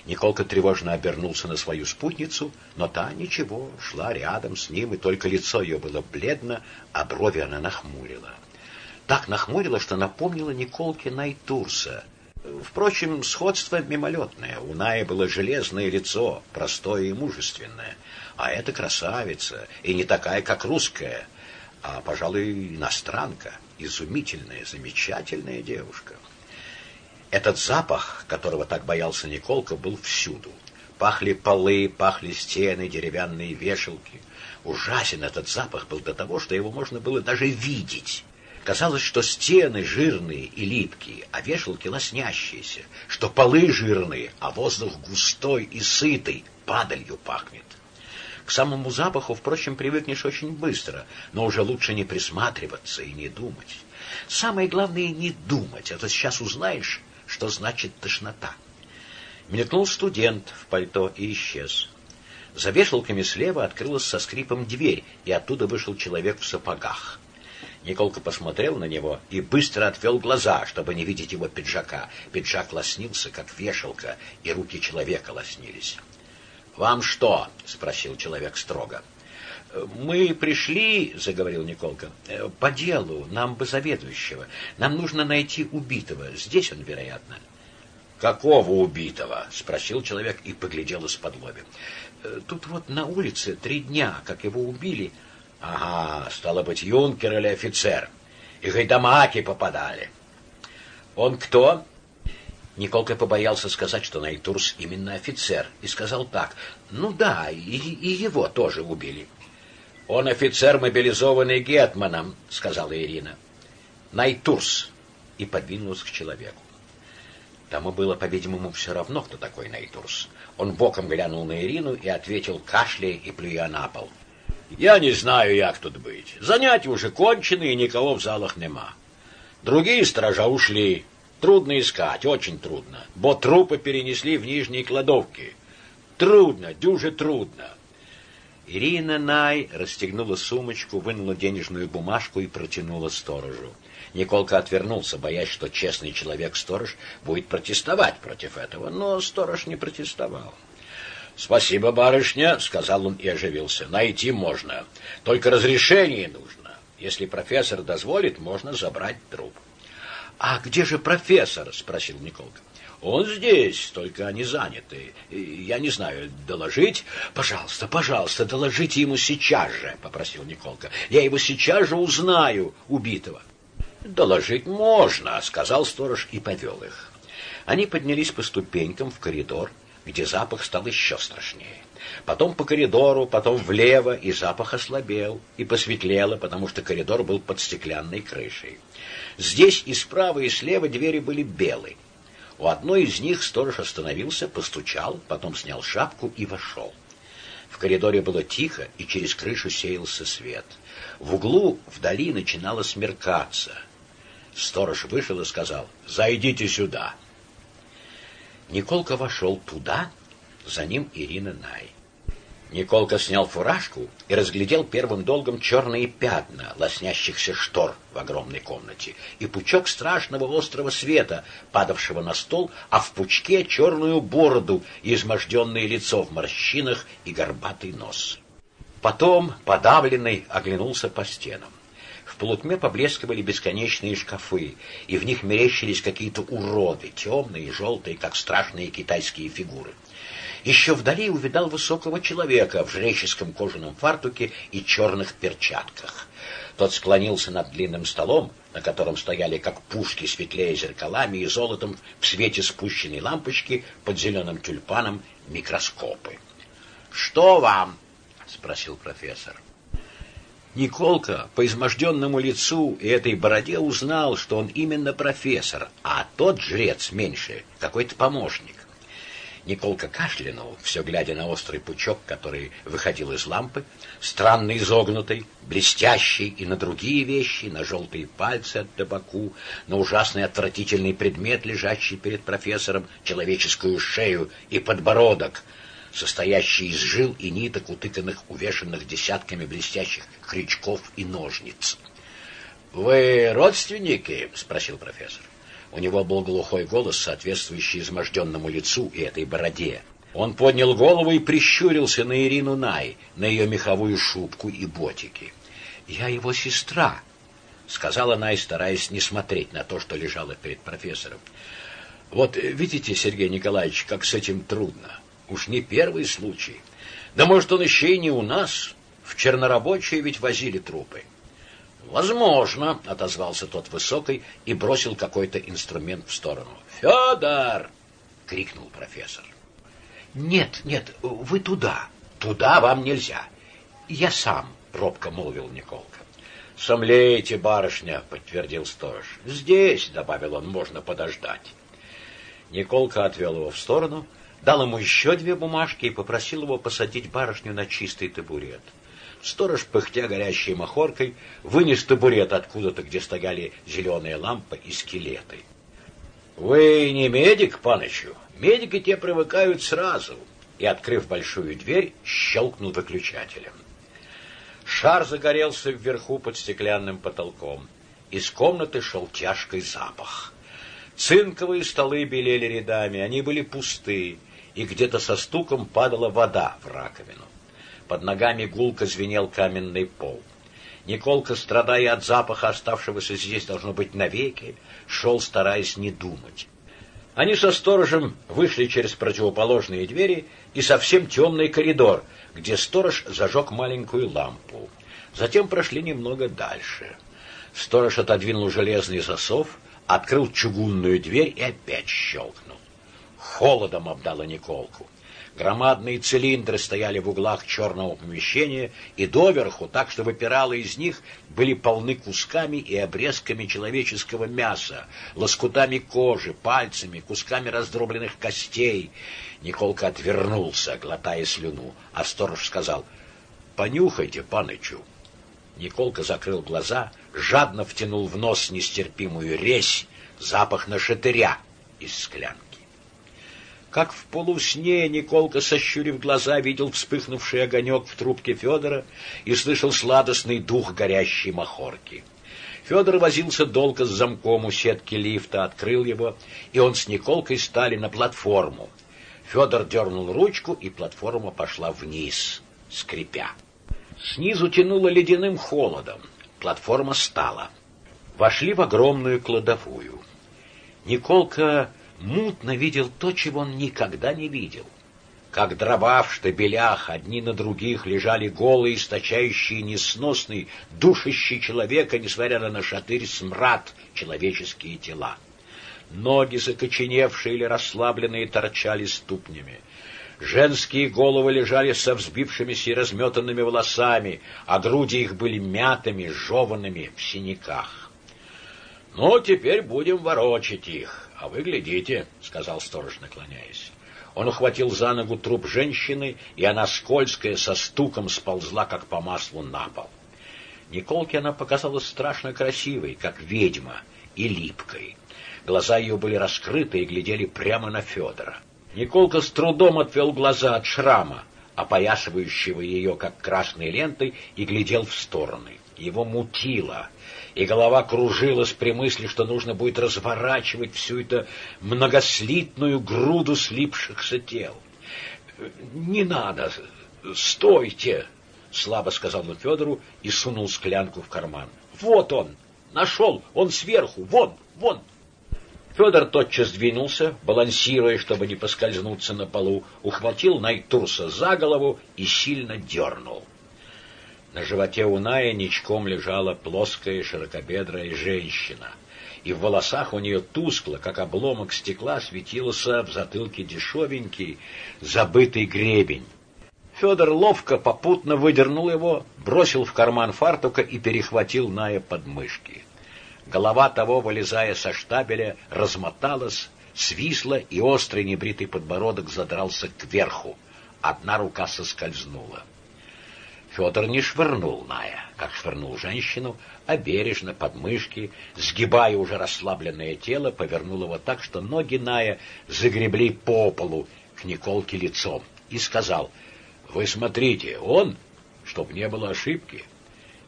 Николка тревожно обернулся на свою спутницу, но та ничего, шла рядом с ним, и только лицо ее было бледно, а брови она нахмурила. Так нахмурила, что напомнила Николке Найтурса. Впрочем, сходство мимолетное. У Наи было железное лицо, простое и мужественное. А это красавица, и не такая, как русская, а, пожалуй, иностранка, изумительная, замечательная девушка. Этот запах, которого так боялся Николка, был всюду. Пахли полы, пахли стены, деревянные вешалки. Ужасен этот запах был до того, что его можно было даже видеть. Казалось, что стены жирные и липкие, а вешалки лоснящиеся, что полы жирные, а воздух густой и сытый, падалью пахнет. К самому запаху, впрочем, привыкнешь очень быстро, но уже лучше не присматриваться и не думать. Самое главное — не думать, а то сейчас узнаешь, что значит тошнота. Мелькнул студент в пальто и исчез. За вешалками слева открылась со скрипом дверь, и оттуда вышел человек в сапогах. Николка посмотрел на него и быстро отвел глаза, чтобы не видеть его пиджака. Пиджак лоснился, как вешалка, и руки человека лоснились. «Вам что?» — спросил человек строго. «Мы пришли, — заговорил Николка, — по делу, нам бы заведующего. Нам нужно найти убитого. Здесь он, вероятно». «Какого убитого?» — спросил человек и поглядел из-под лоби. «Тут вот на улице три дня, как его убили». «Ага, стало быть, юнкер или офицер. И гайдамаки попадали». «Он кто?» Николка побоялся сказать, что Найтурс именно офицер, и сказал так. «Ну да, и, и его тоже убили». «Он офицер, мобилизованный Гетманом», — сказала Ирина. «Найтурс», — и подвинулась к человеку. Тому было, по-видимому, все равно, кто такой Найтурс. Он боком глянул на Ирину и ответил, кашляя и плюя на пол. «Я не знаю, як тут быть. Занятия уже кончены, и никого в залах нема. Другие сторожа ушли. Трудно искать, очень трудно, бо трупы перенесли в нижние кладовки. Трудно, дюже трудно. Ирина Най расстегнула сумочку, вынула денежную бумажку и протянула сторожу. Николка отвернулся, боясь, что честный человек-сторож будет протестовать против этого, но сторож не протестовал. «Спасибо, барышня», — сказал он и оживился. «Найти можно. Только разрешение нужно. Если профессор дозволит, можно забрать труп». «А где же профессор?» — спросил Николка. Он здесь, только они заняты. Я не знаю, доложить? Пожалуйста, пожалуйста, доложите ему сейчас же, попросил Николка. Я его сейчас же узнаю, убитого. Доложить можно, сказал сторож и повел их. Они поднялись по ступенькам в коридор, где запах стал еще страшнее. Потом по коридору, потом влево, и запах ослабел, и посветлело, потому что коридор был под стеклянной крышей. Здесь и справа, и слева двери были белые. У одной из них сторож остановился, постучал, потом снял шапку и вошел. В коридоре было тихо, и через крышу сеялся свет. В углу вдали начинало смеркаться. Сторож вышел и сказал, «Зайдите сюда». Николка вошел туда, за ним Ирина Най. Николка снял фуражку и разглядел первым долгом черные пятна лоснящихся штор в огромной комнате и пучок страшного острого света, падавшего на стол, а в пучке черную бороду и изможденное лицо в морщинах и горбатый нос. Потом, подавленный, оглянулся по стенам. В полутьме поблескивали бесконечные шкафы, и в них мерещились какие-то уроды, темные и желтые, как страшные китайские фигуры. Еще вдали увидал высокого человека в жреческом кожаном фартуке и черных перчатках. Тот склонился над длинным столом, на котором стояли, как пушки, светлее зеркалами и золотом, в свете спущенной лампочки под зеленым тюльпаном микроскопы. «Что вам?» — спросил профессор. Николка по изможденному лицу и этой бороде узнал, что он именно профессор, а тот жрец меньше, какой-то помощник. Николка кашлянул, все глядя на острый пучок, который выходил из лампы, странно изогнутый, блестящий и на другие вещи, на желтые пальцы от табаку, на ужасный отвратительный предмет, лежащий перед профессором, человеческую шею и подбородок, состоящий из жил и ниток, утыканных, увешанных десятками блестящих крючков и ножниц. «Вы родственники?» — спросил профессор. У него был глухой голос, соответствующий изможденному лицу и этой бороде. Он поднял голову и прищурился на Ирину Най, на ее меховую шубку и ботики. «Я его сестра», — сказала Най, стараясь не смотреть на то, что лежало перед профессором. «Вот видите, Сергей Николаевич, как с этим трудно. Уж не первый случай. Да может, он еще и не у нас. В чернорабочие ведь возили трупы. Возможно, отозвался тот высокий и бросил какой-то инструмент в сторону. Федор! крикнул профессор. Нет, нет, вы туда. Туда вам нельзя. Я сам, робко молвил Николка. Сомлеете, барышня, подтвердил сторож. Здесь, добавил он, можно подождать. Николка отвел его в сторону, дал ему еще две бумажки и попросил его посадить барышню на чистый табурет. Сторож, пыхтя горящей махоркой, вынес табурет откуда-то, где стояли зеленые лампы и скелеты. — Вы не медик, панычу? Медики те привыкают сразу. И, открыв большую дверь, щелкнул выключателем. Шар загорелся вверху под стеклянным потолком. Из комнаты шел тяжкий запах. Цинковые столы белели рядами, они были пусты, и где-то со стуком падала вода в раковину. Под ногами гулко звенел каменный пол. Николка, страдая от запаха, оставшегося здесь, должно быть, навеки, шел, стараясь не думать. Они со сторожем вышли через противоположные двери и совсем темный коридор, где сторож зажег маленькую лампу. Затем прошли немного дальше. Сторож отодвинул железный засов, открыл чугунную дверь и опять щелкнул. Холодом обдало Николку. Громадные цилиндры стояли в углах черного помещения и доверху, так что выпирало из них были полны кусками и обрезками человеческого мяса, лоскутами кожи, пальцами, кусками раздробленных костей. Николка отвернулся, глотая слюну, а сторож сказал «Понюхайте, панычу». Николка закрыл глаза, жадно втянул в нос нестерпимую резь, запах нашатыря из склянки. Как в полусне Николка, сощурив глаза, видел вспыхнувший огонек в трубке Федора и слышал сладостный дух горящей махорки. Федор возился долго с замком у сетки лифта, открыл его, и он с Николкой стали на платформу. Федор дернул ручку, и платформа пошла вниз, скрипя. Снизу тянуло ледяным холодом. Платформа стала. Вошли в огромную кладовую. Николка мутно видел то, чего он никогда не видел. Как дрова в штабелях одни на других лежали голые, источающие несносный, душащий человека, несмотря на нашатырь, смрад, человеческие тела. Ноги, закоченевшие или расслабленные, торчали ступнями. Женские головы лежали со взбившимися и разметанными волосами, а груди их были мятыми, жеванными в синяках. «Ну, теперь будем ворочать их», — А вы глядите, — сказал сторож, наклоняясь. Он ухватил за ногу труп женщины, и она, скользкая, со стуком сползла, как по маслу, на пол. Николке она показалась страшно красивой, как ведьма, и липкой. Глаза ее были раскрыты и глядели прямо на Федора. Николка с трудом отвел глаза от шрама, опоясывающего ее, как красной лентой, и глядел в стороны. Его мутило — и голова кружилась при мысли, что нужно будет разворачивать всю эту многослитную груду слипшихся тел. «Не надо! Стойте!» — слабо сказал он Федору и сунул склянку в карман. «Вот он! Нашел! Он сверху! Вон! Вон!» Федор тотчас двинулся, балансируя, чтобы не поскользнуться на полу, ухватил Найтурса за голову и сильно дернул. На животе у Наи ничком лежала плоская широкобедрая женщина, и в волосах у нее тускло, как обломок стекла, светился в затылке дешевенький, забытый гребень. Федор ловко попутно выдернул его, бросил в карман фартука и перехватил Ная под мышки. Голова того, вылезая со штабеля, размоталась, свисла, и острый небритый подбородок задрался кверху. Одна рука соскользнула. Федор не швырнул Ная, как швырнул женщину, а бережно под мышки, сгибая уже расслабленное тело, повернул его так, что ноги Ная загребли по полу к Николке лицом, и сказал, «Вы смотрите, он, чтоб не было ошибки».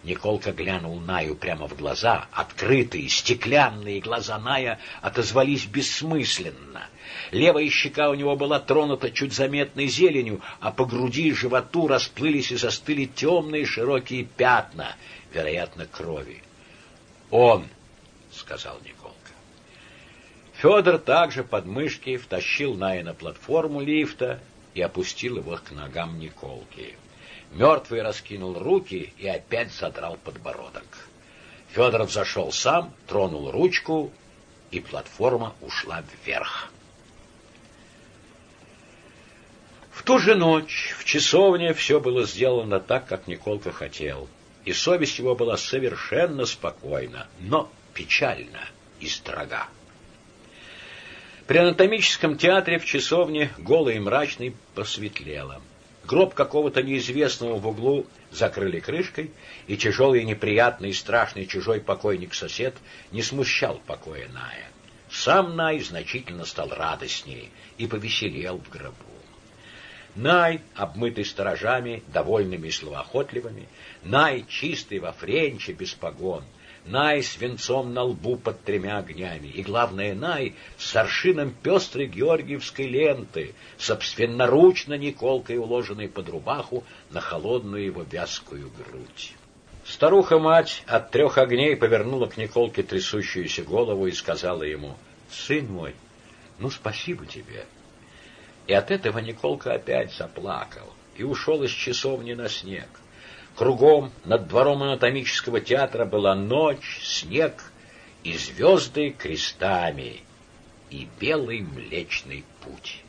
Николка глянул Наю прямо в глаза. Открытые, стеклянные глаза Ная отозвались бессмысленно. Левая щека у него была тронута чуть заметной зеленью, а по груди и животу расплылись и застыли темные широкие пятна, вероятно, крови. «Он!» — сказал Николка. Федор также под мышки втащил Ная на платформу лифта и опустил его к ногам Николки. Мертвый раскинул руки и опять задрал подбородок. Федоров зашел сам, тронул ручку, и платформа ушла вверх. Ту же ночь в часовне все было сделано так, как Николка хотел, и совесть его была совершенно спокойна, но печальна и строга. При анатомическом театре в часовне голый и мрачный посветлело. Гроб какого-то неизвестного в углу закрыли крышкой, и тяжелый, неприятный и страшный чужой покойник-сосед не смущал покоя Ная. Сам Най значительно стал радостнее и повеселел в гробу. Най, обмытый сторожами, довольными и словоохотливыми, Най, чистый во френче, без погон — Най с венцом на лбу под тремя огнями, и, главное, Най с аршином пестрой георгиевской ленты, собственноручно Николкой уложенной под рубаху на холодную его вязкую грудь. Старуха-мать от трех огней повернула к Николке трясущуюся голову и сказала ему, «Сын мой, ну спасибо тебе». И от этого Николка опять заплакал и ушел из часовни на снег. Кругом над двором анатомического театра была ночь, снег и звезды крестами, и белый млечный путь.